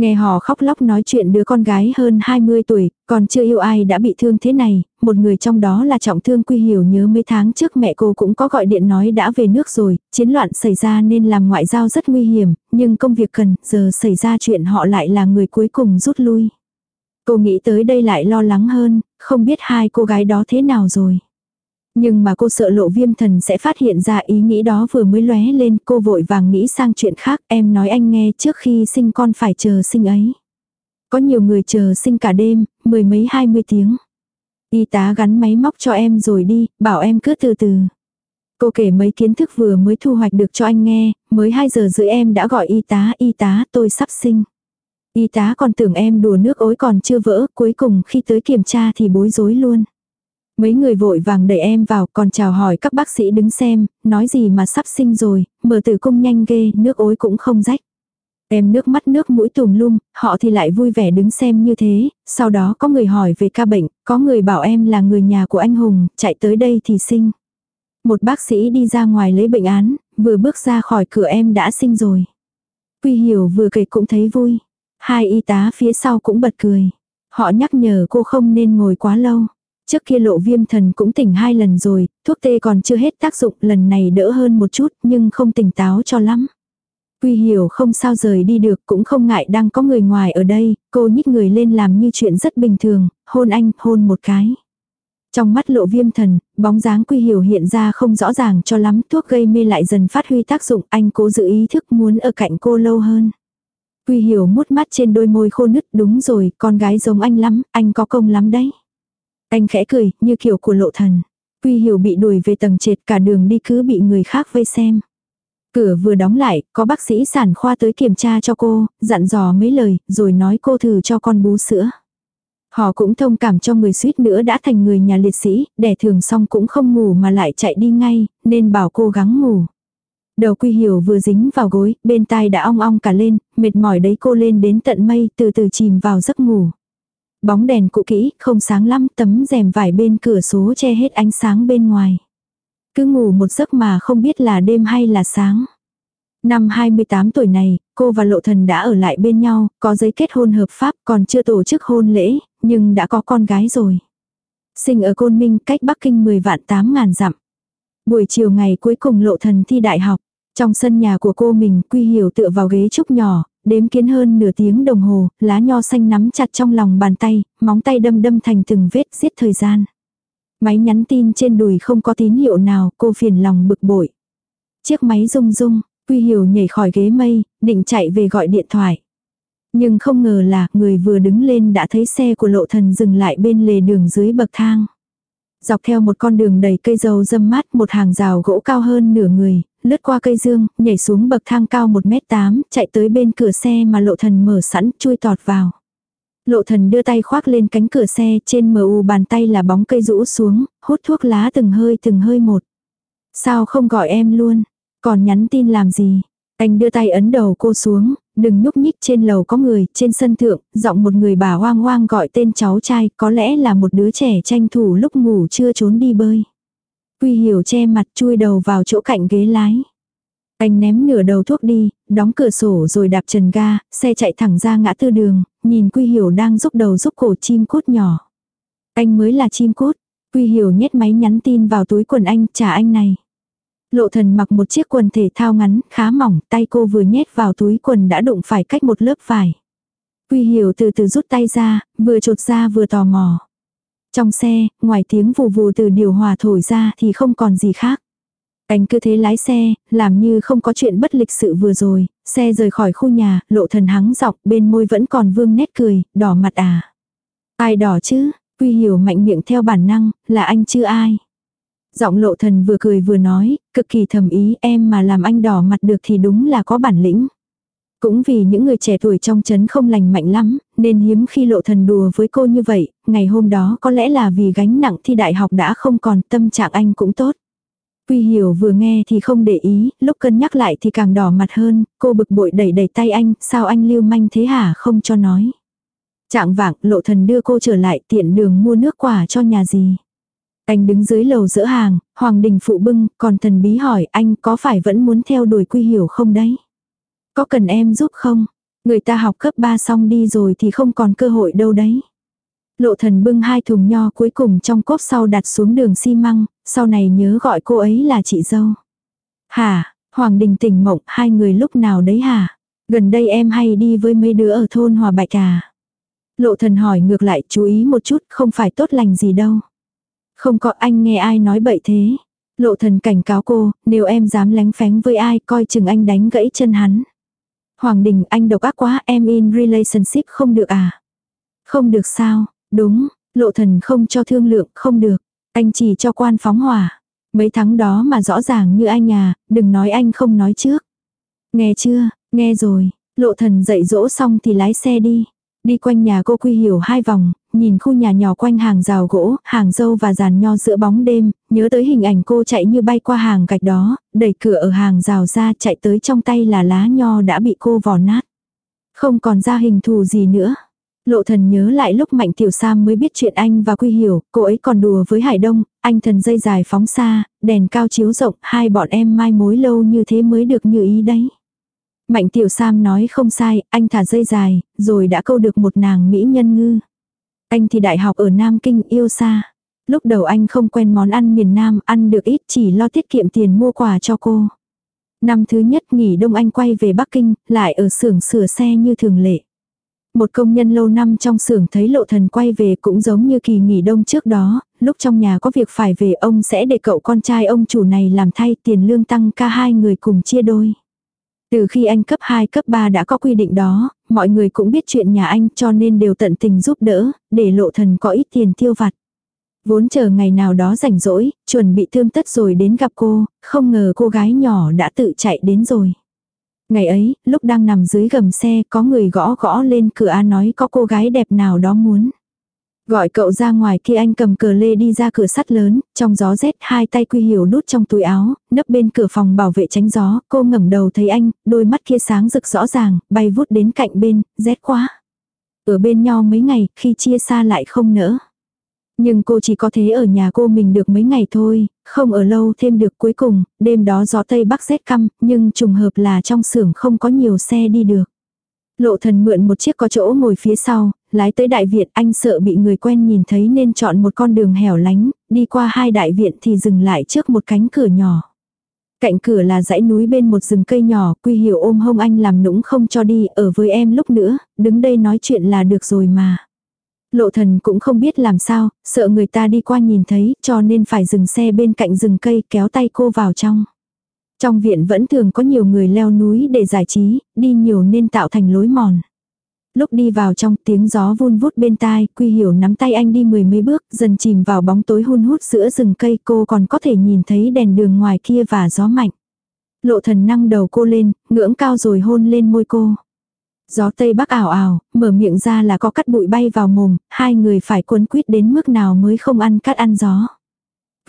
Nghe họ khóc lóc nói chuyện đứa con gái hơn 20 tuổi, còn chưa yêu ai đã bị thương thế này, một người trong đó là trọng thương quy hiểu nhớ mấy tháng trước mẹ cô cũng có gọi điện nói đã về nước rồi, chiến loạn xảy ra nên làm ngoại giao rất nguy hiểm, nhưng công việc cần, giờ xảy ra chuyện họ lại là người cuối cùng rút lui. Cô nghĩ tới đây lại lo lắng hơn, không biết hai cô gái đó thế nào rồi. Nhưng mà cô sợ lộ viêm thần sẽ phát hiện ra ý nghĩ đó vừa mới lóe lên cô vội vàng nghĩ sang chuyện khác em nói anh nghe trước khi sinh con phải chờ sinh ấy. Có nhiều người chờ sinh cả đêm, mười mấy hai mươi tiếng. Y tá gắn máy móc cho em rồi đi, bảo em cứ từ từ. Cô kể mấy kiến thức vừa mới thu hoạch được cho anh nghe, mới 2 giờ rưỡi em đã gọi y tá, y tá tôi sắp sinh. Y tá còn tưởng em đùa nước ối còn chưa vỡ, cuối cùng khi tới kiểm tra thì bối rối luôn. Mấy người vội vàng đẩy em vào còn chào hỏi các bác sĩ đứng xem, nói gì mà sắp sinh rồi, mở tử cung nhanh ghê, nước ối cũng không rách. Em nước mắt nước mũi tùm lum, họ thì lại vui vẻ đứng xem như thế, sau đó có người hỏi về ca bệnh, có người bảo em là người nhà của anh Hùng, chạy tới đây thì sinh. Một bác sĩ đi ra ngoài lấy bệnh án, vừa bước ra khỏi cửa em đã sinh rồi. Quy hiểu vừa kể cũng thấy vui. Hai y tá phía sau cũng bật cười. Họ nhắc nhở cô không nên ngồi quá lâu. Trước kia lộ viêm thần cũng tỉnh hai lần rồi, thuốc tê còn chưa hết tác dụng, lần này đỡ hơn một chút nhưng không tỉnh táo cho lắm. Quy hiểu không sao rời đi được cũng không ngại đang có người ngoài ở đây, cô nhích người lên làm như chuyện rất bình thường, hôn anh, hôn một cái. Trong mắt lộ viêm thần, bóng dáng quy hiểu hiện ra không rõ ràng cho lắm, thuốc gây mê lại dần phát huy tác dụng, anh cố giữ ý thức muốn ở cạnh cô lâu hơn. Quy hiểu mút mắt trên đôi môi khô nứt, đúng rồi, con gái giống anh lắm, anh có công lắm đấy. Anh khẽ cười, như kiểu của lộ thần. Quy hiểu bị đuổi về tầng trệt cả đường đi cứ bị người khác vây xem. Cửa vừa đóng lại, có bác sĩ sản khoa tới kiểm tra cho cô, dặn dò mấy lời, rồi nói cô thử cho con bú sữa. Họ cũng thông cảm cho người suýt nữa đã thành người nhà liệt sĩ, đẻ thường xong cũng không ngủ mà lại chạy đi ngay, nên bảo cô gắng ngủ. Đầu quy hiểu vừa dính vào gối, bên tai đã ong ong cả lên, mệt mỏi đấy cô lên đến tận mây, từ từ chìm vào giấc ngủ. Bóng đèn cũ kỹ, không sáng lắm, tấm rèm vải bên cửa sổ che hết ánh sáng bên ngoài. Cứ ngủ một giấc mà không biết là đêm hay là sáng. Năm 28 tuổi này, cô và lộ thần đã ở lại bên nhau, có giấy kết hôn hợp pháp còn chưa tổ chức hôn lễ, nhưng đã có con gái rồi. Sinh ở Côn Minh cách Bắc Kinh 10 vạn 8 ngàn dặm. Buổi chiều ngày cuối cùng lộ thần thi đại học. Trong sân nhà của cô mình quy hiểu tựa vào ghế trúc nhỏ, đếm kiến hơn nửa tiếng đồng hồ, lá nho xanh nắm chặt trong lòng bàn tay, móng tay đâm đâm thành từng vết giết thời gian. Máy nhắn tin trên đùi không có tín hiệu nào, cô phiền lòng bực bội. Chiếc máy rung rung, Quy Hiểu nhảy khỏi ghế mây, định chạy về gọi điện thoại. Nhưng không ngờ là người vừa đứng lên đã thấy xe của lộ thần dừng lại bên lề đường dưới bậc thang. Dọc theo một con đường đầy cây dâu dâm mát một hàng rào gỗ cao hơn nửa người, lướt qua cây dương, nhảy xuống bậc thang cao 1m8, chạy tới bên cửa xe mà lộ thần mở sẵn, chui tọt vào. Lộ thần đưa tay khoác lên cánh cửa xe, trên mờ u bàn tay là bóng cây rũ xuống, hút thuốc lá từng hơi từng hơi một. Sao không gọi em luôn? Còn nhắn tin làm gì? Anh đưa tay ấn đầu cô xuống, đừng nhúc nhích trên lầu có người, trên sân thượng, giọng một người bà hoang hoang gọi tên cháu trai, có lẽ là một đứa trẻ tranh thủ lúc ngủ chưa trốn đi bơi. Quy hiểu che mặt chui đầu vào chỗ cạnh ghế lái. Anh ném nửa đầu thuốc đi, đóng cửa sổ rồi đạp trần ga, xe chạy thẳng ra ngã tư đường, nhìn Quy Hiểu đang giúp đầu giúp cổ chim cút nhỏ. Anh mới là chim cút. Quy Hiểu nhét máy nhắn tin vào túi quần anh, trả anh này. Lộ thần mặc một chiếc quần thể thao ngắn, khá mỏng, tay cô vừa nhét vào túi quần đã đụng phải cách một lớp vải. Quy Hiểu từ từ rút tay ra, vừa trột ra vừa tò mò. Trong xe, ngoài tiếng vù vù từ điều hòa thổi ra thì không còn gì khác. Anh cứ thế lái xe, làm như không có chuyện bất lịch sự vừa rồi, xe rời khỏi khu nhà, lộ thần hắng dọc, bên môi vẫn còn vương nét cười, đỏ mặt à. Ai đỏ chứ, quy hiểu mạnh miệng theo bản năng, là anh chứ ai. Giọng lộ thần vừa cười vừa nói, cực kỳ thầm ý em mà làm anh đỏ mặt được thì đúng là có bản lĩnh. Cũng vì những người trẻ tuổi trong chấn không lành mạnh lắm, nên hiếm khi lộ thần đùa với cô như vậy, ngày hôm đó có lẽ là vì gánh nặng thi đại học đã không còn tâm trạng anh cũng tốt. Quy hiểu vừa nghe thì không để ý, lúc cân nhắc lại thì càng đỏ mặt hơn, cô bực bội đẩy đẩy tay anh, sao anh lưu manh thế hả không cho nói. Trạng vạng, lộ thần đưa cô trở lại tiện đường mua nước quả cho nhà gì. Anh đứng dưới lầu giữa hàng, Hoàng Đình phụ bưng, còn thần bí hỏi anh có phải vẫn muốn theo đuổi quy hiểu không đấy? Có cần em giúp không? Người ta học cấp 3 xong đi rồi thì không còn cơ hội đâu đấy. Lộ thần bưng hai thùng nho cuối cùng trong cốp sau đặt xuống đường xi măng, sau này nhớ gọi cô ấy là chị dâu. Hả, Hoàng Đình tỉnh mộng, hai người lúc nào đấy hả? Gần đây em hay đi với mấy đứa ở thôn Hòa Bạch à? Lộ thần hỏi ngược lại chú ý một chút, không phải tốt lành gì đâu. Không có anh nghe ai nói bậy thế. Lộ thần cảnh cáo cô, nếu em dám lánh phánh với ai coi chừng anh đánh gãy chân hắn. Hoàng Đình anh độc ác quá em in relationship không được à? Không được sao, đúng, lộ thần không cho thương lượng, không được. Anh chỉ cho quan phóng hỏa. Mấy tháng đó mà rõ ràng như anh à, đừng nói anh không nói trước. Nghe chưa, nghe rồi, lộ thần dạy dỗ xong thì lái xe đi. Đi quanh nhà cô Quy Hiểu hai vòng, nhìn khu nhà nhỏ quanh hàng rào gỗ, hàng dâu và giàn nho giữa bóng đêm, nhớ tới hình ảnh cô chạy như bay qua hàng gạch đó, đẩy cửa ở hàng rào ra chạy tới trong tay là lá nho đã bị cô vò nát. Không còn ra hình thù gì nữa. Lộ thần nhớ lại lúc Mạnh Tiểu Sam mới biết chuyện anh và Quy Hiểu, cô ấy còn đùa với Hải Đông, anh thần dây dài phóng xa, đèn cao chiếu rộng, hai bọn em mai mối lâu như thế mới được như ý đấy. Mạnh Tiểu Sam nói không sai, anh thả dây dài, rồi đã câu được một nàng mỹ nhân ngư. Anh thì đại học ở Nam Kinh yêu xa. Lúc đầu anh không quen món ăn miền Nam, ăn được ít chỉ lo tiết kiệm tiền mua quà cho cô. Năm thứ nhất nghỉ đông anh quay về Bắc Kinh, lại ở xưởng sửa xe như thường lệ. Một công nhân lâu năm trong xưởng thấy lộ thần quay về cũng giống như kỳ nghỉ đông trước đó, lúc trong nhà có việc phải về ông sẽ để cậu con trai ông chủ này làm thay tiền lương tăng ca hai người cùng chia đôi. Từ khi anh cấp 2 cấp 3 đã có quy định đó, mọi người cũng biết chuyện nhà anh cho nên đều tận tình giúp đỡ, để lộ thần có ít tiền tiêu vặt. Vốn chờ ngày nào đó rảnh rỗi, chuẩn bị thơm tất rồi đến gặp cô, không ngờ cô gái nhỏ đã tự chạy đến rồi. Ngày ấy, lúc đang nằm dưới gầm xe có người gõ gõ lên cửa nói có cô gái đẹp nào đó muốn. Gọi cậu ra ngoài khi anh cầm cờ lê đi ra cửa sắt lớn, trong gió rét hai tay quy hiểu đút trong túi áo, nấp bên cửa phòng bảo vệ tránh gió, cô ngẩng đầu thấy anh, đôi mắt kia sáng rực rõ ràng, bay vút đến cạnh bên, rét quá. Ở bên nhau mấy ngày, khi chia xa lại không nỡ. Nhưng cô chỉ có thế ở nhà cô mình được mấy ngày thôi, không ở lâu thêm được cuối cùng, đêm đó gió tây bắc rét căm, nhưng trùng hợp là trong xưởng không có nhiều xe đi được. Lộ thần mượn một chiếc có chỗ ngồi phía sau, lái tới đại viện anh sợ bị người quen nhìn thấy nên chọn một con đường hẻo lánh, đi qua hai đại viện thì dừng lại trước một cánh cửa nhỏ. Cạnh cửa là dãy núi bên một rừng cây nhỏ, quy hiểu ôm hông anh làm nũng không cho đi, ở với em lúc nữa, đứng đây nói chuyện là được rồi mà. Lộ thần cũng không biết làm sao, sợ người ta đi qua nhìn thấy, cho nên phải dừng xe bên cạnh rừng cây kéo tay cô vào trong. Trong viện vẫn thường có nhiều người leo núi để giải trí, đi nhiều nên tạo thành lối mòn. Lúc đi vào trong tiếng gió vun vút bên tai, Quy Hiểu nắm tay anh đi mười mấy bước, dần chìm vào bóng tối hun hút giữa rừng cây cô còn có thể nhìn thấy đèn đường ngoài kia và gió mạnh. Lộ thần năng đầu cô lên, ngưỡng cao rồi hôn lên môi cô. Gió tây bắc ảo ảo, mở miệng ra là có cắt bụi bay vào mồm, hai người phải cuốn quýt đến mức nào mới không ăn cắt ăn gió.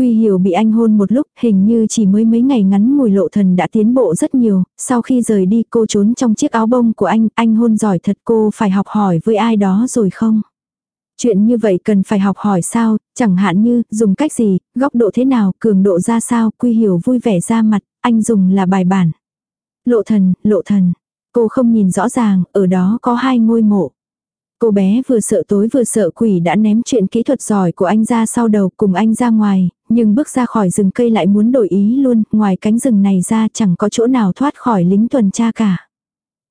Quy hiểu bị anh hôn một lúc, hình như chỉ mới mấy ngày ngắn mùi lộ thần đã tiến bộ rất nhiều, sau khi rời đi cô trốn trong chiếc áo bông của anh, anh hôn giỏi thật cô phải học hỏi với ai đó rồi không? Chuyện như vậy cần phải học hỏi sao, chẳng hạn như, dùng cách gì, góc độ thế nào, cường độ ra sao, quy hiểu vui vẻ ra mặt, anh dùng là bài bản. Lộ thần, lộ thần. Cô không nhìn rõ ràng, ở đó có hai ngôi mộ. Cô bé vừa sợ tối vừa sợ quỷ đã ném chuyện kỹ thuật giỏi của anh ra sau đầu cùng anh ra ngoài, nhưng bước ra khỏi rừng cây lại muốn đổi ý luôn, ngoài cánh rừng này ra chẳng có chỗ nào thoát khỏi lính tuần tra cả.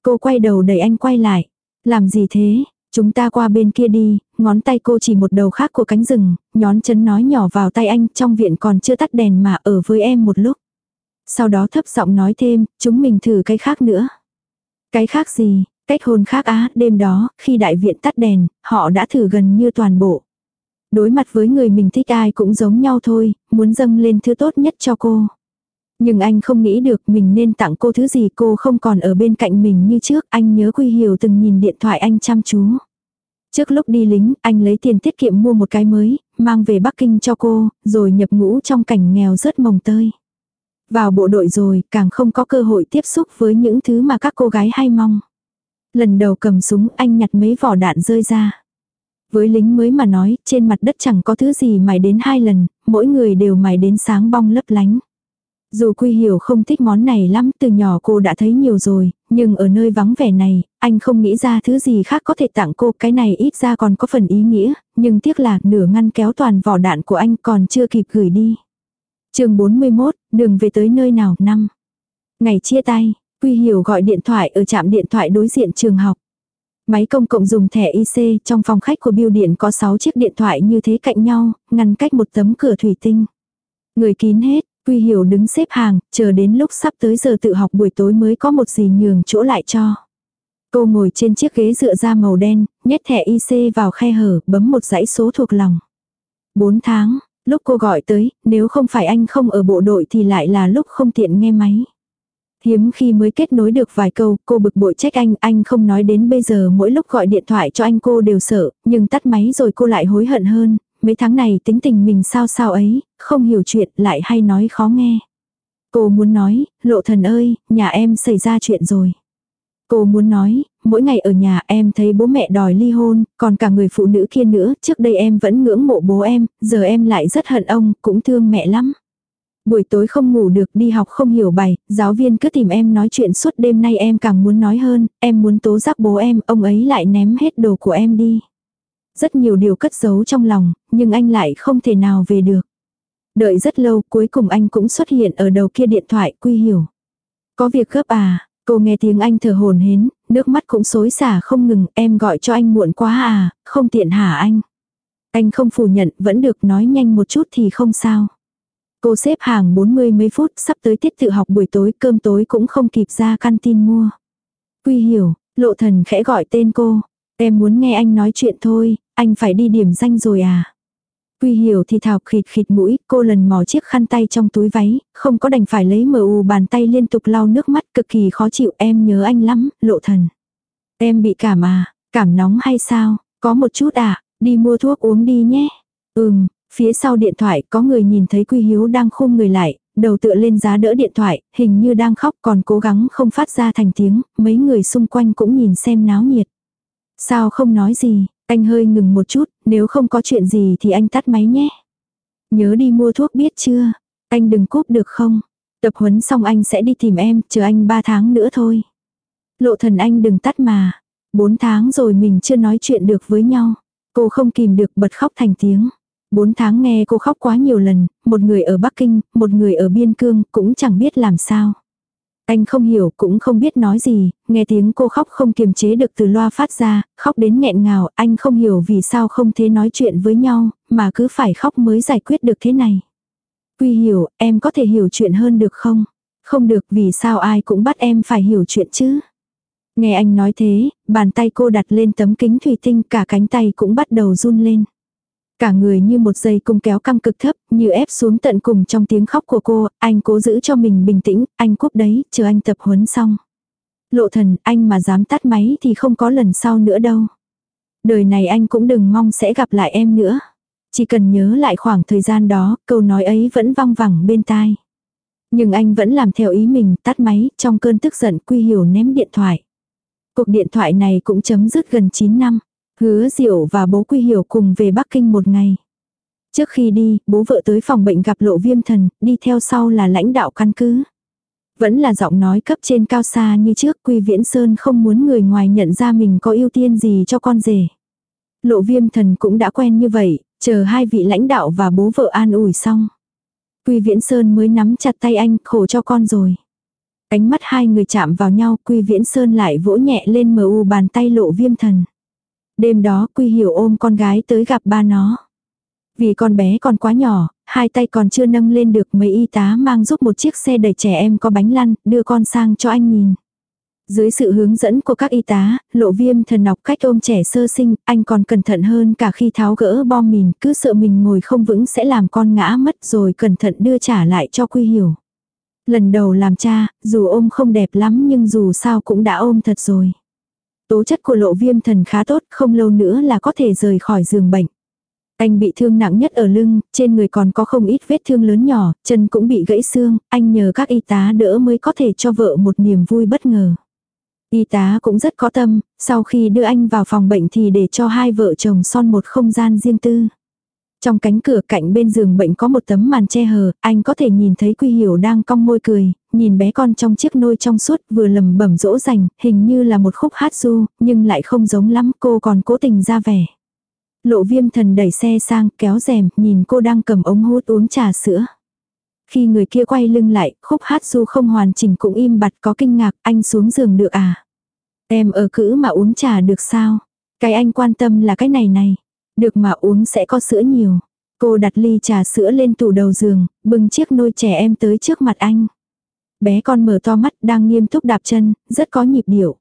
Cô quay đầu đẩy anh quay lại. Làm gì thế? Chúng ta qua bên kia đi, ngón tay cô chỉ một đầu khác của cánh rừng, nhón chân nói nhỏ vào tay anh, trong viện còn chưa tắt đèn mà ở với em một lúc. Sau đó thấp giọng nói thêm, chúng mình thử cái khác nữa. Cái khác gì, cách hôn khác á, đêm đó, khi đại viện tắt đèn, họ đã thử gần như toàn bộ. Đối mặt với người mình thích ai cũng giống nhau thôi, muốn dâng lên thứ tốt nhất cho cô. Nhưng anh không nghĩ được mình nên tặng cô thứ gì cô không còn ở bên cạnh mình như trước. Anh nhớ Quy Hiểu từng nhìn điện thoại anh chăm chú. Trước lúc đi lính, anh lấy tiền tiết kiệm mua một cái mới, mang về Bắc Kinh cho cô, rồi nhập ngũ trong cảnh nghèo rớt mồng tơi. Vào bộ đội rồi, càng không có cơ hội tiếp xúc với những thứ mà các cô gái hay mong. Lần đầu cầm súng anh nhặt mấy vỏ đạn rơi ra. Với lính mới mà nói, trên mặt đất chẳng có thứ gì mài đến hai lần, mỗi người đều mài đến sáng bong lấp lánh. Dù Quy Hiểu không thích món này lắm, từ nhỏ cô đã thấy nhiều rồi, nhưng ở nơi vắng vẻ này, anh không nghĩ ra thứ gì khác có thể tặng cô, cái này ít ra còn có phần ý nghĩa, nhưng tiếc là nửa ngăn kéo toàn vỏ đạn của anh còn chưa kịp gửi đi. chương 41, đường về tới nơi nào, năm. Ngày chia tay, Quy Hiểu gọi điện thoại ở trạm điện thoại đối diện trường học. Máy công cộng dùng thẻ IC, trong phòng khách của biêu điện có 6 chiếc điện thoại như thế cạnh nhau, ngăn cách một tấm cửa thủy tinh. Người kín hết, Quy Hiểu đứng xếp hàng, chờ đến lúc sắp tới giờ tự học buổi tối mới có một gì nhường chỗ lại cho. Cô ngồi trên chiếc ghế dựa da màu đen, nhét thẻ IC vào khe hở, bấm một dãy số thuộc lòng. 4 tháng, lúc cô gọi tới, nếu không phải anh không ở bộ đội thì lại là lúc không tiện nghe máy. Hiếm khi mới kết nối được vài câu, cô bực bội trách anh, anh không nói đến bây giờ mỗi lúc gọi điện thoại cho anh cô đều sợ, nhưng tắt máy rồi cô lại hối hận hơn, mấy tháng này tính tình mình sao sao ấy, không hiểu chuyện lại hay nói khó nghe. Cô muốn nói, lộ thần ơi, nhà em xảy ra chuyện rồi. Cô muốn nói, mỗi ngày ở nhà em thấy bố mẹ đòi ly hôn, còn cả người phụ nữ kia nữa, trước đây em vẫn ngưỡng mộ bố em, giờ em lại rất hận ông, cũng thương mẹ lắm. Buổi tối không ngủ được đi học không hiểu bài, giáo viên cứ tìm em nói chuyện suốt đêm nay em càng muốn nói hơn, em muốn tố giác bố em, ông ấy lại ném hết đồ của em đi. Rất nhiều điều cất giấu trong lòng, nhưng anh lại không thể nào về được. Đợi rất lâu cuối cùng anh cũng xuất hiện ở đầu kia điện thoại quy hiểu. Có việc gấp à, cô nghe tiếng anh thở hồn hến, nước mắt cũng xối xả không ngừng, em gọi cho anh muộn quá à, không tiện hả anh. Anh không phủ nhận, vẫn được nói nhanh một chút thì không sao. Cô xếp hàng 40 mấy phút, sắp tới tiết tự học buổi tối, cơm tối cũng không kịp ra tin mua. Quy hiểu, lộ thần khẽ gọi tên cô. Em muốn nghe anh nói chuyện thôi, anh phải đi điểm danh rồi à. Quy hiểu thì thào khịt khịt mũi, cô lần mò chiếc khăn tay trong túi váy, không có đành phải lấy mờ u bàn tay liên tục lau nước mắt cực kỳ khó chịu em nhớ anh lắm, lộ thần. Em bị cảm à, cảm nóng hay sao, có một chút à, đi mua thuốc uống đi nhé. Ừm, phía sau điện thoại có người nhìn thấy Quy Hiếu đang khum người lại, đầu tựa lên giá đỡ điện thoại, hình như đang khóc còn cố gắng không phát ra thành tiếng, mấy người xung quanh cũng nhìn xem náo nhiệt. Sao không nói gì, anh hơi ngừng một chút, nếu không có chuyện gì thì anh tắt máy nhé. Nhớ đi mua thuốc biết chưa? Anh đừng cúp được không? Tập huấn xong anh sẽ đi tìm em, chờ anh 3 tháng nữa thôi. Lộ thần anh đừng tắt mà. 4 tháng rồi mình chưa nói chuyện được với nhau. Cô không kìm được bật khóc thành tiếng. 4 tháng nghe cô khóc quá nhiều lần, một người ở Bắc Kinh, một người ở Biên Cương, cũng chẳng biết làm sao. Anh không hiểu cũng không biết nói gì, nghe tiếng cô khóc không kiềm chế được từ loa phát ra, khóc đến nghẹn ngào, anh không hiểu vì sao không thế nói chuyện với nhau, mà cứ phải khóc mới giải quyết được thế này. Quy hiểu, em có thể hiểu chuyện hơn được không? Không được vì sao ai cũng bắt em phải hiểu chuyện chứ? Nghe anh nói thế, bàn tay cô đặt lên tấm kính thủy tinh cả cánh tay cũng bắt đầu run lên. Cả người như một dây cung kéo căng cực thấp, như ép xuống tận cùng trong tiếng khóc của cô, anh cố giữ cho mình bình tĩnh, anh cúp đấy, chờ anh tập huấn xong. Lộ thần, anh mà dám tắt máy thì không có lần sau nữa đâu. Đời này anh cũng đừng mong sẽ gặp lại em nữa. Chỉ cần nhớ lại khoảng thời gian đó, câu nói ấy vẫn văng vẳng bên tai. Nhưng anh vẫn làm theo ý mình, tắt máy, trong cơn tức giận quy hiểu ném điện thoại. Cuộc điện thoại này cũng chấm dứt gần 9 năm. Hứa Diệu và bố Quy Hiểu cùng về Bắc Kinh một ngày. Trước khi đi, bố vợ tới phòng bệnh gặp lộ viêm thần, đi theo sau là lãnh đạo căn cứ. Vẫn là giọng nói cấp trên cao xa như trước Quy Viễn Sơn không muốn người ngoài nhận ra mình có ưu tiên gì cho con rể. Lộ viêm thần cũng đã quen như vậy, chờ hai vị lãnh đạo và bố vợ an ủi xong. Quy Viễn Sơn mới nắm chặt tay anh khổ cho con rồi. Ánh mắt hai người chạm vào nhau Quy Viễn Sơn lại vỗ nhẹ lên mờ u bàn tay lộ viêm thần. Đêm đó Quy Hiểu ôm con gái tới gặp ba nó. Vì con bé còn quá nhỏ, hai tay còn chưa nâng lên được mấy y tá mang giúp một chiếc xe đẩy trẻ em có bánh lăn, đưa con sang cho anh nhìn. Dưới sự hướng dẫn của các y tá, lộ viêm thần nọc cách ôm trẻ sơ sinh, anh còn cẩn thận hơn cả khi tháo gỡ bom mìn, cứ sợ mình ngồi không vững sẽ làm con ngã mất rồi cẩn thận đưa trả lại cho Quy Hiểu. Lần đầu làm cha, dù ôm không đẹp lắm nhưng dù sao cũng đã ôm thật rồi. Tố chất của lộ viêm thần khá tốt, không lâu nữa là có thể rời khỏi giường bệnh. Anh bị thương nặng nhất ở lưng, trên người còn có không ít vết thương lớn nhỏ, chân cũng bị gãy xương, anh nhờ các y tá đỡ mới có thể cho vợ một niềm vui bất ngờ. Y tá cũng rất có tâm, sau khi đưa anh vào phòng bệnh thì để cho hai vợ chồng son một không gian riêng tư. Trong cánh cửa cạnh bên giường bệnh có một tấm màn che hờ, anh có thể nhìn thấy Quy Hiểu đang cong môi cười, nhìn bé con trong chiếc nôi trong suốt vừa lầm bẩm dỗ dành, hình như là một khúc hát du, nhưng lại không giống lắm cô còn cố tình ra vẻ. Lộ viêm thần đẩy xe sang, kéo rèm, nhìn cô đang cầm ống hút uống trà sữa. Khi người kia quay lưng lại, khúc hát du không hoàn chỉnh cũng im bặt có kinh ngạc, anh xuống giường được à? Em ở cữ mà uống trà được sao? Cái anh quan tâm là cái này này. Được mà uống sẽ có sữa nhiều. Cô đặt ly trà sữa lên tủ đầu giường, bưng chiếc nôi trẻ em tới trước mặt anh. Bé con mở to mắt đang nghiêm túc đạp chân, rất có nhịp điệu.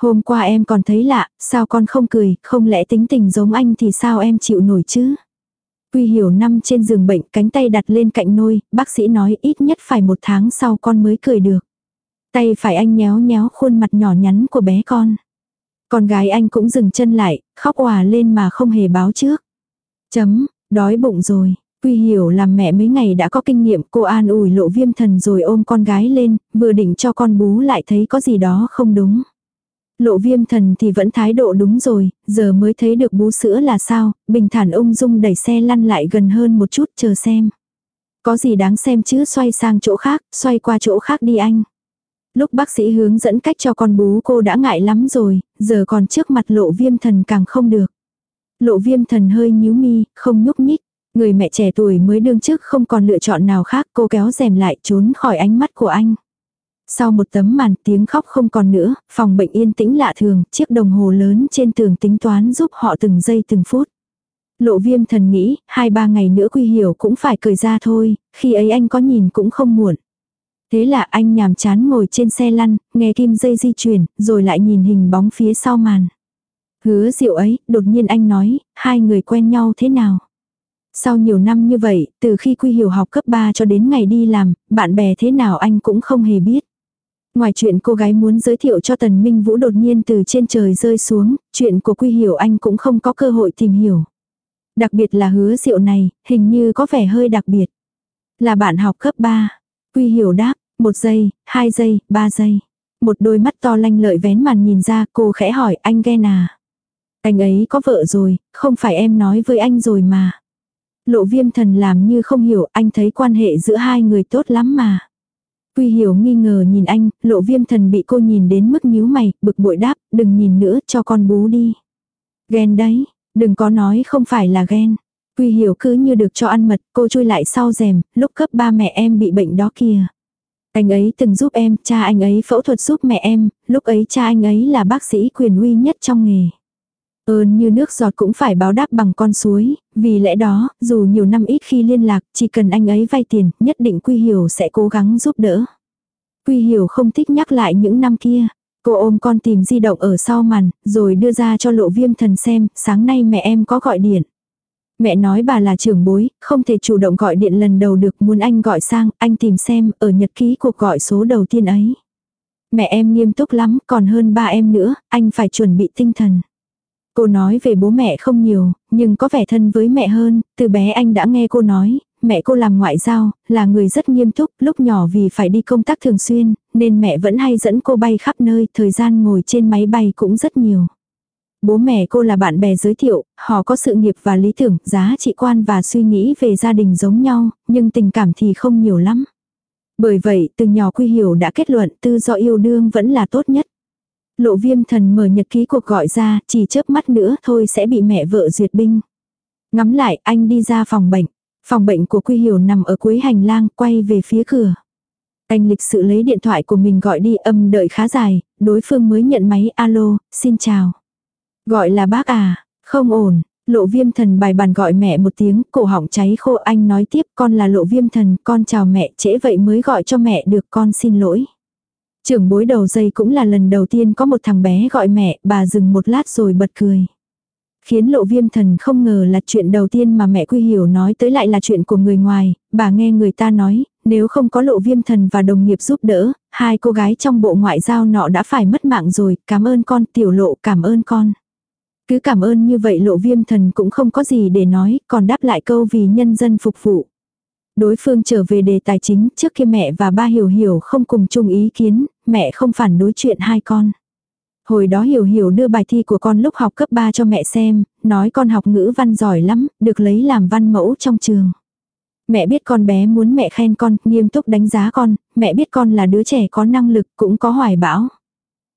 Hôm qua em còn thấy lạ, sao con không cười, không lẽ tính tình giống anh thì sao em chịu nổi chứ? Quy hiểu năm trên giường bệnh, cánh tay đặt lên cạnh nôi, bác sĩ nói ít nhất phải một tháng sau con mới cười được. Tay phải anh nhéo nhéo khuôn mặt nhỏ nhắn của bé con. Con gái anh cũng dừng chân lại, khóc hòa lên mà không hề báo trước. Chấm, đói bụng rồi. Quy hiểu làm mẹ mấy ngày đã có kinh nghiệm cô an ủi lộ viêm thần rồi ôm con gái lên, vừa định cho con bú lại thấy có gì đó không đúng. Lộ viêm thần thì vẫn thái độ đúng rồi, giờ mới thấy được bú sữa là sao, bình thản ung dung đẩy xe lăn lại gần hơn một chút chờ xem. Có gì đáng xem chứ xoay sang chỗ khác, xoay qua chỗ khác đi anh. Lúc bác sĩ hướng dẫn cách cho con bú cô đã ngại lắm rồi, giờ còn trước mặt lộ viêm thần càng không được. Lộ viêm thần hơi nhíu mi, không nhúc nhích. Người mẹ trẻ tuổi mới đương trước không còn lựa chọn nào khác cô kéo rèm lại trốn khỏi ánh mắt của anh. Sau một tấm màn tiếng khóc không còn nữa, phòng bệnh yên tĩnh lạ thường, chiếc đồng hồ lớn trên tường tính toán giúp họ từng giây từng phút. Lộ viêm thần nghĩ, hai ba ngày nữa quy hiểu cũng phải cười ra thôi, khi ấy anh có nhìn cũng không muộn. Thế là anh nhàm chán ngồi trên xe lăn, nghe kim dây di chuyển, rồi lại nhìn hình bóng phía sau màn. Hứa diệu ấy, đột nhiên anh nói, hai người quen nhau thế nào? Sau nhiều năm như vậy, từ khi Quy Hiểu học cấp 3 cho đến ngày đi làm, bạn bè thế nào anh cũng không hề biết. Ngoài chuyện cô gái muốn giới thiệu cho Tần Minh Vũ đột nhiên từ trên trời rơi xuống, chuyện của Quy Hiểu anh cũng không có cơ hội tìm hiểu. Đặc biệt là hứa diệu này, hình như có vẻ hơi đặc biệt. Là bạn học cấp 3. Quy Hiểu đáp, một giây, hai giây, ba giây. Một đôi mắt to lanh lợi vén màn nhìn ra cô khẽ hỏi anh ghen à. Anh ấy có vợ rồi, không phải em nói với anh rồi mà. Lộ viêm thần làm như không hiểu anh thấy quan hệ giữa hai người tốt lắm mà. Quy hiểu nghi ngờ nhìn anh, lộ viêm thần bị cô nhìn đến mức nhíu mày, bực bội đáp, đừng nhìn nữa, cho con bú đi. Ghen đấy, đừng có nói không phải là ghen. Quy hiểu cứ như được cho ăn mật, cô chui lại sau rèm, lúc cấp ba mẹ em bị bệnh đó kìa. Anh ấy từng giúp em, cha anh ấy phẫu thuật giúp mẹ em, lúc ấy cha anh ấy là bác sĩ quyền uy nhất trong nghề. Ơn như nước giọt cũng phải báo đáp bằng con suối, vì lẽ đó, dù nhiều năm ít khi liên lạc, chỉ cần anh ấy vay tiền, nhất định Quy Hiểu sẽ cố gắng giúp đỡ. Quy Hiểu không thích nhắc lại những năm kia. Cô ôm con tìm di động ở sau màn, rồi đưa ra cho lộ viêm thần xem, sáng nay mẹ em có gọi điện. Mẹ nói bà là trưởng bối, không thể chủ động gọi điện lần đầu được muốn anh gọi sang, anh tìm xem ở nhật ký cuộc gọi số đầu tiên ấy. Mẹ em nghiêm túc lắm, còn hơn ba em nữa, anh phải chuẩn bị tinh thần. Cô nói về bố mẹ không nhiều, nhưng có vẻ thân với mẹ hơn, từ bé anh đã nghe cô nói, mẹ cô làm ngoại giao, là người rất nghiêm túc, lúc nhỏ vì phải đi công tác thường xuyên, nên mẹ vẫn hay dẫn cô bay khắp nơi, thời gian ngồi trên máy bay cũng rất nhiều. Bố mẹ cô là bạn bè giới thiệu, họ có sự nghiệp và lý tưởng, giá trị quan và suy nghĩ về gia đình giống nhau, nhưng tình cảm thì không nhiều lắm. Bởi vậy, từ nhỏ Quy Hiểu đã kết luận tư do yêu đương vẫn là tốt nhất. Lộ viêm thần mở nhật ký cuộc gọi ra, chỉ chớp mắt nữa thôi sẽ bị mẹ vợ duyệt binh. Ngắm lại, anh đi ra phòng bệnh. Phòng bệnh của Quy Hiểu nằm ở cuối hành lang, quay về phía cửa. Anh lịch sự lấy điện thoại của mình gọi đi âm đợi khá dài, đối phương mới nhận máy alo, xin chào. Gọi là bác à, không ổn, lộ viêm thần bài bàn gọi mẹ một tiếng, cổ họng cháy khô anh nói tiếp con là lộ viêm thần, con chào mẹ trễ vậy mới gọi cho mẹ được con xin lỗi. Trưởng bối đầu dây cũng là lần đầu tiên có một thằng bé gọi mẹ, bà dừng một lát rồi bật cười. Khiến lộ viêm thần không ngờ là chuyện đầu tiên mà mẹ Quy Hiểu nói tới lại là chuyện của người ngoài, bà nghe người ta nói, nếu không có lộ viêm thần và đồng nghiệp giúp đỡ, hai cô gái trong bộ ngoại giao nọ đã phải mất mạng rồi, cảm ơn con, tiểu lộ cảm ơn con. Cứ cảm ơn như vậy lộ viêm thần cũng không có gì để nói, còn đáp lại câu vì nhân dân phục vụ. Đối phương trở về đề tài chính, trước khi mẹ và ba hiểu hiểu không cùng chung ý kiến, mẹ không phản đối chuyện hai con. Hồi đó hiểu hiểu đưa bài thi của con lúc học cấp 3 cho mẹ xem, nói con học ngữ văn giỏi lắm, được lấy làm văn mẫu trong trường. Mẹ biết con bé muốn mẹ khen con, nghiêm túc đánh giá con, mẹ biết con là đứa trẻ có năng lực, cũng có hoài bão.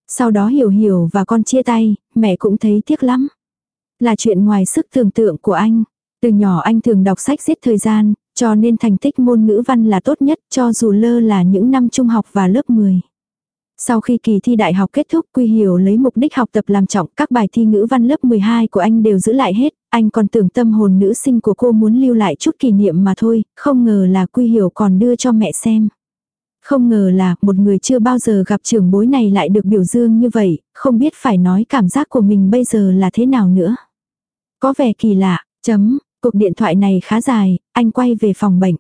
Sau đó hiểu hiểu và con chia tay, mẹ cũng thấy tiếc lắm. Là chuyện ngoài sức tưởng tượng của anh. Từ nhỏ anh thường đọc sách giết thời gian, cho nên thành tích môn ngữ văn là tốt nhất cho dù lơ là những năm trung học và lớp 10. Sau khi kỳ thi đại học kết thúc Quy Hiểu lấy mục đích học tập làm trọng các bài thi ngữ văn lớp 12 của anh đều giữ lại hết, anh còn tưởng tâm hồn nữ sinh của cô muốn lưu lại chút kỷ niệm mà thôi, không ngờ là Quy Hiểu còn đưa cho mẹ xem. Không ngờ là một người chưa bao giờ gặp trưởng bối này lại được biểu dương như vậy, không biết phải nói cảm giác của mình bây giờ là thế nào nữa. Có vẻ kỳ lạ, chấm, cuộc điện thoại này khá dài, anh quay về phòng bệnh.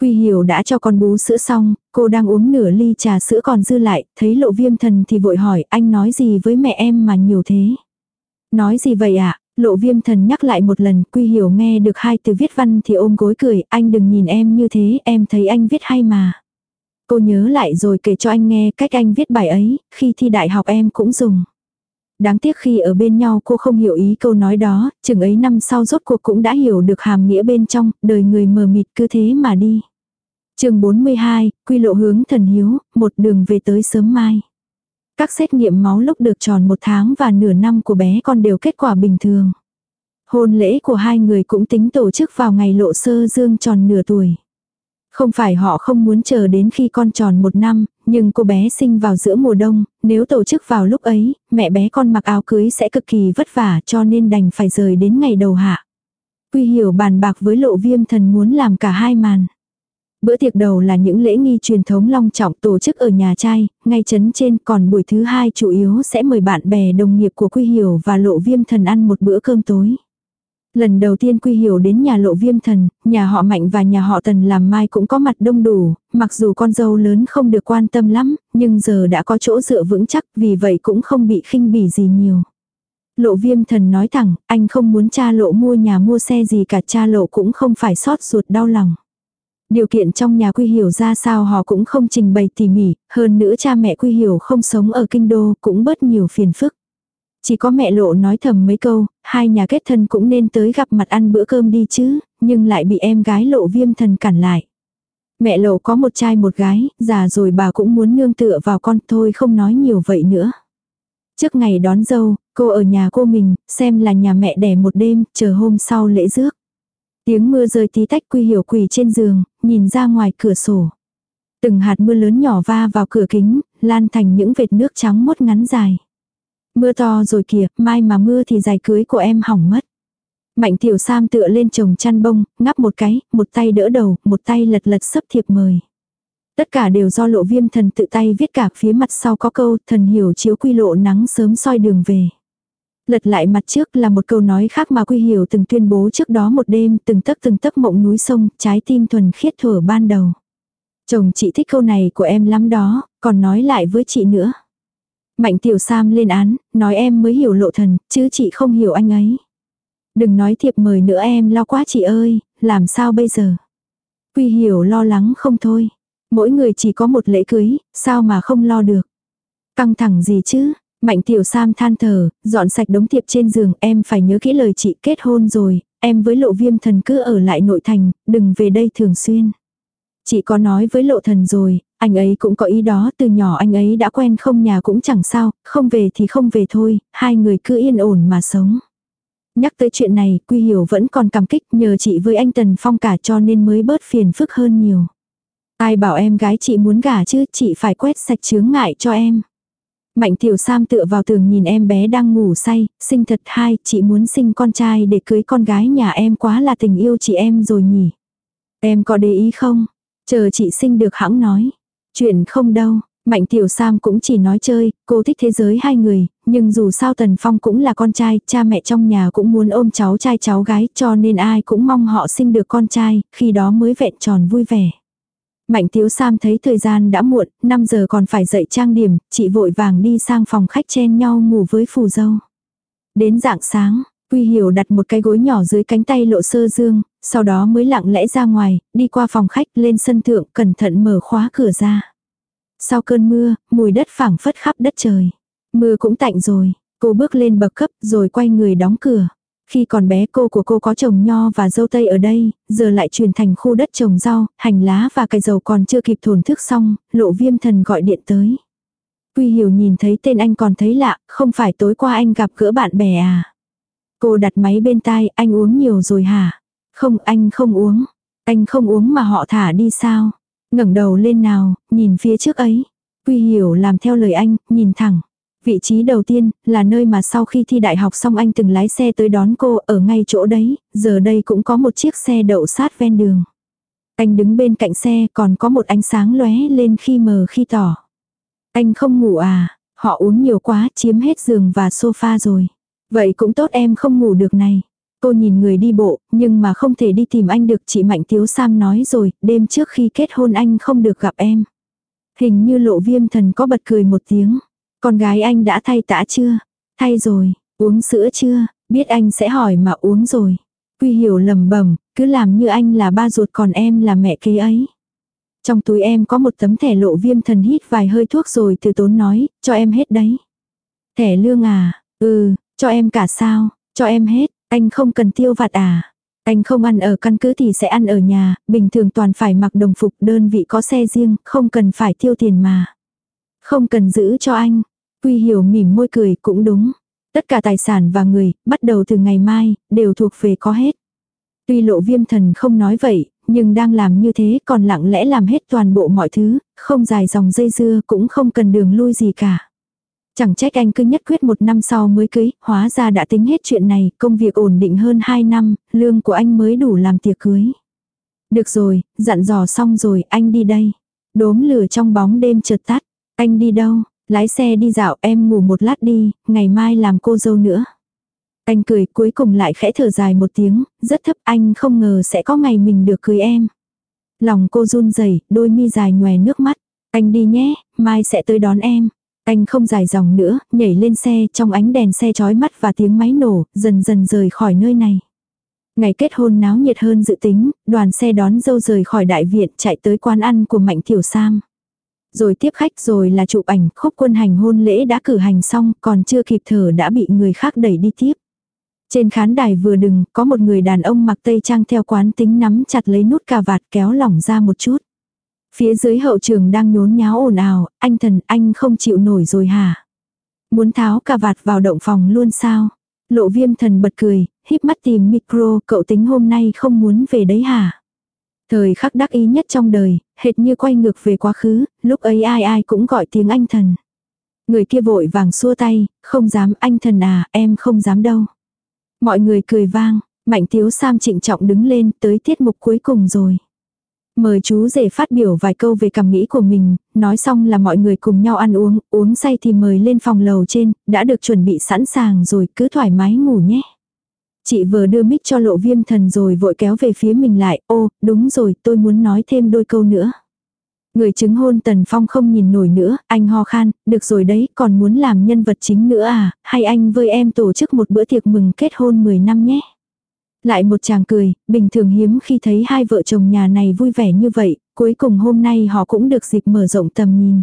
Quy hiểu đã cho con bú sữa xong, cô đang uống nửa ly trà sữa còn dư lại, thấy lộ viêm thần thì vội hỏi anh nói gì với mẹ em mà nhiều thế. Nói gì vậy ạ? À? Lộ viêm thần nhắc lại một lần, Quy hiểu nghe được hai từ viết văn thì ôm gối cười, anh đừng nhìn em như thế, em thấy anh viết hay mà. Cô nhớ lại rồi kể cho anh nghe cách anh viết bài ấy, khi thi đại học em cũng dùng. Đáng tiếc khi ở bên nhau cô không hiểu ý câu nói đó, chừng ấy năm sau rốt cuộc cũng đã hiểu được hàm nghĩa bên trong, đời người mờ mịt cứ thế mà đi. chương 42, quy lộ hướng thần hiếu, một đường về tới sớm mai. Các xét nghiệm máu lúc được tròn một tháng và nửa năm của bé con đều kết quả bình thường. Hôn lễ của hai người cũng tính tổ chức vào ngày lộ sơ dương tròn nửa tuổi. Không phải họ không muốn chờ đến khi con tròn một năm, nhưng cô bé sinh vào giữa mùa đông, nếu tổ chức vào lúc ấy, mẹ bé con mặc áo cưới sẽ cực kỳ vất vả cho nên đành phải rời đến ngày đầu hạ. Quy hiểu bàn bạc với lộ viêm thần muốn làm cả hai màn. Bữa tiệc đầu là những lễ nghi truyền thống long trọng tổ chức ở nhà trai, ngay chấn trên còn buổi thứ hai chủ yếu sẽ mời bạn bè đồng nghiệp của Quy Hiểu và lộ viêm thần ăn một bữa cơm tối. Lần đầu tiên Quy Hiểu đến nhà lộ viêm thần, nhà họ Mạnh và nhà họ Tần làm mai cũng có mặt đông đủ, mặc dù con dâu lớn không được quan tâm lắm, nhưng giờ đã có chỗ dựa vững chắc vì vậy cũng không bị khinh bỉ gì nhiều. Lộ viêm thần nói thẳng, anh không muốn cha lộ mua nhà mua xe gì cả cha lộ cũng không phải sót ruột đau lòng. Điều kiện trong nhà Quy Hiểu ra sao họ cũng không trình bày tỉ mỉ, hơn nữa cha mẹ Quy Hiểu không sống ở kinh đô cũng bớt nhiều phiền phức. Chỉ có mẹ lộ nói thầm mấy câu, hai nhà kết thân cũng nên tới gặp mặt ăn bữa cơm đi chứ, nhưng lại bị em gái lộ viêm thần cản lại. Mẹ lộ có một trai một gái, già rồi bà cũng muốn nương tựa vào con thôi không nói nhiều vậy nữa. Trước ngày đón dâu, cô ở nhà cô mình, xem là nhà mẹ đẻ một đêm, chờ hôm sau lễ rước. Tiếng mưa rơi tí tách quy hiểu quỳ trên giường, nhìn ra ngoài cửa sổ. Từng hạt mưa lớn nhỏ va vào cửa kính, lan thành những vệt nước trắng mốt ngắn dài. Mưa to rồi kìa, mai mà mưa thì giày cưới của em hỏng mất. Mạnh tiểu sam tựa lên chồng chăn bông, ngắp một cái, một tay đỡ đầu, một tay lật lật sấp thiệp mời. Tất cả đều do lộ viêm thần tự tay viết cả phía mặt sau có câu thần hiểu chiếu quy lộ nắng sớm soi đường về. Lật lại mặt trước là một câu nói khác mà quy hiểu từng tuyên bố trước đó một đêm từng tấc từng tấc mộng núi sông, trái tim thuần khiết thở ban đầu. Chồng chị thích câu này của em lắm đó, còn nói lại với chị nữa. Mạnh tiểu Sam lên án, nói em mới hiểu lộ thần, chứ chị không hiểu anh ấy. Đừng nói thiệp mời nữa em lo quá chị ơi, làm sao bây giờ? Quy hiểu lo lắng không thôi. Mỗi người chỉ có một lễ cưới, sao mà không lo được? Căng thẳng gì chứ? Mạnh tiểu Sam than thở, dọn sạch đống thiệp trên giường, em phải nhớ kỹ lời chị kết hôn rồi, em với lộ viêm thần cứ ở lại nội thành, đừng về đây thường xuyên. Chị có nói với lộ thần rồi, anh ấy cũng có ý đó, từ nhỏ anh ấy đã quen không nhà cũng chẳng sao, không về thì không về thôi, hai người cứ yên ổn mà sống. Nhắc tới chuyện này, Quy Hiểu vẫn còn cảm kích nhờ chị với anh Tần Phong cả cho nên mới bớt phiền phức hơn nhiều. Ai bảo em gái chị muốn gả chứ, chị phải quét sạch chướng ngại cho em. Mạnh tiểu Sam tựa vào tường nhìn em bé đang ngủ say, sinh thật hai, chị muốn sinh con trai để cưới con gái nhà em quá là tình yêu chị em rồi nhỉ. Em có để ý không? Chờ chị sinh được hãng nói. Chuyện không đâu, Mạnh Tiểu Sam cũng chỉ nói chơi, cô thích thế giới hai người, nhưng dù sao Tần Phong cũng là con trai, cha mẹ trong nhà cũng muốn ôm cháu trai cháu gái cho nên ai cũng mong họ sinh được con trai, khi đó mới vẹn tròn vui vẻ. Mạnh Tiếu Sam thấy thời gian đã muộn, 5 giờ còn phải dậy trang điểm, chị vội vàng đi sang phòng khách chen nhau ngủ với phù dâu. Đến dạng sáng, Quy Hiểu đặt một cái gối nhỏ dưới cánh tay lộ sơ dương, sau đó mới lặng lẽ ra ngoài, đi qua phòng khách lên sân thượng cẩn thận mở khóa cửa ra. Sau cơn mưa, mùi đất phảng phất khắp đất trời. Mưa cũng tạnh rồi, cô bước lên bậc cấp rồi quay người đóng cửa. Khi còn bé cô của cô có trồng nho và dâu tây ở đây, giờ lại chuyển thành khu đất trồng rau, hành lá và cây dầu còn chưa kịp thổn thức xong, lộ viêm thần gọi điện tới. Quy hiểu nhìn thấy tên anh còn thấy lạ, không phải tối qua anh gặp gỡ bạn bè à. Cô đặt máy bên tai, anh uống nhiều rồi hả? Không, anh không uống. Anh không uống mà họ thả đi sao? ngẩng đầu lên nào, nhìn phía trước ấy. Quy hiểu làm theo lời anh, nhìn thẳng. Vị trí đầu tiên là nơi mà sau khi thi đại học xong anh từng lái xe tới đón cô ở ngay chỗ đấy, giờ đây cũng có một chiếc xe đậu sát ven đường. Anh đứng bên cạnh xe còn có một ánh sáng lóe lên khi mờ khi tỏ. Anh không ngủ à, họ uống nhiều quá chiếm hết giường và sofa rồi. Vậy cũng tốt em không ngủ được này. Cô nhìn người đi bộ, nhưng mà không thể đi tìm anh được chị Mạnh Tiếu Sam nói rồi, đêm trước khi kết hôn anh không được gặp em. Hình như lộ viêm thần có bật cười một tiếng. Con gái anh đã thay tã chưa? Thay rồi, uống sữa chưa? Biết anh sẽ hỏi mà uống rồi. Quy hiểu lầm bẩm cứ làm như anh là ba ruột còn em là mẹ kế ấy. Trong túi em có một tấm thẻ lộ viêm thần hít vài hơi thuốc rồi từ tốn nói, cho em hết đấy. Thẻ lương à, ừ, cho em cả sao, cho em hết, anh không cần tiêu vặt à. Anh không ăn ở căn cứ thì sẽ ăn ở nhà, bình thường toàn phải mặc đồng phục đơn vị có xe riêng, không cần phải tiêu tiền mà. Không cần giữ cho anh, Quy hiểu mỉm môi cười cũng đúng. Tất cả tài sản và người, bắt đầu từ ngày mai, đều thuộc về có hết. Tuy lộ viêm thần không nói vậy, nhưng đang làm như thế còn lặng lẽ làm hết toàn bộ mọi thứ, không dài dòng dây dưa cũng không cần đường lui gì cả. Chẳng trách anh cứ nhất quyết một năm sau mới cưới, hóa ra đã tính hết chuyện này, công việc ổn định hơn hai năm, lương của anh mới đủ làm tiệc cưới. Được rồi, dặn dò xong rồi, anh đi đây. Đốm lửa trong bóng đêm chợt tắt. Anh đi đâu? Lái xe đi dạo em ngủ một lát đi, ngày mai làm cô dâu nữa. Anh cười cuối cùng lại khẽ thở dài một tiếng, rất thấp anh không ngờ sẽ có ngày mình được cưới em. Lòng cô run rẩy, đôi mi dài nhòe nước mắt. Anh đi nhé, mai sẽ tới đón em. Anh không dài dòng nữa, nhảy lên xe trong ánh đèn xe chói mắt và tiếng máy nổ, dần dần rời khỏi nơi này. Ngày kết hôn náo nhiệt hơn dự tính, đoàn xe đón dâu rời khỏi đại viện chạy tới quán ăn của Mạnh Tiểu Sam rồi tiếp khách rồi là chụp ảnh, khúc quân hành hôn lễ đã cử hành xong, còn chưa kịp thở đã bị người khác đẩy đi tiếp. Trên khán đài vừa đừng, có một người đàn ông mặc tây trang theo quán tính nắm chặt lấy nút cà vạt kéo lỏng ra một chút. Phía dưới hậu trường đang nhốn nháo ồn ào, anh thần anh không chịu nổi rồi hả? Muốn tháo cà vạt vào động phòng luôn sao? Lộ viêm thần bật cười, híp mắt tìm micro, cậu tính hôm nay không muốn về đấy hả? Thời khắc đắc ý nhất trong đời, hệt như quay ngược về quá khứ, lúc ấy ai ai cũng gọi tiếng anh thần. Người kia vội vàng xua tay, không dám anh thần à, em không dám đâu. Mọi người cười vang, mạnh tiếu Sam trịnh trọng đứng lên tới tiết mục cuối cùng rồi. Mời chú rể phát biểu vài câu về cảm nghĩ của mình, nói xong là mọi người cùng nhau ăn uống, uống say thì mời lên phòng lầu trên, đã được chuẩn bị sẵn sàng rồi cứ thoải mái ngủ nhé. Chị vừa đưa mic cho lộ viêm thần rồi vội kéo về phía mình lại, ô, đúng rồi, tôi muốn nói thêm đôi câu nữa. Người chứng hôn Tần Phong không nhìn nổi nữa, anh ho khan, được rồi đấy, còn muốn làm nhân vật chính nữa à, hay anh với em tổ chức một bữa tiệc mừng kết hôn 10 năm nhé. Lại một chàng cười, bình thường hiếm khi thấy hai vợ chồng nhà này vui vẻ như vậy, cuối cùng hôm nay họ cũng được dịp mở rộng tầm nhìn.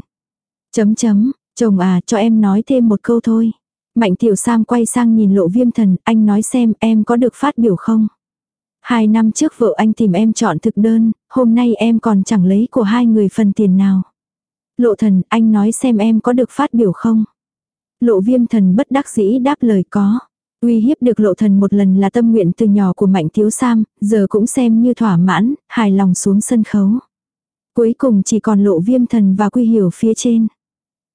Chấm chấm, chồng à, cho em nói thêm một câu thôi. Mạnh tiểu Sam quay sang nhìn lộ viêm thần, anh nói xem em có được phát biểu không? Hai năm trước vợ anh tìm em chọn thực đơn, hôm nay em còn chẳng lấy của hai người phần tiền nào. Lộ thần, anh nói xem em có được phát biểu không? Lộ viêm thần bất đắc dĩ đáp lời có. Uy hiếp được lộ thần một lần là tâm nguyện từ nhỏ của mạnh thiếu sam, giờ cũng xem như thỏa mãn, hài lòng xuống sân khấu. Cuối cùng chỉ còn lộ viêm thần và quy hiểu phía trên.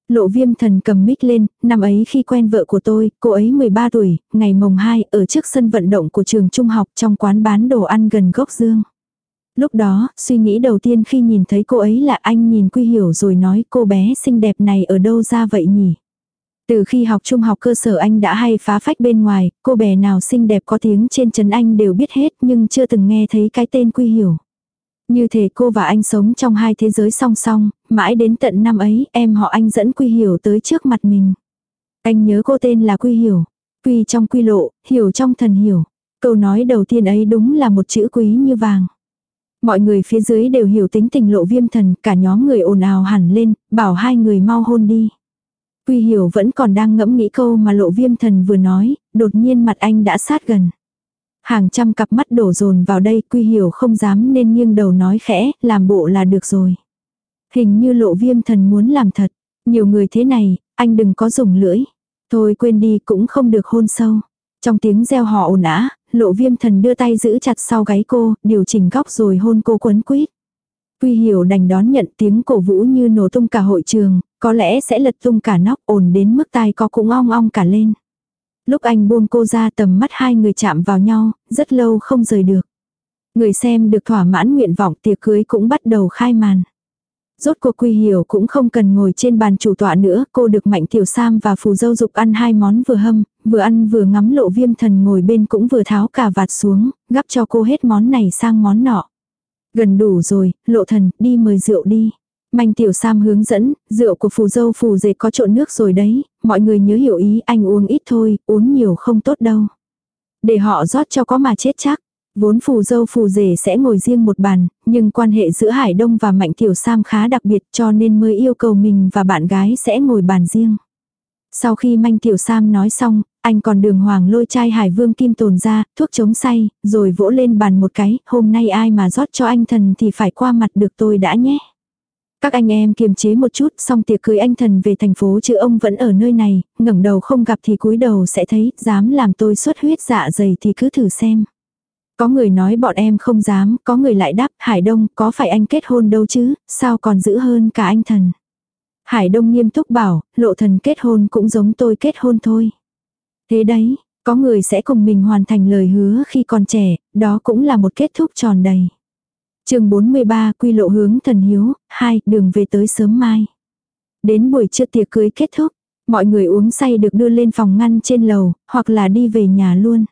Lộ viêm thần cầm mic lên, năm ấy khi quen vợ của tôi, cô ấy 13 tuổi, ngày mồng 2 ở trước sân vận động của trường trung học trong quán bán đồ ăn gần gốc dương. Lúc đó, suy nghĩ đầu tiên khi nhìn thấy cô ấy là anh nhìn Quy Hiểu rồi nói cô bé xinh đẹp này ở đâu ra vậy nhỉ? Từ khi học trung học cơ sở anh đã hay phá phách bên ngoài, cô bé nào xinh đẹp có tiếng trên trấn anh đều biết hết nhưng chưa từng nghe thấy cái tên Quy Hiểu. Như thể cô và anh sống trong hai thế giới song song, mãi đến tận năm ấy em họ anh dẫn Quy Hiểu tới trước mặt mình. Anh nhớ cô tên là Quy Hiểu. Quy trong quy lộ, hiểu trong thần hiểu. Câu nói đầu tiên ấy đúng là một chữ quý như vàng. Mọi người phía dưới đều hiểu tính tình lộ viêm thần, cả nhóm người ồn ào hẳn lên, bảo hai người mau hôn đi. Quy hiểu vẫn còn đang ngẫm nghĩ câu mà lộ viêm thần vừa nói, đột nhiên mặt anh đã sát gần. Hàng trăm cặp mắt đổ dồn vào đây, quy hiểu không dám nên nghiêng đầu nói khẽ, làm bộ là được rồi. Hình như lộ viêm thần muốn làm thật. Nhiều người thế này, anh đừng có dùng lưỡi. Thôi quên đi cũng không được hôn sâu. Trong tiếng reo họ ồn ả, lộ viêm thần đưa tay giữ chặt sau gáy cô, điều chỉnh góc rồi hôn cô quấn quýt. Quy hiểu đành đón nhận tiếng cổ vũ như nổ tung cả hội trường, có lẽ sẽ lật tung cả nóc ồn đến mức tai có cũng ong ong cả lên. Lúc anh buông cô ra tầm mắt hai người chạm vào nhau, rất lâu không rời được. Người xem được thỏa mãn nguyện vọng tiệc cưới cũng bắt đầu khai màn. Rốt cuộc quy hiểu cũng không cần ngồi trên bàn chủ tọa nữa, cô được Mạnh Tiểu Sam và Phù Dâu Dục ăn hai món vừa hâm, vừa ăn vừa ngắm lộ viêm thần ngồi bên cũng vừa tháo cà vạt xuống, gắp cho cô hết món này sang món nọ. Gần đủ rồi, lộ thần, đi mời rượu đi. Mạnh Tiểu Sam hướng dẫn, rượu của Phù Dâu Phù dệt có trộn nước rồi đấy, mọi người nhớ hiểu ý anh uống ít thôi, uống nhiều không tốt đâu. Để họ rót cho có mà chết chắc. Vốn phù dâu phù rể sẽ ngồi riêng một bàn, nhưng quan hệ giữa Hải Đông và Mạnh Tiểu Sam khá đặc biệt cho nên mới yêu cầu mình và bạn gái sẽ ngồi bàn riêng. Sau khi Mạnh Tiểu Sam nói xong, anh còn đường hoàng lôi chai Hải Vương Kim tồn ra, thuốc chống say, rồi vỗ lên bàn một cái, hôm nay ai mà rót cho anh thần thì phải qua mặt được tôi đã nhé. Các anh em kiềm chế một chút, xong tiệc cưới anh thần về thành phố chứ ông vẫn ở nơi này, ngẩng đầu không gặp thì cúi đầu sẽ thấy, dám làm tôi xuất huyết dạ dày thì cứ thử xem. Có người nói bọn em không dám, có người lại đáp, Hải Đông, có phải anh kết hôn đâu chứ, sao còn giữ hơn cả anh thần. Hải Đông nghiêm túc bảo, lộ thần kết hôn cũng giống tôi kết hôn thôi. Thế đấy, có người sẽ cùng mình hoàn thành lời hứa khi còn trẻ, đó cũng là một kết thúc tròn đầy chương 43 quy lộ hướng thần hiếu, 2 đường về tới sớm mai. Đến buổi trưa tiệc cưới kết thúc, mọi người uống say được đưa lên phòng ngăn trên lầu, hoặc là đi về nhà luôn.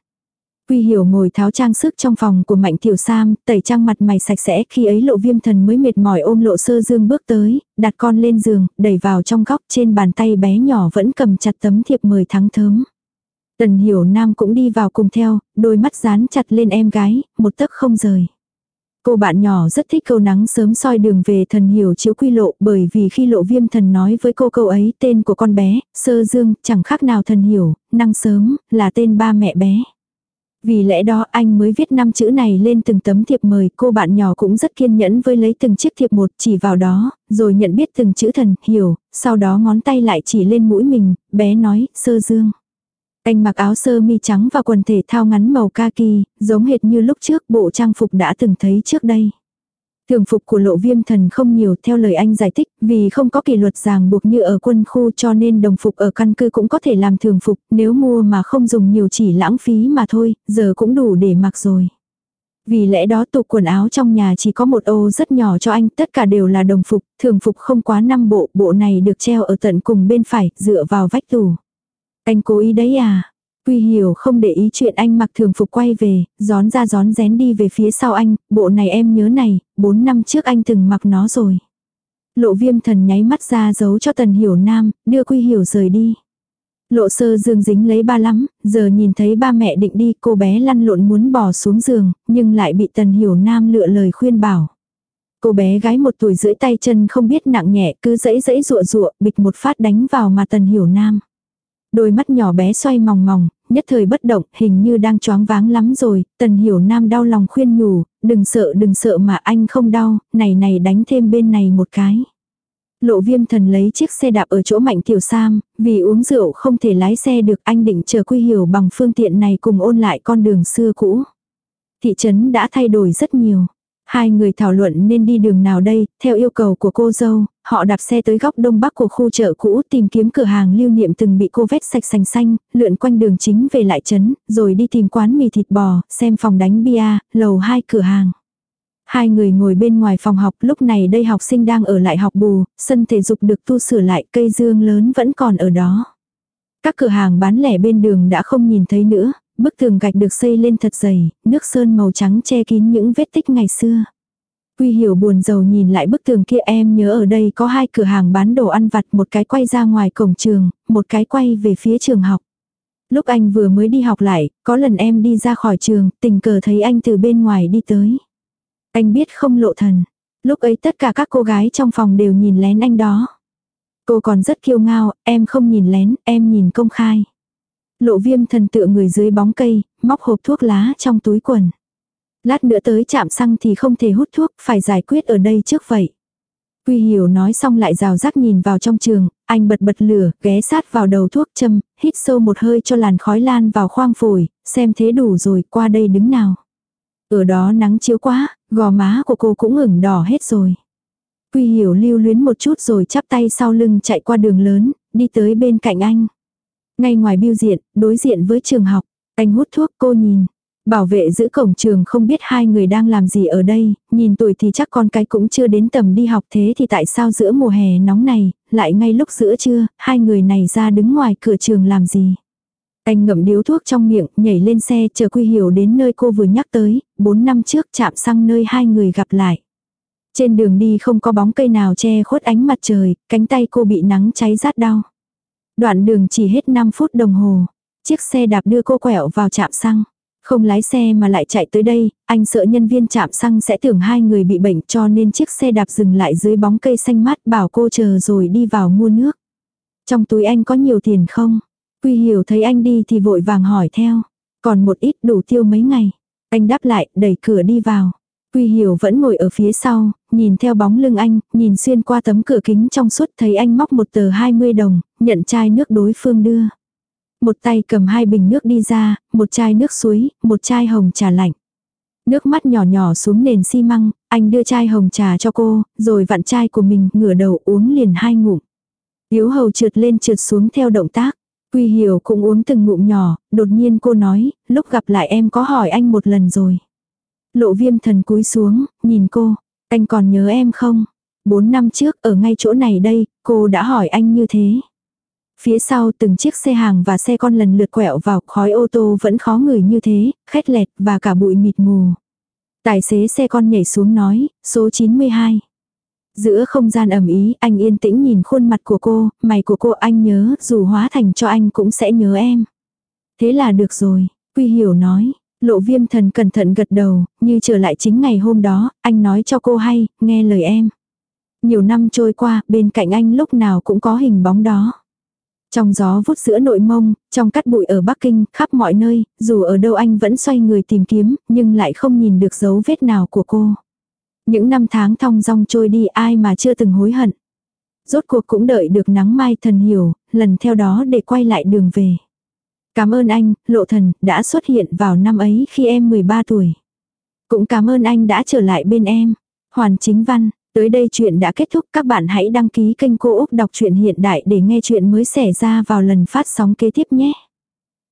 Quy hiểu ngồi tháo trang sức trong phòng của Mạnh Tiểu Sam, tẩy trang mặt mày sạch sẽ, khi ấy lộ viêm thần mới mệt mỏi ôm lộ sơ dương bước tới, đặt con lên giường, đẩy vào trong góc trên bàn tay bé nhỏ vẫn cầm chặt tấm thiệp mời thắng thớm. Tần hiểu nam cũng đi vào cùng theo, đôi mắt dán chặt lên em gái, một tấc không rời. Cô bạn nhỏ rất thích câu nắng sớm soi đường về thần hiểu chiếu quy lộ bởi vì khi lộ viêm thần nói với cô câu ấy tên của con bé, sơ dương, chẳng khác nào thần hiểu, năng sớm, là tên ba mẹ bé. Vì lẽ đó anh mới viết năm chữ này lên từng tấm thiệp mời, cô bạn nhỏ cũng rất kiên nhẫn với lấy từng chiếc thiệp một chỉ vào đó, rồi nhận biết từng chữ thần, hiểu, sau đó ngón tay lại chỉ lên mũi mình, bé nói, sơ dương. Anh mặc áo sơ mi trắng và quần thể thao ngắn màu kaki, giống hệt như lúc trước bộ trang phục đã từng thấy trước đây. Thường phục của lộ viêm thần không nhiều theo lời anh giải thích, vì không có kỷ luật ràng buộc như ở quân khu cho nên đồng phục ở căn cứ cũng có thể làm thường phục, nếu mua mà không dùng nhiều chỉ lãng phí mà thôi, giờ cũng đủ để mặc rồi. Vì lẽ đó tủ quần áo trong nhà chỉ có một ô rất nhỏ cho anh, tất cả đều là đồng phục, thường phục không quá 5 bộ, bộ này được treo ở tận cùng bên phải, dựa vào vách tủ. Anh cố ý đấy à? Quy hiểu không để ý chuyện anh mặc thường phục quay về, gión ra gión rén đi về phía sau anh, bộ này em nhớ này, 4 năm trước anh từng mặc nó rồi. Lộ viêm thần nháy mắt ra giấu cho tần hiểu nam, đưa quy hiểu rời đi. Lộ sơ dương dính lấy ba lắm, giờ nhìn thấy ba mẹ định đi cô bé lăn lộn muốn bỏ xuống giường, nhưng lại bị tần hiểu nam lựa lời khuyên bảo. Cô bé gái một tuổi rưỡi tay chân không biết nặng nhẹ cứ dẫy dẫy rụa rụa bịch một phát đánh vào mà tần hiểu nam. Đôi mắt nhỏ bé xoay mòng mòng, nhất thời bất động, hình như đang choáng váng lắm rồi, tần hiểu nam đau lòng khuyên nhủ, đừng sợ đừng sợ mà anh không đau, này này đánh thêm bên này một cái. Lộ viêm thần lấy chiếc xe đạp ở chỗ mạnh tiểu sam, vì uống rượu không thể lái xe được anh định chờ quy hiểu bằng phương tiện này cùng ôn lại con đường xưa cũ. Thị trấn đã thay đổi rất nhiều. Hai người thảo luận nên đi đường nào đây, theo yêu cầu của cô dâu, họ đạp xe tới góc đông bắc của khu chợ cũ tìm kiếm cửa hàng lưu niệm từng bị cô vét sạch xanh xanh, lượn quanh đường chính về lại trấn, rồi đi tìm quán mì thịt bò, xem phòng đánh bia, lầu hai cửa hàng. Hai người ngồi bên ngoài phòng học, lúc này đây học sinh đang ở lại học bù, sân thể dục được tu sửa lại, cây dương lớn vẫn còn ở đó. Các cửa hàng bán lẻ bên đường đã không nhìn thấy nữa, bức tường gạch được xây lên thật dày, nước sơn màu trắng che kín những vết tích ngày xưa. Quy hiểu buồn rầu nhìn lại bức tường kia em nhớ ở đây có hai cửa hàng bán đồ ăn vặt một cái quay ra ngoài cổng trường, một cái quay về phía trường học. Lúc anh vừa mới đi học lại, có lần em đi ra khỏi trường, tình cờ thấy anh từ bên ngoài đi tới. Anh biết không lộ thần. Lúc ấy tất cả các cô gái trong phòng đều nhìn lén anh đó. Cô còn rất kiêu ngao, em không nhìn lén, em nhìn công khai. Lộ viêm thần tựa người dưới bóng cây, móc hộp thuốc lá trong túi quần. Lát nữa tới chạm xăng thì không thể hút thuốc, phải giải quyết ở đây trước vậy. Quy hiểu nói xong lại rào rác nhìn vào trong trường, anh bật bật lửa, ghé sát vào đầu thuốc châm, hít sâu một hơi cho làn khói lan vào khoang phổi, xem thế đủ rồi, qua đây đứng nào. Ở đó nắng chiếu quá, gò má của cô cũng ửng đỏ hết rồi. Quy hiểu lưu luyến một chút rồi chắp tay sau lưng chạy qua đường lớn, đi tới bên cạnh anh. Ngay ngoài biêu diện, đối diện với trường học, anh hút thuốc cô nhìn. Bảo vệ giữ cổng trường không biết hai người đang làm gì ở đây, nhìn tuổi thì chắc con cái cũng chưa đến tầm đi học thế thì tại sao giữa mùa hè nóng này, lại ngay lúc giữa trưa, hai người này ra đứng ngoài cửa trường làm gì. Anh ngậm điếu thuốc trong miệng, nhảy lên xe chờ Quy Hiểu đến nơi cô vừa nhắc tới, bốn năm trước chạm xăng nơi hai người gặp lại. Trên đường đi không có bóng cây nào che khuất ánh mặt trời, cánh tay cô bị nắng cháy rát đau. Đoạn đường chỉ hết 5 phút đồng hồ. Chiếc xe đạp đưa cô quẹo vào trạm xăng. Không lái xe mà lại chạy tới đây, anh sợ nhân viên chạm xăng sẽ tưởng hai người bị bệnh cho nên chiếc xe đạp dừng lại dưới bóng cây xanh mát bảo cô chờ rồi đi vào mua nước. Trong túi anh có nhiều tiền không? Quy hiểu thấy anh đi thì vội vàng hỏi theo. Còn một ít đủ tiêu mấy ngày. Anh đáp lại, đẩy cửa đi vào. Quy hiểu vẫn ngồi ở phía sau, nhìn theo bóng lưng anh, nhìn xuyên qua tấm cửa kính trong suốt thấy anh móc một tờ 20 đồng, nhận chai nước đối phương đưa. Một tay cầm hai bình nước đi ra, một chai nước suối, một chai hồng trà lạnh. Nước mắt nhỏ nhỏ xuống nền xi măng, anh đưa chai hồng trà cho cô, rồi vặn chai của mình ngửa đầu uống liền hai ngụm. Yếu hầu trượt lên trượt xuống theo động tác. Quy hiểu cũng uống từng ngụm nhỏ, đột nhiên cô nói, lúc gặp lại em có hỏi anh một lần rồi. Lộ viêm thần cúi xuống, nhìn cô, anh còn nhớ em không? Bốn năm trước ở ngay chỗ này đây, cô đã hỏi anh như thế. Phía sau từng chiếc xe hàng và xe con lần lượt quẹo vào, khói ô tô vẫn khó ngửi như thế, khét lẹt và cả bụi mịt mù. Tài xế xe con nhảy xuống nói, số 92. Giữa không gian ẩm ý, anh yên tĩnh nhìn khuôn mặt của cô, mày của cô anh nhớ, dù hóa thành cho anh cũng sẽ nhớ em. Thế là được rồi, Quy Hiểu nói. Lộ viêm thần cẩn thận gật đầu, như trở lại chính ngày hôm đó, anh nói cho cô hay, nghe lời em. Nhiều năm trôi qua, bên cạnh anh lúc nào cũng có hình bóng đó. Trong gió vút giữa nội mông, trong cắt bụi ở Bắc Kinh, khắp mọi nơi, dù ở đâu anh vẫn xoay người tìm kiếm, nhưng lại không nhìn được dấu vết nào của cô. Những năm tháng thong dong trôi đi ai mà chưa từng hối hận. Rốt cuộc cũng đợi được nắng mai thần hiểu, lần theo đó để quay lại đường về. Cảm ơn anh, lộ thần, đã xuất hiện vào năm ấy khi em 13 tuổi. Cũng cảm ơn anh đã trở lại bên em. Hoàn chính văn, tới đây chuyện đã kết thúc, các bạn hãy đăng ký kênh Cô Úc Đọc truyện Hiện Đại để nghe chuyện mới xảy ra vào lần phát sóng kế tiếp nhé.